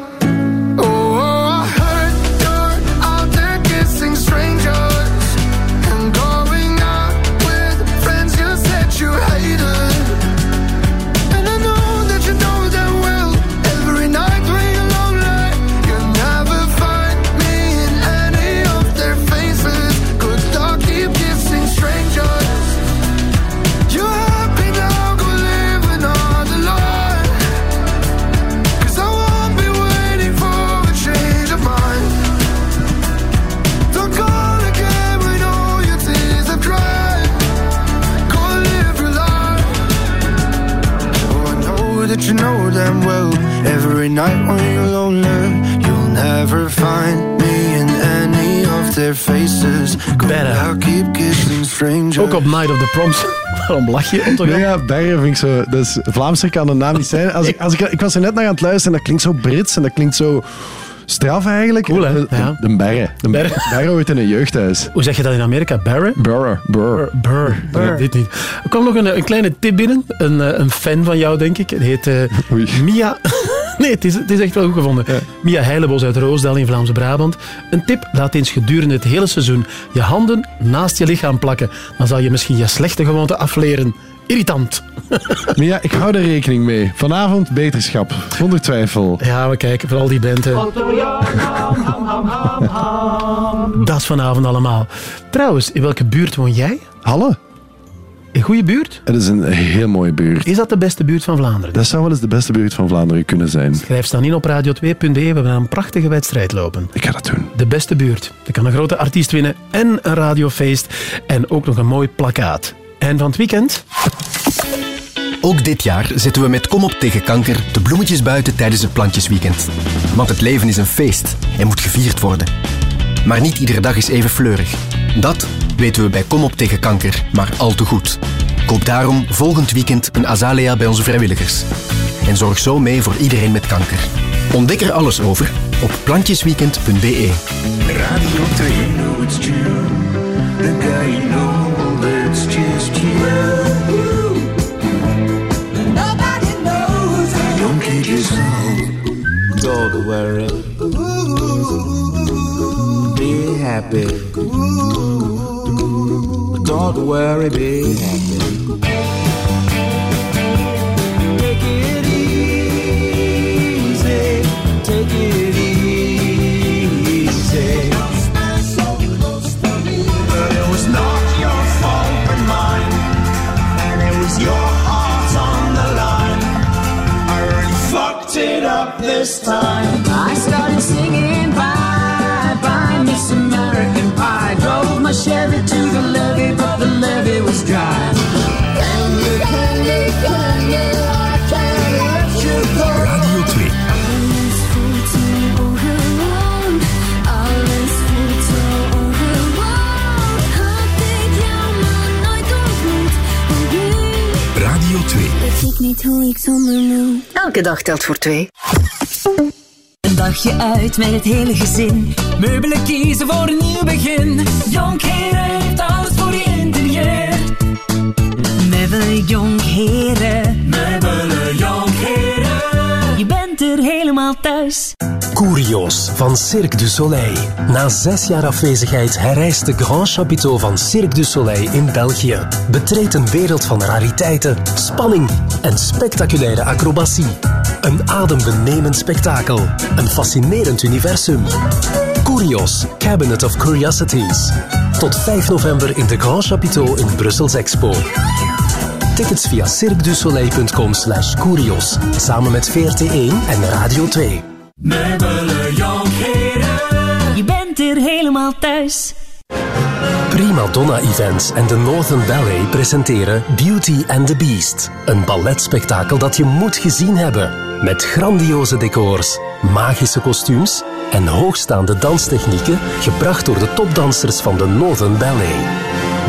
Ook op Night of the Proms. Waarom lach je? Nee, ja, Bergen vind ik zo... Dat is, Vlaamser kan de naam niet zijn. Als ik, als ik, ik was er net naar aan het luisteren en dat klinkt zo Brits en dat klinkt zo straf eigenlijk. Cool, hè? De, Ja. de Bergen. De Bergen. Bergen hoort in een jeugdhuis. Hoe zeg je dat in Amerika? Burr. Burr. Burr. Burr. Dit niet. Er kwam nog een, een kleine tip binnen. Een, eh, een fan van jou, denk ik. Het heet eh, Mia... Nee, het is, het is echt wel goed gevonden. Mia Heilebos uit Roosdal in Vlaamse Brabant. Een tip, laat eens gedurende het hele seizoen je handen naast je lichaam plakken. Dan zal je misschien je slechte gewoonte afleren. Irritant. Maar ja, ik hou er rekening mee. Vanavond beterschap. Zonder twijfel. Ja, we kijken voor al die benten. Dat is vanavond allemaal. Trouwens, in welke buurt woon jij? Halle. Een goede buurt? Het is een heel mooie buurt. Is dat de beste buurt van Vlaanderen? Dat zou wel eens de beste buurt van Vlaanderen kunnen zijn. Schrijf staan in op radio2.de. We hebben een prachtige wedstrijd lopen. Ik ga dat doen. De beste buurt. Je kan een grote artiest winnen en een radiofeest. En ook nog een mooi plakkaat. En van het weekend... Ook dit jaar zetten we met Kom op tegen kanker de bloemetjes buiten tijdens het plantjesweekend. Want het leven is een feest en moet gevierd worden. Maar niet iedere dag is even fleurig. Dat weten we bij Kom op tegen kanker maar al te goed. Koop daarom volgend weekend een azalea bij onze vrijwilligers. En zorg zo mee voor iedereen met kanker. Ontdek er alles over op plantjesweekend.be. Radio 2. You know it's true. The guy you know that's just you. Nobody knows. Don't worry. Be happy. Don't worry, be happy. Take it Weet ik niet hoe ik zonder moet. Elke dag telt voor twee. Een dagje uit met het hele gezin. Meubelen kiezen voor een nieuw begin. Jonkheren heeft alles voor je interieur. Meubelen Jonkheren. Meubelen Curios van Cirque du Soleil. Na zes jaar afwezigheid herrijst de Grand Chapiteau van Cirque du Soleil in België. Betreed een wereld van rariteiten, spanning en spectaculaire acrobatie. Een adembenemend spektakel. Een fascinerend universum. Curios, Cabinet of Curiosities. Tot 5 november in de Grand Chapiteau in Brussels Expo. Tickets via cirquedusoleil.com slash curios. Samen met VRT1 en Radio 2. Meubelen Jonkheren. Je bent er helemaal thuis. Prima Donna Events en de Northern Ballet presenteren Beauty and the Beast. Een balletspektakel dat je moet gezien hebben. Met grandioze decors, magische kostuums en hoogstaande danstechnieken gebracht door de topdansers van de Northern Ballet.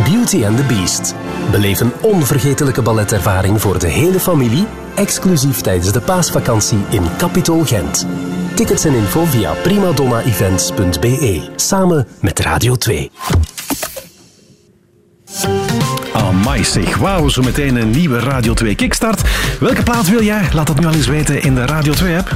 Beauty and the Beast. Beleef een onvergetelijke balletervaring voor de hele familie, exclusief tijdens de paasvakantie in Capitol Gent. Tickets en info via primadonnaevents.be. Samen met Radio 2. Amai zeg, wauw, zo meteen een nieuwe Radio 2 Kickstart. Welke plaat wil jij? Laat dat nu al eens weten in de Radio 2 app.